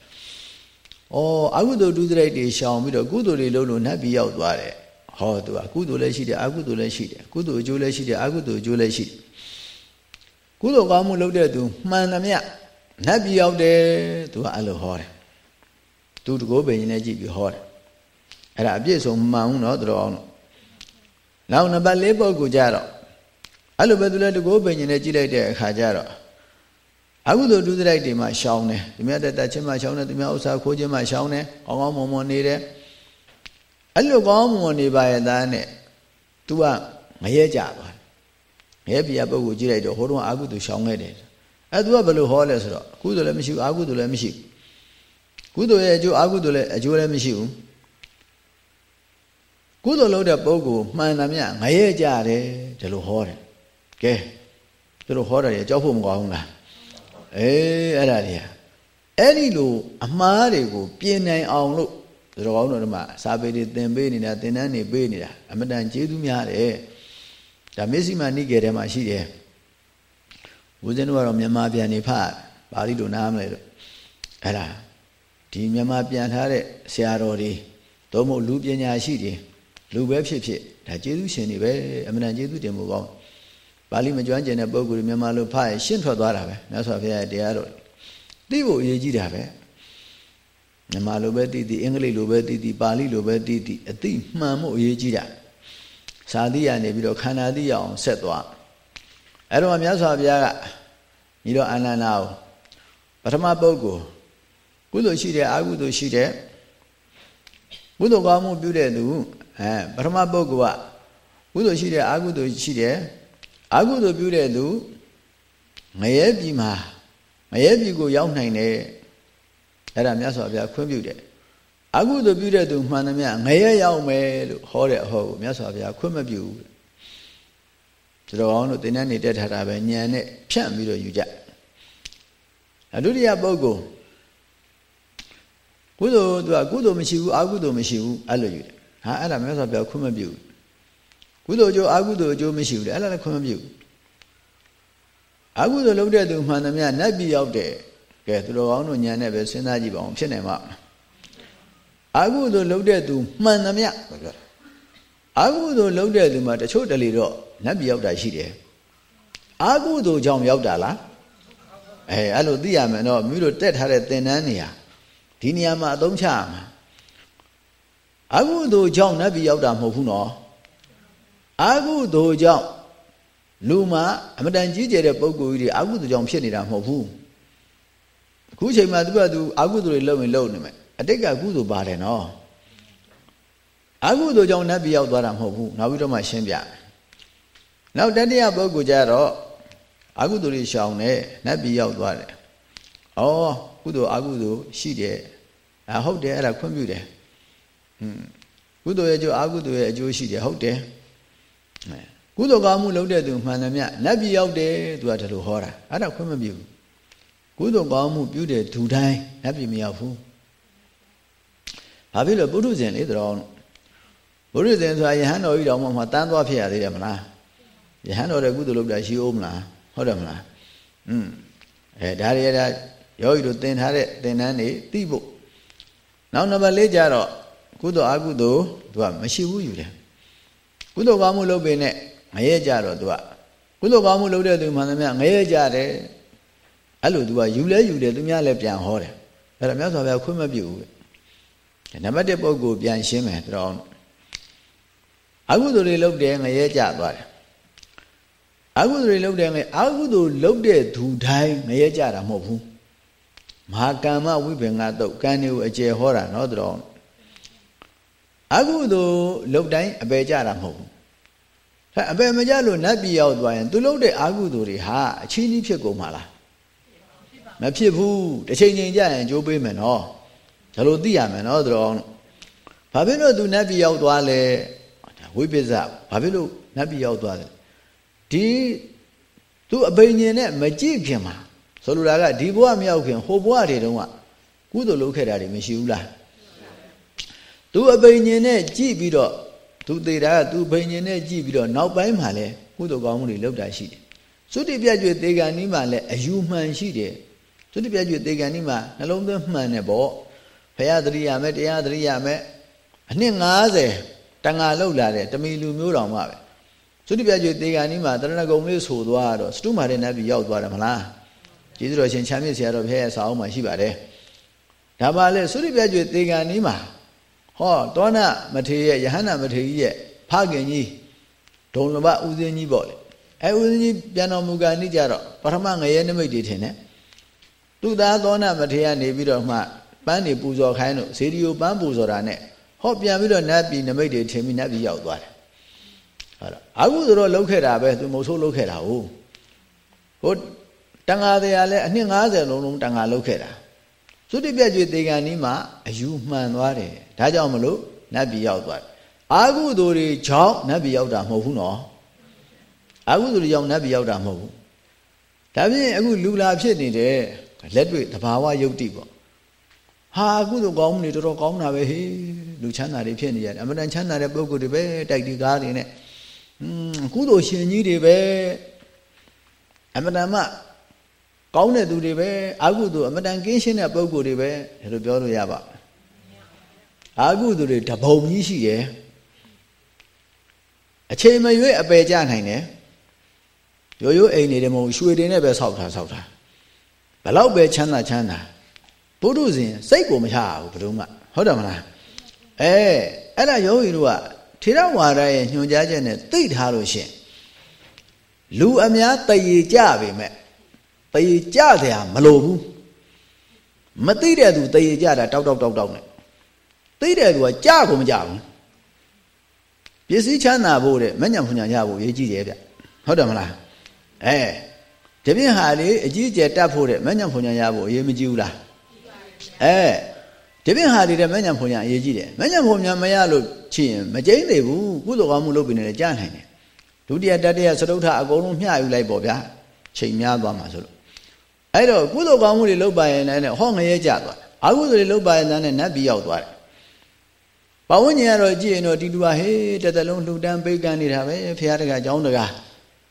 ဩအကုသိုလ်ဒုစရိုက်တွေရှောင်ပြီးတော့ကုသိုလ်တွေလုပ်လို့နတ်ပြည်ရောက်သွားတယ်ဟောသူကကုသိုလ်လည်းရှိတယ်အကုသိုလ်လည်းရှိတယ်ကုသိုလ်အကျိုးလည်းရှိတယ်အကုသိုလ်အကျိုးလည်းရှိတယ်ကုသိုလ်ကောင်းမှုလုပ်တဲ့သူမှန်သမျှနတ်ပြည်ရောက်တယ်သူကအဲ့လိုဟောတယ်သူတကိုးပင်နဲ့ကြည့်ပြီးဟောတယ်အဲ့ဒါအပြည့်စုံမှန်ဘူးနော်တော်အောင်နောက်နံပါတ်၄ပုဂ္ဂိုလ်ကြတော့အဲ့လိုပဲသူလည်းတကိုးပင်နဲ့ကြည့်လိုက်တဲ့အခါကျတော့ အကုသိုလ်ဒုစရိုက်တွေမှာရှောင်းတယ်သူများတက်တက်ချင်းမှရှောင်းတယ်သူများဥစ္စာခိုးချင်းမှရှောင်းတယ်ကောင်းကောင်းမွန်မွန်နေတယ်အဲ့လိုကောင်းမွန်နေပါရဲ့သားနဲ့ तू ကငရဲကြသွားငရဲပြပုဂ္ဂိုလ်ကြည့်လိုက်တော့ဟိုတုန်းကအကုသိုလ်ရှောင်းခဲ့တယ်အဲ့ तू ကဘယ်လိုဟောလဲဆိုတော့ကုသိုလ်လည်းမရှိဘူးအကုသိုလ်လည်းမရှိဘူးကုသိုလ်ရဲ့အကျိုးအကုသိုလ်လည်းအကျိုးလည်းမရှိဘူးကုသိုလ်လုပ်တဲ့ပုဂ္ဂိုလ်မှန်သမျှငရဲကြတယ်ဒီလိုဟောတယ်ကဲသူတို့ဟောတယ်ကြောက်ဖို့မကောင်းဘူးလား အေးအဲ့ဒါတွေကအဲ့ဒီလိုအမှားတွေကိုပြင်နိုင်အောင်လို့သူတော်ကောင်းတို့ကစာပေတွေသင်ပေးနေတာသင်တန်းတွေပေးနေတာအမတန်ကျေးဇူးများတယ်ဒါမစ္စည်းမနိကေထဲမှာရှိတယ်ဦးဇင်းတို့ကတော့မြန်မာပြန်နေဖတ်ပါဠိလိုနားမလဲလို့အဲ့ဒါဒီမြန်မာပြန်ထားတဲ့ဆရာတော်တွေသို့မဟုတ်လူပညာရှိတွေလူပဲဖြစ်ဖြစ်ဒါကျေးဇူးရှင်တွေပဲအမှန်တန်ကျေးဇူးတင်ဖို့ကောင်း ပါဠိမကျွမ်းကျင်တဲ့ပုဂ္ဂိုလ်မြန်မာလိုဖတ်ရင်ရှင်းထွက်သွားတာပဲမြတ်စွာဘုရားရဲ့တရားတော်သိဖို့အရေးကြီးတာပဲမြန်မာလိုပဲသိသိအင်္ဂလိပ်လိုပဲသိသိပါဠိလိုပဲသိသိအသိမှန်မှုအရေးကြီးတာစာသိရနေပြီးတော့ခန္ဓာသိရအောင်ဆက်သွားအဲ့တော့မြတ်စွာဘုရားကညီတော်အာနန္ဒာကိုပထမပုဂ္ဂိုလ်ကုသိုလ်ရှိတယ်အကုသိုလ်ရှိတယ်ကုသိုလ်ကောင်းမှုပြုတဲ့သူအဲပထမပုဂ္ဂိုလ်ကကုသိုလ်ရှိတယ်အကုသိုလ်ရှိတယ် အကုသိုလ်ပြုတဲ့သူငရဲပြည်မှာငရဲပြည်ကိုရောက်နိုင်တယ်အဲ့ဒါမြတ်စွာဘုရားခွင့်ပြုတယ်အကုသိုလ်ပြုတဲ့သူမှန်သမျှငရဲရောက်မယ်လို့ဟောတဲ့အဟောကိုမြတ်စွာဘုရားခွင့်မပြုဘူးကျွန်တော်အောင်တို့သင်္นานနေတက်ထားတာပဲညံနဲ့ဖြန့်ပြီးတော့ယူကြအဒုတိယပုဂ္ဂိုလ်ကုသိုလ်သူကကုသိုလ်မရှိဘူးအကုသိုလ်မရှိဘူးအဲ့လိုယူတယ်ဟာအဲ့ဒါမြတ်စွာဘုရားခွင့်မပြုဘူး ကုသိုလ်အကျိုးအကုသိုလ်အကျိုးမရှိဘူးလေအဲ့ဒါလည်းခွင့်မပြုအကုသိုလ်လုပ်တဲ့သူမှန်သမျှနတ်ပြည်ရောက်တဲ့ကဲသူတော်ကောင်းတို့ညံနဲ့ပဲစဉ်းစားကြည့်ပါအောင်ဖြစ်နိုင်မှာအကုသိုလ်လုပ်တဲ့သူမှန်သမျှပြောတာအကုသိုလ်လုပ်တဲ့သူမှာတချို့တလေတော့နတ်ပြည်ရောက်တာရှိတယ်အကုသိုလ်ကြောင့်ရောက်တာလားအဲအဲ့လိုသိရမယ်နော်မြို့တို့တက်ထားတဲ့သင်တန်းနေရာဒီနေရာမှာအသုံးချရမှာအကုသိုလ်ကြောင့်နတ်ပြည်ရောက်တာမဟုတ်ဘူးနော် အာဟုသို့ကြောင့်လူမှာအမတန်ကြီးကျယ်တဲ့ပုံကိုယ်ကြီးတွေအာဟုသို့ကြောင့်ဖြစ်နေတာမဟုတ်ဘူးအခုချိန်မှာသူကသူအာဟုသို့တွေလုပ်ရင်လုပ်နေမယ်အတိတ်ကကုသို့ပါတယ်နော်အာဟုသို့ကြောင့်နတ်ပြည်ရောက်သွားတာမဟုတ်ဘူးနောက်ပြီးတော့မှရှင်းပြနောက်တတိယပုဂ္ဂိုလ်ကြတော့အာဟုသို့တွေရှောင်တယ်နတ်ပြည်ရောက်သွားတယ်ဩကုသိုလ်အာဟုသို့ရှိတယ်အဟုတ်တယ်အဲ့ဒါခွင့်ပြုတယ်ဟွန်းကုသိုလ်ရဲ့အကျိုးအာဟုသို့ရဲ့အကျိုးရှိတယ်ဟုတ်တယ် ကုသိုလ်ကောင်းမှုလုပ်တဲ့သူမှန်သမျှနတ်ပြည်ရောက်တယ်သူကဒါလိုဟောတာအဲ့ဒါခွင့်မပြုဘူးကုသိုလ်ကောင်းမှုပြုတဲ့သူတိုင်းနတ်ပြည်မရောက်ဘူးဘာဖြစ်လို့ပုထုဇဉ်လေတော်ပုထုဇဉ်ဆိုတာယဟန်တော်ကြီးတော်မှတန်းသွားဖြစ်ရသေးတယ်မလားယဟန်တော်တဲ့ကုသိုလ်လုပ်တာရှိအောင်မလားဟုတ်တယ်မလားอืมအဲဒါတွေကယောဂီတို့သင်ထားတဲ့သင်တန်းတွေသိဖို့နောက်နံပါတ်၄ကျတော့ကုသိုလ်အကုသိုလ်သူကမရှိဘူးယူတယ် ကုသိုလ်ကောင်းမှုလုပ်ပေနဲ့ငရဲကြတော့သူကကုသိုလ်ကောင်းမှုလုပ်တဲ့သူမှန်သမျှငရဲကြတယ်အဲ့လိုသူကယူလဲယူတယ်သူများလည်းပြန်ဟောတယ်အဲ့ဒါမြတ်စွာဘုရားခွင့်မပြုဘူးနံပါတ်1ပုဂ္ဂိုလ်ပြန်ရှင်းမယ်တော်အကုသိုလ်တွေလုပ်တယ်ငရဲကြသွားတယ်အကုသိုလ်တွေလုပ်တယ်ငရဲအကုသိုလ်လုပ်တဲ့သူတိုင်းငရဲကြတာမဟုတ်ဘူးမဟာကမ္မဝိပင်္ဂတုတ်ကံတွေကိုအကျယ်ဟောတာနော်တော်အကုသိုလ်လုတ်တိုင်းအပေကြတာမဟုတ်ဘူး အဲအပေမကြလို့နတ်ပြည်ရောက်သွားရင်သူလုတ်တဲ့အကုသိုလ်တွေဟာအချင်းကြီးဖြစ်ကုန်မှာလားမဖြစ်ဘူးတစ်ချိန်ချိန်ကြရင်ကြိုးပေးမယ်နော်ဒါလိုသိရမယ်နော်သူတော်ဘာဖြစ်လို့သူနတ်ပြည်ရောက်သွားလဲဒါဝိပစ္စဘာဖြစ်လို့နတ်ပြည်ရောက်သွားလဲဒီသူအပိညင်နဲ့မကြည့်ခင်မှာဆိုလိုတာကဒီဘဝမရောက်ခင်ဟိုဘဝတွေတုန်းကကုသိုလ်လုပ်ခဲ့တာတွေမရှိဘူးလားသူအပိညင်နဲ့ကြည့်ပြီးတော့ သူသေးတာကသူပိညင်နဲ့ကြည့်ပြီးတော့နောက်ပိုင်းမှာလဲကုသိုလ်ကောင်းမှုတွေလုပ်တာရှိတယ်သုတိပြည့်ကျွေသေကံဤမှာလဲအယူမှန်ရှိတယ်သုတိပြည့်ကျွေသေကံဤမှာနှလုံးသွင်းမှန်တယ်ပေါ့ဘုရားသတိရမယ်တရားသတိရမယ်အနှစ်90တန်ဃာလောက်လာတဲ့တမီလူမျိုးတော်မှာပဲသုတိပြည့်ကျွေသေကံဤမှာတရဏဂုံလေးဆိုသွားတော့စတုမာတဲ့နတ်ပြည်ရောက်သွားတယ်မလားကျေးဇူးတော်ရှင်ချမ်းမြေ့ဆရာတော်ဘုရားရဲ့စာအုပ်မှာရှိပါတယ်ဒါပါလေသုတိပြည့်ကျွေသေကံဤမှာ ဟောတောနမထေရရဲ့ယဟန္တာမထေရရဲ့ဖခင်ကြီးဒုံလဘဦးစင်းကြီးပေါ့လေအဲဦးစင်းကြီးပြန်တော်မူကာနိကြတော့ပထမငရဲနမိတ်တွေထင်တယ်သူသားသောနမထေရနေပြီးတော့မှပန်းနေပူဇော်ခိုင်းလို့ဇေဒီယိုပန်းပူဇော်တာနဲ့ဟောပြန်ပြီးတော့နတ်ပြည်နမိတ်တွေထင်ပြီးနတ်ပြည်ရောက်သွားတယ်ဟုတ်လားအခုဆိုတော့လှုပ်ခဲ့တာပဲသူမဟုတ်ဆိုးလှုပ်ခဲ့တာဟုတ်ဟိုတန်ဃာတရားလဲအနှစ်90လုံးလုံးတန်ဃာလှုပ်ခဲ့တာ သုတိပြည့်ကျွေတေကံနီးမှာအယူမှန်သွားတယ်ဒါကြောင့်မလို့နတ်ပြည်ရောက်သွားတယ်အာဟုသူတွေကြောင့်နတ်ပြည်ရောက်တာမဟုတ်ဘူးနော်အာဟုသူတွေကြောင့်နတ်ပြည်ရောက်တာမဟုတ်ဘူးဒါဖြင့်အခုလူလာဖြစ်နေတဲ့လက်တွေ့တဘာဝယုတ်တိပေါ့ဟာအခုသူကောင်းမှုတွေတော်တော်ကောင်းတာပဲဟေးလူချမ်းသာတွေဖြစ်နေရတယ်အမှန်တန်ချမ်းသာတဲ့ပုဂ္ဂိုလ်တွေပဲတိုက်ဒီကားတွေနဲ့อืมအခုသူရှင်ကြီးတွေပဲအမှန်တန်မှ ကောင်းတဲ့သူတွေပဲအာဟုသူအမတန်ကင်းရှင်းတဲ့ပုံကိုယ်တွေပဲဒါလိုပြောလို့ရပါအာဟုသူတွေတပုံကြီးရှိတယ်အချိန်မရွေးအပယ်ကြနိုင်တယ်ရိုးရိုးအိမ်နေတယ်မဟုတ်ရွှေတွေနဲ့ပဲဆောက်ထားဆောက်ထားဘလောက်ပဲချမ်းသာချမ်းသာဘုဒ္ဓဇင်စိတ်ကိုမချဘူးဘယ်တော့မှဟုတ်တယ်မလားအဲအဲ့ဒါယောဂီတို့ကထေရဝါဒရဲ့ညွှန်ကြားချက်နဲ့သိထားလို့ရှင်လူအများတည်ကြပေမဲ့ တရေကြတယ်မလိုဘူးမသိတဲ့သူတရေကြတာတောက်တောက်တောက်တောက်နဲ့သိတဲ့သူကကြကုန်မကြဘူးပစ္စည်းချမ်းသာဖို့တဲ့မညံဖွညာရဖို့ရေးကြည့်တယ်ဗျဟုတ်တယ်မလားအဲဒီပြင်ဟာလေအကြီးကျယ်တတ်ဖို့တဲ့မညံဖွညာရဖို့အရေးမကြီးဘူးလားအဲဒီပြင်ဟာတွေတဲ့မညံဖွညာအရေးကြီးတယ်မညံဖွညာမရလို့ချင်မကျိန်းသေးဘူးကုသိုလ်ကောင်းမှုလုပ်ပြီးနေတယ်ကြားနိုင်တယ်ဒုတိယတတိယသရုပ်ထအကုန်လုံးမျှယူလိုက်ပေါ့ဗျာချိန်များသွားမှာဆိုလို့ အဲ့တော့ကုသိုလ်ကောင်းမှုတွေလုပ်ပါရင်လည်းဟောငရဲကြသွားအကုသိုလ်တွေလုပ်ပါရင်လည်းနတ်ပြည်ရောက်သွားတယ်ပဝန်းကျင်ကတော့ကြည့်ရင်တော့ဒီလူကဟေးတသက်လုံးလှူဒန်းပေးကမ်းနေတာပဲဖရာတကအကြောင်းတက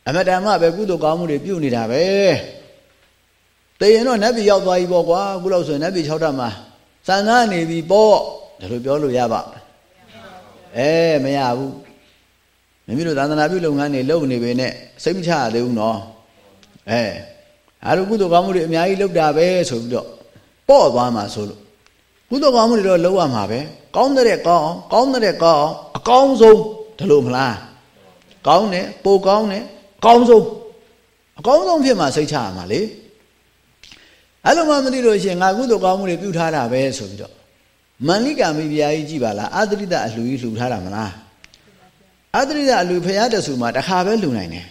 အမတန်မှပဲကုသိုလ်ကောင်းမှုတွေပြုနေတာပဲတည်ရင်တော့နတ်ပြည်ရောက်သွားပြီပေါ့ကွာခုလောက်ဆိုရင်နတ်ပြည်6ဓာတ်မှာစံကားနေပြီပေါ့ဒါလိုပြောလို့ရပါအဲမရဘူးမိမိတို့သာသနာပြုလုပ်ငန်းတွေလုပ်နေပေနဲ့စိတ်မချရသေးဘူးနော်အဲ အားလုံးကုသိုလ်ကောင်းမှုတွေအများကြီးလုပ်တာပဲဆိုပြီးတော့ပေါ့သွားမှာဆိုလို့ကုသိုလ်ကောင်းမှုတွေတော့လုပ်ရမှာပဲကောင်းတဲ့ကောင်းကောင်းတဲ့ကောင်းအကောင်းဆုံးဒါလို့မလားကောင်းတယ်ပိုကောင်းတယ်ကောင်းဆုံးအကောင်းဆုံးဖြစ်မှစိတ်ချရမှာလေအဲ့လိုမှမသိလို့ရှင်ငါကုသိုလ်ကောင်းမှုတွေပြုထားတာပဲဆိုပြီးတော့မန္လိကာမိဗျာကြီးကြည်ပါလားအာသရိတအလှူကြီးလှူထားတာမလားအာသရိတအလှူဖရာတဆူမှာတစ်ခါပဲလှူနိုင်တယ်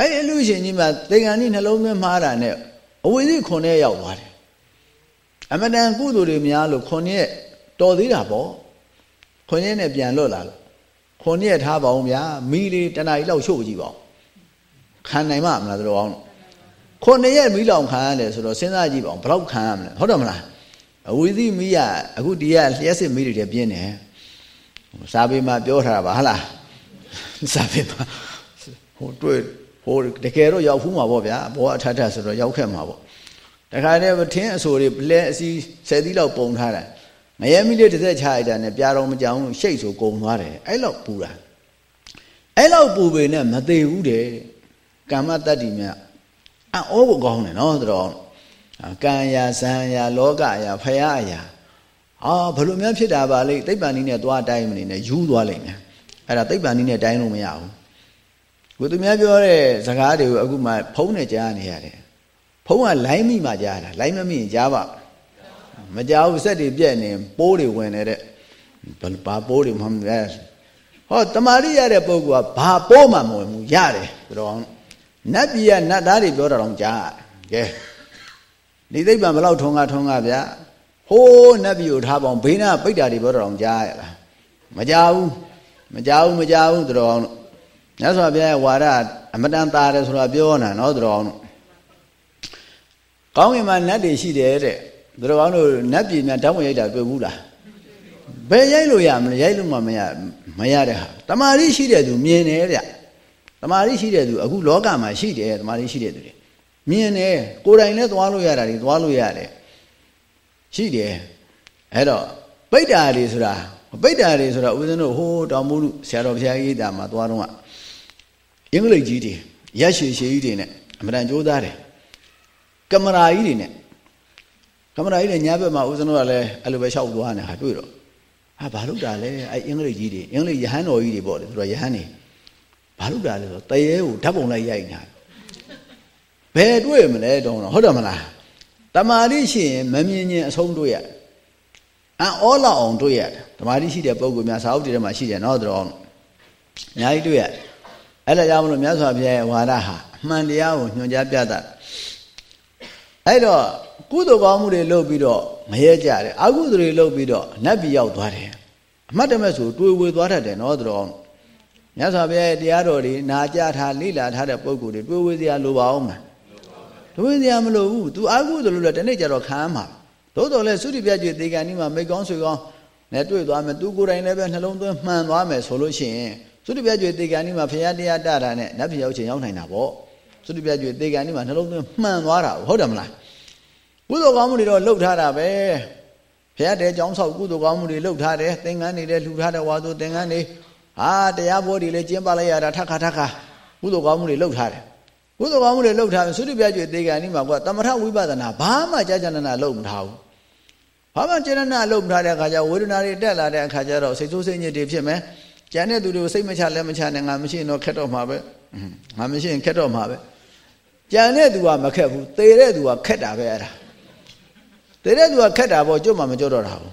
အဲ့ဒီအလူရှင်ကြီးမှာသင်္ကန်းကြီးနှလုံးသွင်းမှားတာနဲ့အဝိဇ္ဇခုနှစ်ရောက်သွားတယ်အမတန်ကုသိုလ်တွေများလို့ခုနှစ်တော်သေးတာပေါ့ခုနှစ်နဲ့ပြန်လွတ်လာလို့ခုနှစ်ထားပါအောင်ဗျာမိလေးတဏှာကြီးလောက်ရှို့ကြည့်ပါဦးခံနိုင်မှာမလားတို့အောင်ခုနှစ်ရက်မိလောင်ခံရတယ်ဆိုတော့စဉ်းစားကြည့်ပါဦးဘယ်လောက်ခံရမလဲဟုတ်တယ်မလားအဝိဇ္ဇမိရအခုဒီကလျှက်စစ်မိတွေတည်းပြင်းတယ်စာပေမှာပြောထားတာပါဟလားစာပေမှာဟိုတွေ့ ဟိုတကယ်တော့ရောက်ဖူးမှာပေါ့ဗျာဘောအထထဆိုတော့ရောက်ခဲ့မှာပေါ့တခါတည်းထင်းအဆိုတွေလဲအစီဆယ်သီးလောက်ပုံထားတာငရဲမိလေးတစ်သက်ချလိုက်တာနဲ့ပြာတော်မကြောင်လို့ရှိတ်ဆိုကုံသွားတယ်အဲ့လောက်ပူတာအဲ့လောက်ပူပေနဲ့မသေးဘူးတဲ့ကမ္မတတ္တိမြအောဖို့ကောင်းတယ်နော်တော်ကံရာဇံရာလောကရာဖရာရာအာဘလို့များဖြစ်တာပါလေသိပ္ပံနည်းနဲ့သွားတိုင်းမနေနဲ့ယူသွားလိမ့်မယ်အဲ့ဒါသိပ္ပံနည်းနဲ့တိုင်းလို့မရဘူး ကိုသူများပြောတဲ့စကားတွေကိုအခုမှဖုံးနဲ့ကြားနေရတယ်ဖုံးကလိုင်းမိမှကြားတာလိုင်းမမိရင်ကြားပါမကြားဘူးစက်တွေပြက်နေပိုးတွေဝင်နေတဲ့ဘာပိုးတွေမှမလဲဟောတမာရိရတဲ့ပုဂ္ဂိုလ်ကဘာပိုးမှမဝင်ဘူးရတယ်ဘယ်တော့နတ်ပြည်ကနတ်သားတွေပြောတာတော့ကြားကဲဒီသိပ္ပံဘလောက်ထုံးကထုံးကဗျာဟိုးနတ်ပြည်ကိုထားပေါင်းဘေးနာပိတ်တာတွေပြောတော့ကြားရလားမကြားဘူးမကြားဘူးမကြားဘူးတော်အောင် မြတ်စွာဘုရားရဲ့ဝါဒအမတန်သားတယ်ဆိုတာပြောနေတာနော်တော်အောင်ကောင်းကင်မှာနတ်တွေရှိတယ်တဲ့တော်အောင်တို့နတ်ပြည်များတောင်းဝင်ရိုက်တာတွေ့ဘူးလားဘယ်ရိုက်လို့ရမလဲရိုက်လို့မှမရမရတဲ့ဟာတမာရီရှိတဲ့သူမြင်တယ်ဗျတမာရီရှိတဲ့သူအခုလောကမှာရှိတယ်တမာရီရှိတဲ့သူတွေမြင်တယ်ကိုယ်တိုင်လည်းသွားလို့ရတာတွေသွားလို့ရတယ်ရှိတယ်အဲ့တော့ပိဋ္ဌာတွေဆိုတာပိဋ္ဌာတွေဆိုတာဦးဇင်းတို့ဟိုးတောင်မုလူဆရာတော်ဘုရားကြီးတာမှာသွားတော့ အင်္ဂလိပ်ကြီးတွေရက်ရှည်ရှည်ကြီးတွေနဲ့အမှန်တန်ကြိုးစားတယ်ကင်မရာကြီးတွေနဲ့ကင်မရာကြီးတွေညာဘက်မှာဦးဇင်းတို့ကလည်းအဲ့လိုပဲရှောက်သွားနေဟာတွေ့တော့ဟာဘာလို့တာလဲအဲ့အင်္ဂလိပ်ကြီးတွေအင်္ဂလိပ်ယဟန်တော်ကြီးတွေပေါ့လေသူတို့ယဟန်တွေဘာလို့တာလဲဆိုတရေကိုဓာတ်ပုံလိုက်ရိုက်နေတာဘယ်တွေ့မလဲတုံးတော့ဟုတ်တယ်မလားတမာတိရှိရင်မမြင်ရင်အဆုံးတွေ့ရအံ့ဩလောက်အောင်တွေ့ရတယ်တမာတိရှိတဲ့ပုံကများစာအုပ်တွေထဲမှာရှိတယ်နော်တော်အများကြီးတွေ့ရတယ် အဲ့ဒါကြောင့်မလို့မြတ်စွာဘုရားရဲ့ဝါဒဟာအမှန်တရားကိုညွှန်ကြားပြတာအဲ့တော့ကုသိုလ်ကောင်းမှုတွေလုပ်ပြီးတော့မရဲကြတယ်အကုသိုလ်တွေလုပ်ပြီးတော့နတ်ပြည်ရောက်သွားတယ်အမှတ်တမဲ့ဆိုတွေးဝေသွားတတ်တယ်နော်တော်မြတ်စွာဘုရားရဲ့တရားတော်တွေနာကြားထားလိလာထားတဲ့ပုဂ္ဂိုလ်တွေတွေးဝေစရာလိုပါအောင်မလားတွေးစရာမလိုဘူး तू အကုသိုလ်လို့လည်းတနေ့ကျတော့ခံမှာသို့တော်လည်းသုတိပြကျွေတေကန်ဒီမှာမိကောင်းဆွေကောင်းနဲ့တွေ့သွားမယ် तू ကိုယ်တိုင်လည်းပဲနှလုံးသွင်းမှန်သွားမယ်ဆိုလို့ရှိရင် သုတိပြကျွေတေကန်ဒီမှာဖရာတရားတတာနဲ့နတ်ပြည်ရောက်ချိန်ရောက်နိုင်တာပေါ့သုတိပြကျွေတေကန်ဒီမှာနှလုံးသွင်းမှန်သွားတာဟုတ်တယ်မလားကုသိုလ်ကောင်းမှုတွေတော့လှုပ်ထားတာပဲဘုရားတဲကြောင်းဆောက်ကုသိုလ်ကောင်းမှုတွေလှုပ်ထားတယ်သင်္ကန်းတွေလည်းလှူထားတယ်ဝါသိုသင်္ကန်းတွေဟာတရားဘောတွေလည်းကျင်းပလိုက်ရတာထက်ခါထက်ခါကုသိုလ်ကောင်းမှုတွေလှုပ်ထားတယ်ကုသိုလ်ကောင်းမှုတွေလှုပ်ထားပြီသုတိပြကျွေသေကံဒီမှာကွာတမထဝိပဿနာဘာမှကြာကြာနာနာလှုပ်မထားဘူးဘာမှကြာကြာနာလှုပ်မထားတဲ့အခါကျဝေဒနာတွေတက်လာတဲ့အခါကျတော့စိတ်ဆိုးစိတ်ညစ်တွေဖြစ်မယ် ကျန်တဲ့သူတွေကိုစိတ်မချလက်မချနဲ့ငါမရှိရင်တော့ခက်တော့မှာပဲငါမရှိရင်ခက်တော့မှာပဲကြံတဲ့သူကမခက်ဘူးသေတဲ့သူကခက်တာပဲအဲ့ဒါသေတဲ့သူကခက်တာပေါ့ကြွတ်မှမကြွတော့တာဘူး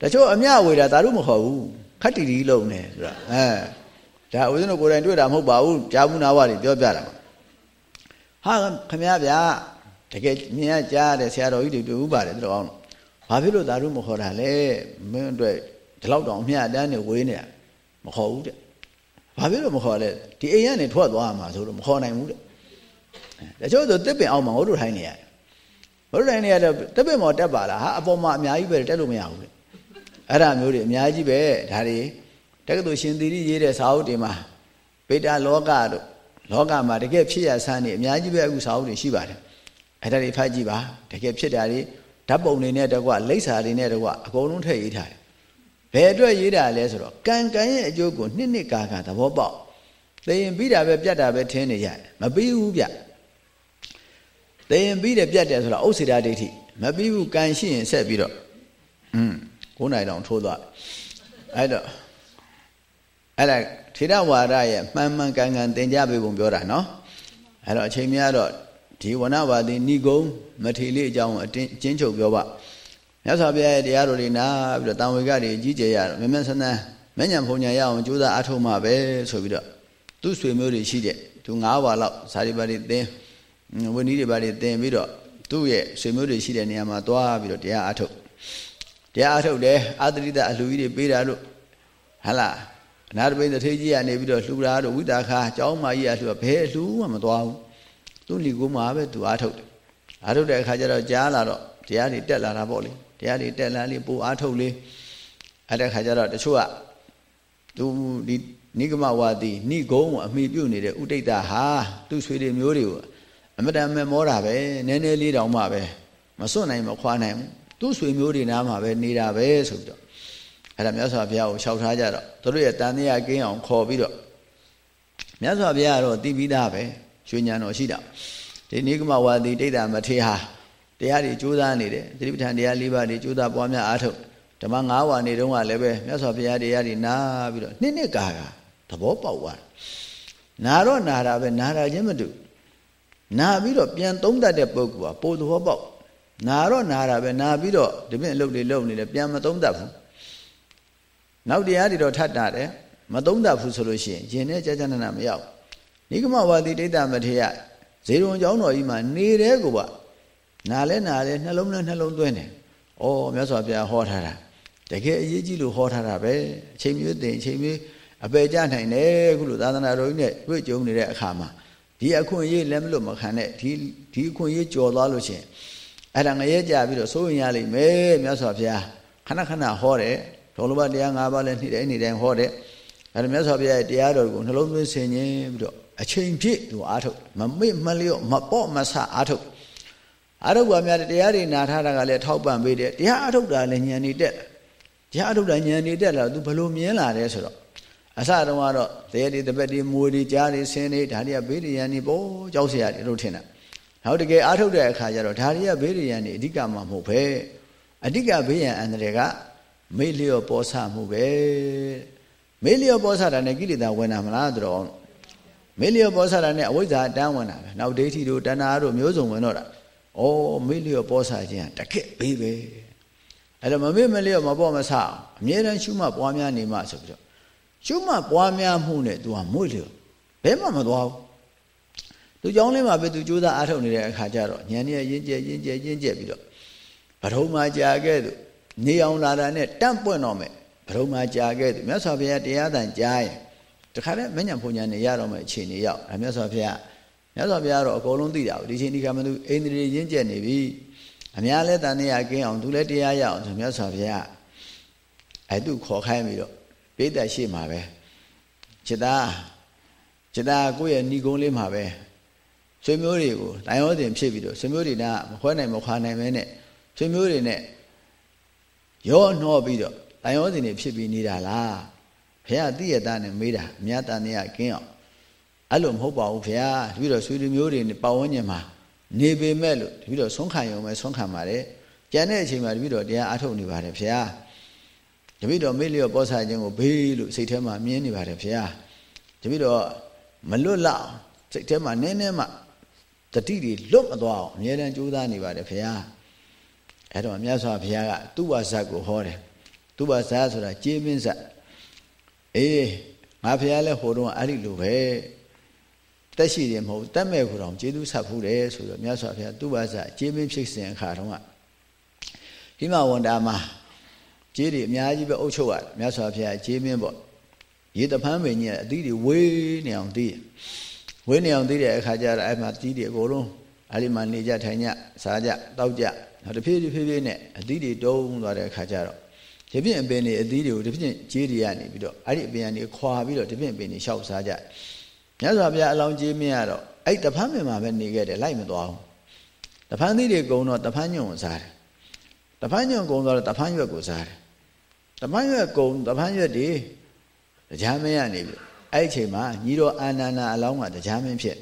တချို့အမြဝေတာဒါတို့မခေါ်ဘူးခက်တီတီလုံးနေဆိုတာအဲဒါဦးဇင်းတို့ကိုယ်တိုင်တွေ့တာမဟုတ်ပါဘူးကြားမှုနာဝတွေပြောပြတာဟာခမရဗျာတကယ်မြင်ရကြားတဲ့ဆရာတော်ကြီးတွေတွေ့ဥပါတယ်တော်အောင်ဘာဖြစ်လို့ဒါတို့မခေါ်တာလဲမင်းအတွက်ဒီလောက်တောင်အမြတ်တန်းနေဝေးနေတာ မခေါ်ဘူးတဲ့ဘာဖြစ်လို့မခေါ်လဲဒီအိမ်ကနေထွက်သွားမှာဆိုလို့မခေါ်နိုင်ဘူးတဲ့တချို့ဆိုတစ်ပင်အောင်မှာဟိုတို့ထိုင်နေရတယ်ဟိုတို့ထိုင်နေရတော့တစ်ပင်မော်တက်ပါလားဟာအပေါ်မှာအများကြီးပဲတက်လို့မရဘူးတဲ့အဲ့ဒါမျိုးတွေအများကြီးပဲဒါတွေတက္ကသိုလ်ရှင်သီရိရေးတဲ့စာအုပ်တွေမှာဗေဒလောကတို့လောကမှာတကယ်ဖြစ်ရဆန်းနေအများကြီးပဲအခုစာအုပ်တွေရှိပါတယ်အဲ့ဒါတွေဖတ်ကြည့်ပါတကယ်ဖြစ်တာတွေဓာတ်ပုံတွေနဲ့တကွလိပ်စာတွေနဲ့တကွအကုန်လုံးထည့်ရေးထားတယ် ဘယ်အတွက်ရေးတာလဲဆိုတော့ကံကံရဲ့အကျိုးကိုနှစ်နှစ်ကာကာသဘောပေါက်သိရင်ပြီးတာပဲပြတ်တာပဲထင်းနေရတယ်မပြီးဘူးဗျသိရင်ပြီးတယ်ပြတ်တယ်ဆိုတော့ဥစ္စေတာဒိဋ္ဌိမပြီးဘူးကံရှိရင်ဆက်ပြီးတော့อืม9နိုင်တောင်ထိုးသွားအဲ့တော့အဲ့ဒါထေရဝါဒရဲ့မှန်မှန်ကန်ကန်သင်ကြားပေးပုံပြောတာနော်အဲ့တော့အချိန်များတော့ဒီဝနဝါဒီဏိကုံမထေလေးအကြောင်းအတင်းကျင်းချုပ်ပြောပါ မြတ်စွာဘုရားရဲ့တရားတော်တွေနာပြီးတော့တန်ဝေကတွေအကြီးကျယ်ရတော့မြမဆန်းဆန်းမညံဖုန်ညာရအောင်ကြိုးစားအားထုတ်မှပဲဆိုပြီးတော့သူ့ဆွေမျိုးတွေရှိတဲ့သူ၅ဝါလောက်ဇာတိပါတိသင်ဝိနည်းတွေပါတိသင်ပြီးတော့သူ့ရဲ့ဆွေမျိုးတွေရှိတဲ့နေရာမှာသွားပြီးတော့တရားအားထုတ်တရားအားထုတ်တယ်အာသရိတအလှူကြီးတွေပေးတာလို့ဟလာအနာတပိန်တထေးကြီးကနေပြီးတော့လှူတာတို့ဝိတာခာကျောင်းမကြီးကလှူဘယ်လှူမှမသွားဘူးသူ့လီကိုမှာပဲသူအားထုတ်တယ်အားထုတ်တဲ့အခါကျတော့ကြားလာတော့တရားတွေတက်လာတာပေါ့လေ တရားတွေတက်လာလေပူအားထုတ်လေအဲ့တဲ့အခါကျတော့တချို့ကသူဒီနိဂမဝါဒီဏိဂုံးကိုအမိပြုတ်နေတဲ့ဥဒိဋ္ဌဟာသူ့ဆွေတွေမျိုးတွေကိုအမတန်မဲ့မောတာပဲနည်းနည်းလေးတောင်မှပဲမစွန့်နိုင်မခွာနိုင်ဘူးသူ့ဆွေမျိုးတွေနားမှာပဲနေတာပဲဆိုပြီးတော့အဲ့ဒါမြတ်စွာဘုရားကိုလျှောက်ထားကြတော့သူတို့ရဲ့တန်တရားကင်းအောင်ခေါ်ပြီးတော့မြတ်စွာဘုရားကတော့တည်ပြီးသားပဲရွှေဉာဏ်တော်ရှိတာဒီနိဂမဝါဒီတိဋ္ဌမထေဟာ တရားတွေကြိုးစားနေတယ်သတိပဋ္ဌာန်တရား၄ပါးတွေကြိုးစားပွားများအားထုတ်ဓမ္မ၅ဝါနေတုန်းကလည်းပဲမြတ်စွာဘုရားတရားတွေနားပြီးတော့နှစ်နှစ်ကာကသဘောပေါက်သွားနာတော့နာတာပဲနာတာချင်းမတူနာပြီးတော့ပြန်သုံးတတ်တဲ့ပုဂ္ဂိုလ်ကပိုသဘောပေါက်နာတော့နာတာပဲနာပြီးတော့ဒီပြင်အလုပ်တွေလုပ်နေတယ်ပြန်မသုံးတတ်ဘူးနောက်တရားတွေတော့ထပ်တာတယ်မသုံးတတ်ဘူးဆိုလို့ရှိရင်ရင်နဲ့ကြာကြာနာနာမရောက်နိဂမဝါဒီတိဋ္ဌမထေရဇေရုံကျောင်းတော်ကြီးမှာနေတဲ့ကိုက နာလဲနာလဲနှလုံးနဲ့နှလုံးသွင်းတယ်ဩမြတ်စွာဘုရားဟောထားတာတကယ်အရေးကြီးလို့ဟောထားတာပဲအချိန်မျိုးတင်အချိန်မျိုးအပေကြနိုင်တယ်ခုလိုသာသနာတော်ကြီးနဲ့တွေ့ကြုံနေတဲ့အခါမှာဒီအခွင့်အရေးလက်မလွတ်မခံနဲ့ဒီဒီအခွင့်အရေးကြော်သွားလို့ရှင်အဲ့ဒါငရဲကြပြီးတော့စိုးရင်ရလိမ့်မယ်မြတ်စွာဘုရားခဏခဏဟောတယ်ဒေါ်လဘတရား၅ပါးလည်းနေ့တိုင်းနေ့တိုင်းဟောတယ်အဲ့ဒါမြတ်စွာဘုရားရဲ့တရားတော်ကိုနှလုံးသွင်းဆင်ခြင်ပြီးတော့အချိန်ပြည့်သူအားထုတ်မမေ့မလျော့မပေါ့မဆအားထုတ် အထုတ်ပါများတရားတွေနာထားတာကလည်းထောက်ပံ့ပေးတယ်တရားအထုတ်တာလည်းဉာဏ်နေတက်တရားအထုတ်တာဉာဏ်နေတက်လာသူဘလို့မြင်လာတယ်ဆိုတော့အစတုန်းကတော့တရားတွေတပတ်တွေမွေတွေကြားတွေဆင်းတွေဒါတွေကဘေးတွေရန်နေပေါ့ကြောက်စရာတွေလို့ထင်တာနောက်တကယ်အားထုတ်တဲ့အခါကျတော့ဒါတွေကဘေးတွေရန်နေအဓိကမှမဟုတ်ပဲအဓိကဘေးရန်အန္တရာယ်ကမေ့လျော့ပေါ်ဆမှုပဲမေ့လျော့ပေါ်ဆတာနဲ့ကိလေသာဝင်တာမလားသူတော်မေ့လျော့ပေါ်ဆတာနဲ့အဝိဇ္ဇာတန်းဝင်တာပဲနောက်ဒိဋ္ဌိတို့တဏှာတို့မျိုးစုံဝင်တော့တာ ဩမေ့လျော့ပေါ်ဆာခြင်းတခက်ပေးပဲအဲ့တော့မမေ့မလျော့မပေါ်မဆာအမြဲတမ်းရှုမှတ်ပွားများနေမှဆိုပြီးတော့ရှုမှတ်ပွားများမှုနဲ့ तू ဟာမွေ့လျော့ဘဲမှမသွားဘူးသူကြောင်းလေးမှာပဲသူကြိုးစားအားထုတ်နေတဲ့အခါကျတော့ညံနေရင်းကျက်ရင်းကျက်ရင်းကျက်ပြီးတော့ဗထုံးမှာကြာခဲ့သူနေအောင်လာတာနဲ့တန့်ပွင့်တော့မယ်ဗထုံးမှာကြာခဲ့သူမြတ်စွာဘုရားတရားတန်ကြားရင်တခါတည်းမညံဖုန်ညာနေရတော့မယ်အချိန်ကြီးရောက်အဲမြတ်စွာဘုရား မြတ်စွာဘုရားတော့အကုန်လုံးသိတာဒီချိန်ဒီကမှသူအိန္ဒြေရင်းကျက်နေပြီအများလဲတန်နေရကင်းအောင်သူလည်းတရားရအောင်ဆိုမြတ်စွာဘုရားအဲသူခေါ်ခိုင်းပြီးတော့ပိဋကရှိမှာပဲจิตာจิตာကိုယ့်ရဲ့ဏီကုန်းလေးမှာပဲဆွေမျိုးတွေကိုတိုင်ရောတင်ဖြစ်ပြီးတော့ဆွေမျိုးတွေကမခွဲနိုင်မခွာနိုင်မဲနဲ့ဆွေမျိုးတွေနဲ့ရောနှောပြီးတော့တိုင်ရောစဉ်နေဖြစ်ပြီးနေတာလားဘုရားသိရတဲ့နဲ့မေးတာအများတန်နေရကင်းအောင် အဲ့လိုမဟုတ်ပါဘူးဘုရားတပည့်တော်ဆွေလူမျိုးတွေပတ်ဝန်းကျင်မှာနေပေမဲ့လို့တပည့်တော်ဆုံးခံရုံပဲဆုံးခံပါတယ်ကျန်တဲ့အချိန်မှာတပည့်တော်တရားအထုတ်နေပါတယ်ဘုရားတပည့်တော်မေ့လျော့ပေါ်ဆာခြင်းကိုဘေးလို့စိတ်ထဲမှာမြင်နေပါတယ်ဘုရားတပည့်တော်မလွတ်လောက်စိတ်ထဲမှာနည်းနည်းမှတတိတွေလွတ်မသွားအောင်အမြဲတမ်းကြိုးစားနေပါတယ်ဘုရားအဲ့တော့မြတ်စွာဘုရားကသူ့ဝါဇတ်ကိုဟောတယ်သူ့ဝါဇတ်ဆိုတာကြေးမင်းဇတ်အေးငါဘုရားလည်းဟိုတော့အဲ့ဒီလိုပဲ တက်ရှိတယ်မဟုတ်တက်မဲ့ခုတော်ကျေးဇူးဆက်ဖူးတယ်ဆိုတော့မြတ်စွာဘုရားသူ့ဝါဇတ်ကြေးမင်းဖြစ်စဉ်အခါတုန်းကဒီမှာဝန်တာမှာကြေးတွေအများကြီးပဲအုပ်ချုပ်ရတယ်မြတ်စွာဘုရားကြေးမင်းပေါ့ရေတဖန်းပင်ကြီးအသီးတွေဝေးနေအောင်သိဝေးနေအောင်သိတဲ့အခါကျတော့အဲ့မှာသီးတွေအကုန်လုံးအဲ့ဒီမှာနေကြထိုင်ကြစားကြတောက်ကြနောက်တစ်ဖြည်းဖြည်းဖြည်းနဲ့အသီးတွေတုံးသွားတဲ့အခါကျတော့ဒီပြင်အပင်တွေအသီးတွေကိုဒီပြင်ကြေးတွေကနေပြီးတော့အဲ့ဒီအပင်ကနေခွာပြီးတော့ဒီပြင်အပင်တွေရှောက်စားကြ မြတ်စွာဘုရားအလောင်းကြေးမင်းရတော့အဲ့တဖန်းပင်မှာပဲနေခဲ့တယ်လိုက်မသွားဘူးတဖန်းသီးတွေကုံတော့တဖန်းညွန့်စားတယ်တဖန်းညွန့်ကုံတော့တဖန်းရွက်ကိုစားတယ်တဖန်းရွက်ကုံတဖန်းရွက်တွေတရားမင်းရနေပြီအဲ့ဒီအချိန်မှာညီတော်အာနန္ဒာအလောင်းကတရားမင်းဖြစ်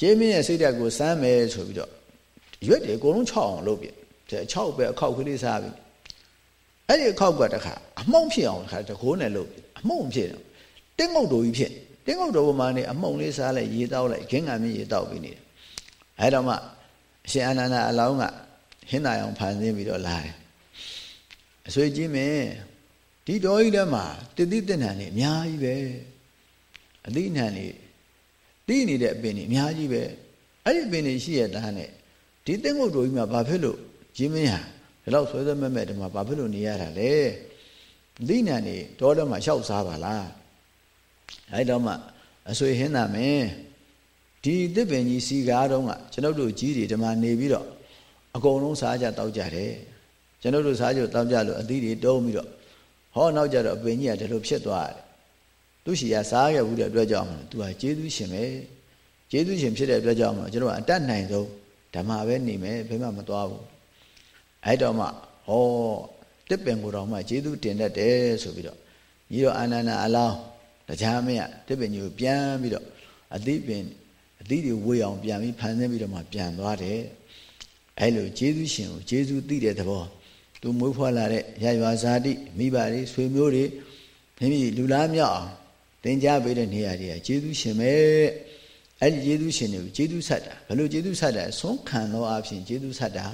ကျေးမင်းရဲ့စိတ်ဓာတ်ကိုစမ်းမယ်ဆိုပြီးတော့ရွက်တွေအကုန်လုံး6အောင်လုပ်ပြ6ပဲအခောက်ကလေးစားပြီအဲ့ဒီအခောက်ကတခါအမှုန့်ဖြစ်အောင်တခါတကိုးနဲ့လုပ်အမှုန့်ဖြစ်တယ်တင်းငုတ်တော်ကြီးဖြစ် တင်းငုတ်တော်ပေါ်မှာနေအမှုန့်လေးစားလိုက်ရေတောက်လိုက်ခင်းငံမြရေတောက်ပြီးနေတယ်အဲ့တော့မှအရှင်အာနန္ဒာအလောင်းကဟင်းသာအောင်ဖန်ဆင်းပြီးတော့လာတယ်အဆွေကြီးမင်းဒီတော်ကြီးထဲမှာတတိတဏ္ဍာနေအများကြီးပဲအသိဉာဏ်နေသိနေတဲ့အပင်နေအများကြီးပဲအဲ့ဒီအပင်နေရှိရတဲ့နဲ့ဒီသင်္ကုတ်တော်ကြီးမှာဘာဖြစ်လို့ကြီးမင်းဟာဒီလောက်ဆွဲဆွဲမဲ့မဲ့ဒီမှာဘာဖြစ်လို့နေရတာလဲသိဉာဏ်နေတောထဲမှာရှောက်စားပါလား အဲ့တော့မှအဆွေဟင်းသာမင်းဒီသစ်ပင်ကြီးစီကားတုံးကကျွန်ုပ်တို့ကြီးတွေဒီမှာနေပြီးတော့အကုန်လုံးစားကြတောက်ကြတယ်ကျွန်ုပ်တို့စားကြတောက်ကြလို့အသီးတွေတုံးပြီးတော့ဟောနောက်ကြတော့အပင်ကြီးကဒီလိုဖြစ်သွားတယ်သူရှိရစားခဲ့ဘူးတဲ့အတွက်ကြောင့်သူကကျေးဇူးရှင်ပဲကျေးဇူးရှင်ဖြစ်တဲ့အတွက်ကြောင့်ကျွန်တော်ကအတတ်နိုင်ဆုံးဓမ္မပဲနေမယ်ဘယ်မှမသွားဘူးအဲ့တော့မှဟောတစ်ပင်ကိုတော့မှကျေးဇူးတင်တတ်တယ်ဆိုပြီးတော့ညီတော်အာနန္ဒာအလောင်း တရားမင်းကတစ်ပင်ကြီးကိုပြန်ပြီးတော့အသီးပင်အသီးတွေဝေအောင်ပြန်ပြီးဖန်ဆင်းပြီးတော့မှပြန်သွားတယ်အဲ့လိုကျေးဇူးရှင်ကိုကျေးဇူးသိတဲ့သဘောသူမွေးဖွားလာတဲ့ရရွာဇာတိမိဘတွေဆွေမျိုးတွေမိမိလူလားမြောက်အောင်သင်ကြားပေးတဲ့နေရာတွေကကျေးဇူးရှင်ပဲအဲ့ဒီကျေးဇူးရှင်တွေကိုကျေးဇူးဆက်တာဘယ်လိုကျေးဇူးဆက်တာဆုံးခံသောအဖြစ်ကျေးဇူးဆက်တာ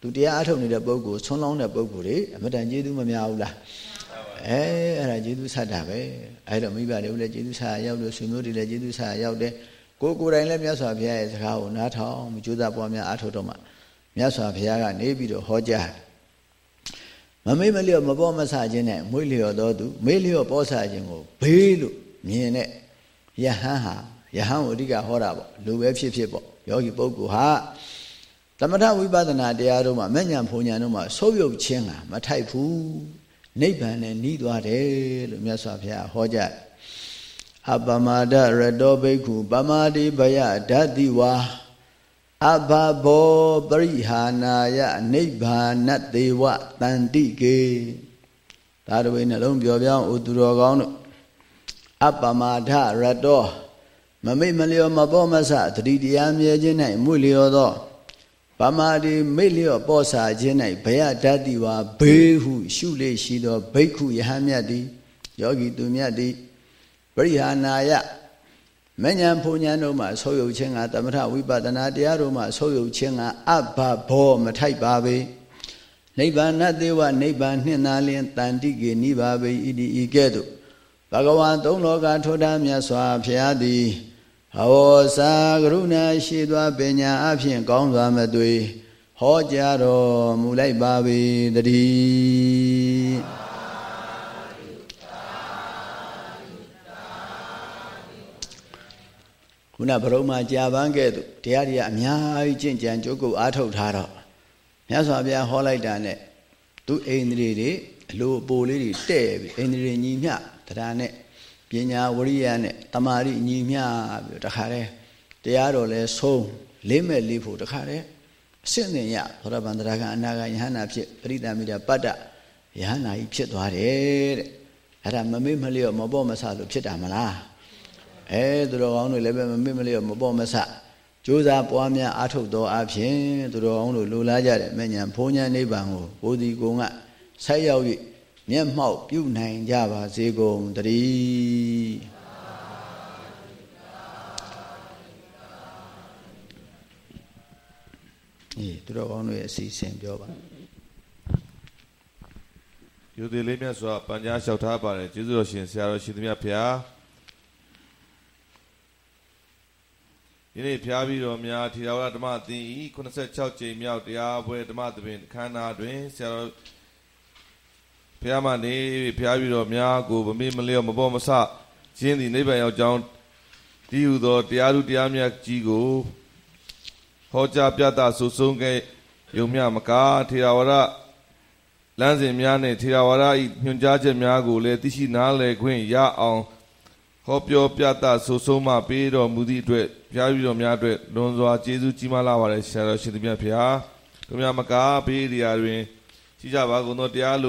သူတရားအထုတ်နေတဲ့ပုဂ္ဂိုလ်ဆုံးလောင်းတဲ့ပုဂ္ဂိုလ်တွေအမတန်ကျေးဇူးမများဘူးလား အဲအဲ့ဒါကျေးဇူးဆက်တာပဲအဲ့တော့မိဘတွေလည်းကျေးဇူးဆက်ရောက်လို့ဆွေမျိုးတွေလည်းကျေးဇူးဆက်ရောက်တယ်ကိုကိုယ်တိုင်လည်းမြတ်စွာဘုရားရဲ့စကားကိုနားထောင်ကြိုးစားပွားများအားထုတ်တော့မှမြတ်စွာဘုရားကနေပြီးတော့ဟောကြားမမေ့မလျော့မပေါ်မဆခြင်းနဲ့မွေးလျော့တော်သူမေ့လျော့ပေါ်ဆခြင်းကိုဘေးလို့မြင်တဲ့ယဟန်ဟာယဟန်ကိုအဓိကဟောတာပေါ့လူပဲဖြစ်ဖြစ်ပေါ့ယောဂီပုဂ္ဂိုလ်ဟာသမထဝိပဿနာတရားတို့မှာမဲ့ညာဖုန်ညာတို့မှာဆုပ်ယုပ်ခြင်းကမထိုက်ဘူး နိဗ္ဗာန်နဲ့နှီးသွားတယ်လို့မြတ်စွာဘုရားဟောကြားအပမဒရတောဘိက္ခုပမာတိဘယဓာတိဝါအဘဘောပရိဟာနာယနိဗ္ဗာနတေဝတန္တိကေဒါတဝိနှလုံးပြောပြောင်းဥသူတော်ကောင်းတို့အပမဒရတောမမိတ်မလျော်မပေါ်မဆသတိတရားမြဲခြင်း၌မွေလျော်သော ဗမာတိမိတ်လျော့ပေါ်စာခြင်း၌ဘယဓာတိဝါဘေးဟု ရှုလေရှိသောဘိက္ခုယဟမြတ်သည်ယောဂီသူမြတ်သည်ပရိဟာနာယမဉ္ဇဉ်ဖုန်ဉဏ်တို့မှာဆုပ်ယုပ်ခြင်းကသမထဝိပဿနာတရားတို့မှာဆုပ်ယုပ်ခြင်းကအဘဘောမထိုက်ပါပေနိဗ္ဗာန်သေဝနိဗ္ဗာန်နှင့်သာလျင်တန်တိကေနိဗ္ဗာပေဣတိဤကဲ့သို့ဘဂဝါသုံးလောကထိုတာမြတ်စွာဘုရားသည် ဟောစာကရုဏာရှိသောပညာအဖြင့်ကောင်းစွာမသွေဟောကြားတော်မူလိုက်ပါပေတည်းခုနဗရုံမှာကြာပန်းခဲ့သူတရားတွေကအများကြီးကျင့်ကြံကြိုးကုပ်အားထုတ်ထားတော့မြတ်စွာဘုရားဟောလိုက်တာနဲ့သူအိန္ဒြေတွေအလိုအပိုလေးတွေတဲ့ပြီးအိန္ဒြေညီမျှတရားနဲ့ ပညာဝရိယနဲ့တမာရိညီမျှပြီးတခါတည်းတရားတော်လဲဆုံးလေးမဲ့လေးဖို့တခါတည်းအစစ်အင်ရသောရဗန္တရာကအနာဂယဟန္တာဖြစ်ပရိသမိတာပတ္တယဟန္တာကြီးဖြစ်သွားတယ်တဲ့အဲ့ဒါမမေ့မလျော့မပေါ့မဆလို့ဖြစ်တာမလားအဲသူတော်ကောင်းတွေလည်းပဲမမေ့မလျော့မပေါ့မဆကြိုးစားပွားများအားထုတ်သောအဖြစ်သူတော်ကောင်းတို့လိုလားကြတဲ့မဉ္ဇဉ်ဘုံညာနိဗ္ဗာန်ကိုဘုဒ္ဓီကုံကဆက်ရောက်၍ မျက်မှောက်ပြုနိုင်ကြပါစေကုန်တည်းအေးသူတော်ကောင်းတို့ရဲ့အစီအစဉ်ပြောပါယူသည်လေးမြတ်စွာပัญญာလျှောက်ထားပါတယ်ကျေးဇူးတော်ရှင်ဆရာတော်ရှင်သမြတ်ဖျားဒီနေ့ဖျားပြီးတော်များထေရဝါဒဓမ္မသင်ဤ86ကြိမ်မြောက်တရားပွဲဓမ္မသဘင်ခန္ဓာတွင်ဆရာတော် ဖျားမနေဖျားပြီးတော်များကိုမမေ့မလျော့မပေါ်မဆခြင်းသည်နိဗ္ဗာန်ရောက်ကြောင်းတည်ဟူသောတရားသူတရားမြတ်ကြီးကိုဟောကြားပြသဆုဆုံးခဲ့ယုံမြမကားထေရဝါဒလမ်းစဉ်များနဲ့ထေရဝါဒဤညွှန်ကြားချက်များကိုလည်းသိရှိနားလည်ခွင့်ရအောင်ဟောပြောပြသဆုဆုံးမှပေးတော်မူသည့်အတွက်ဘုရားပြုတော်များအတွက်လွန်စွာကျေးဇူးကြီးမားလာပါတယ်ဆရာတော်ရှင်သူမြတ်ဖျားတို့များမကားဘေးအရာတွင်ကြီးကြပါကုန်သောတရားလို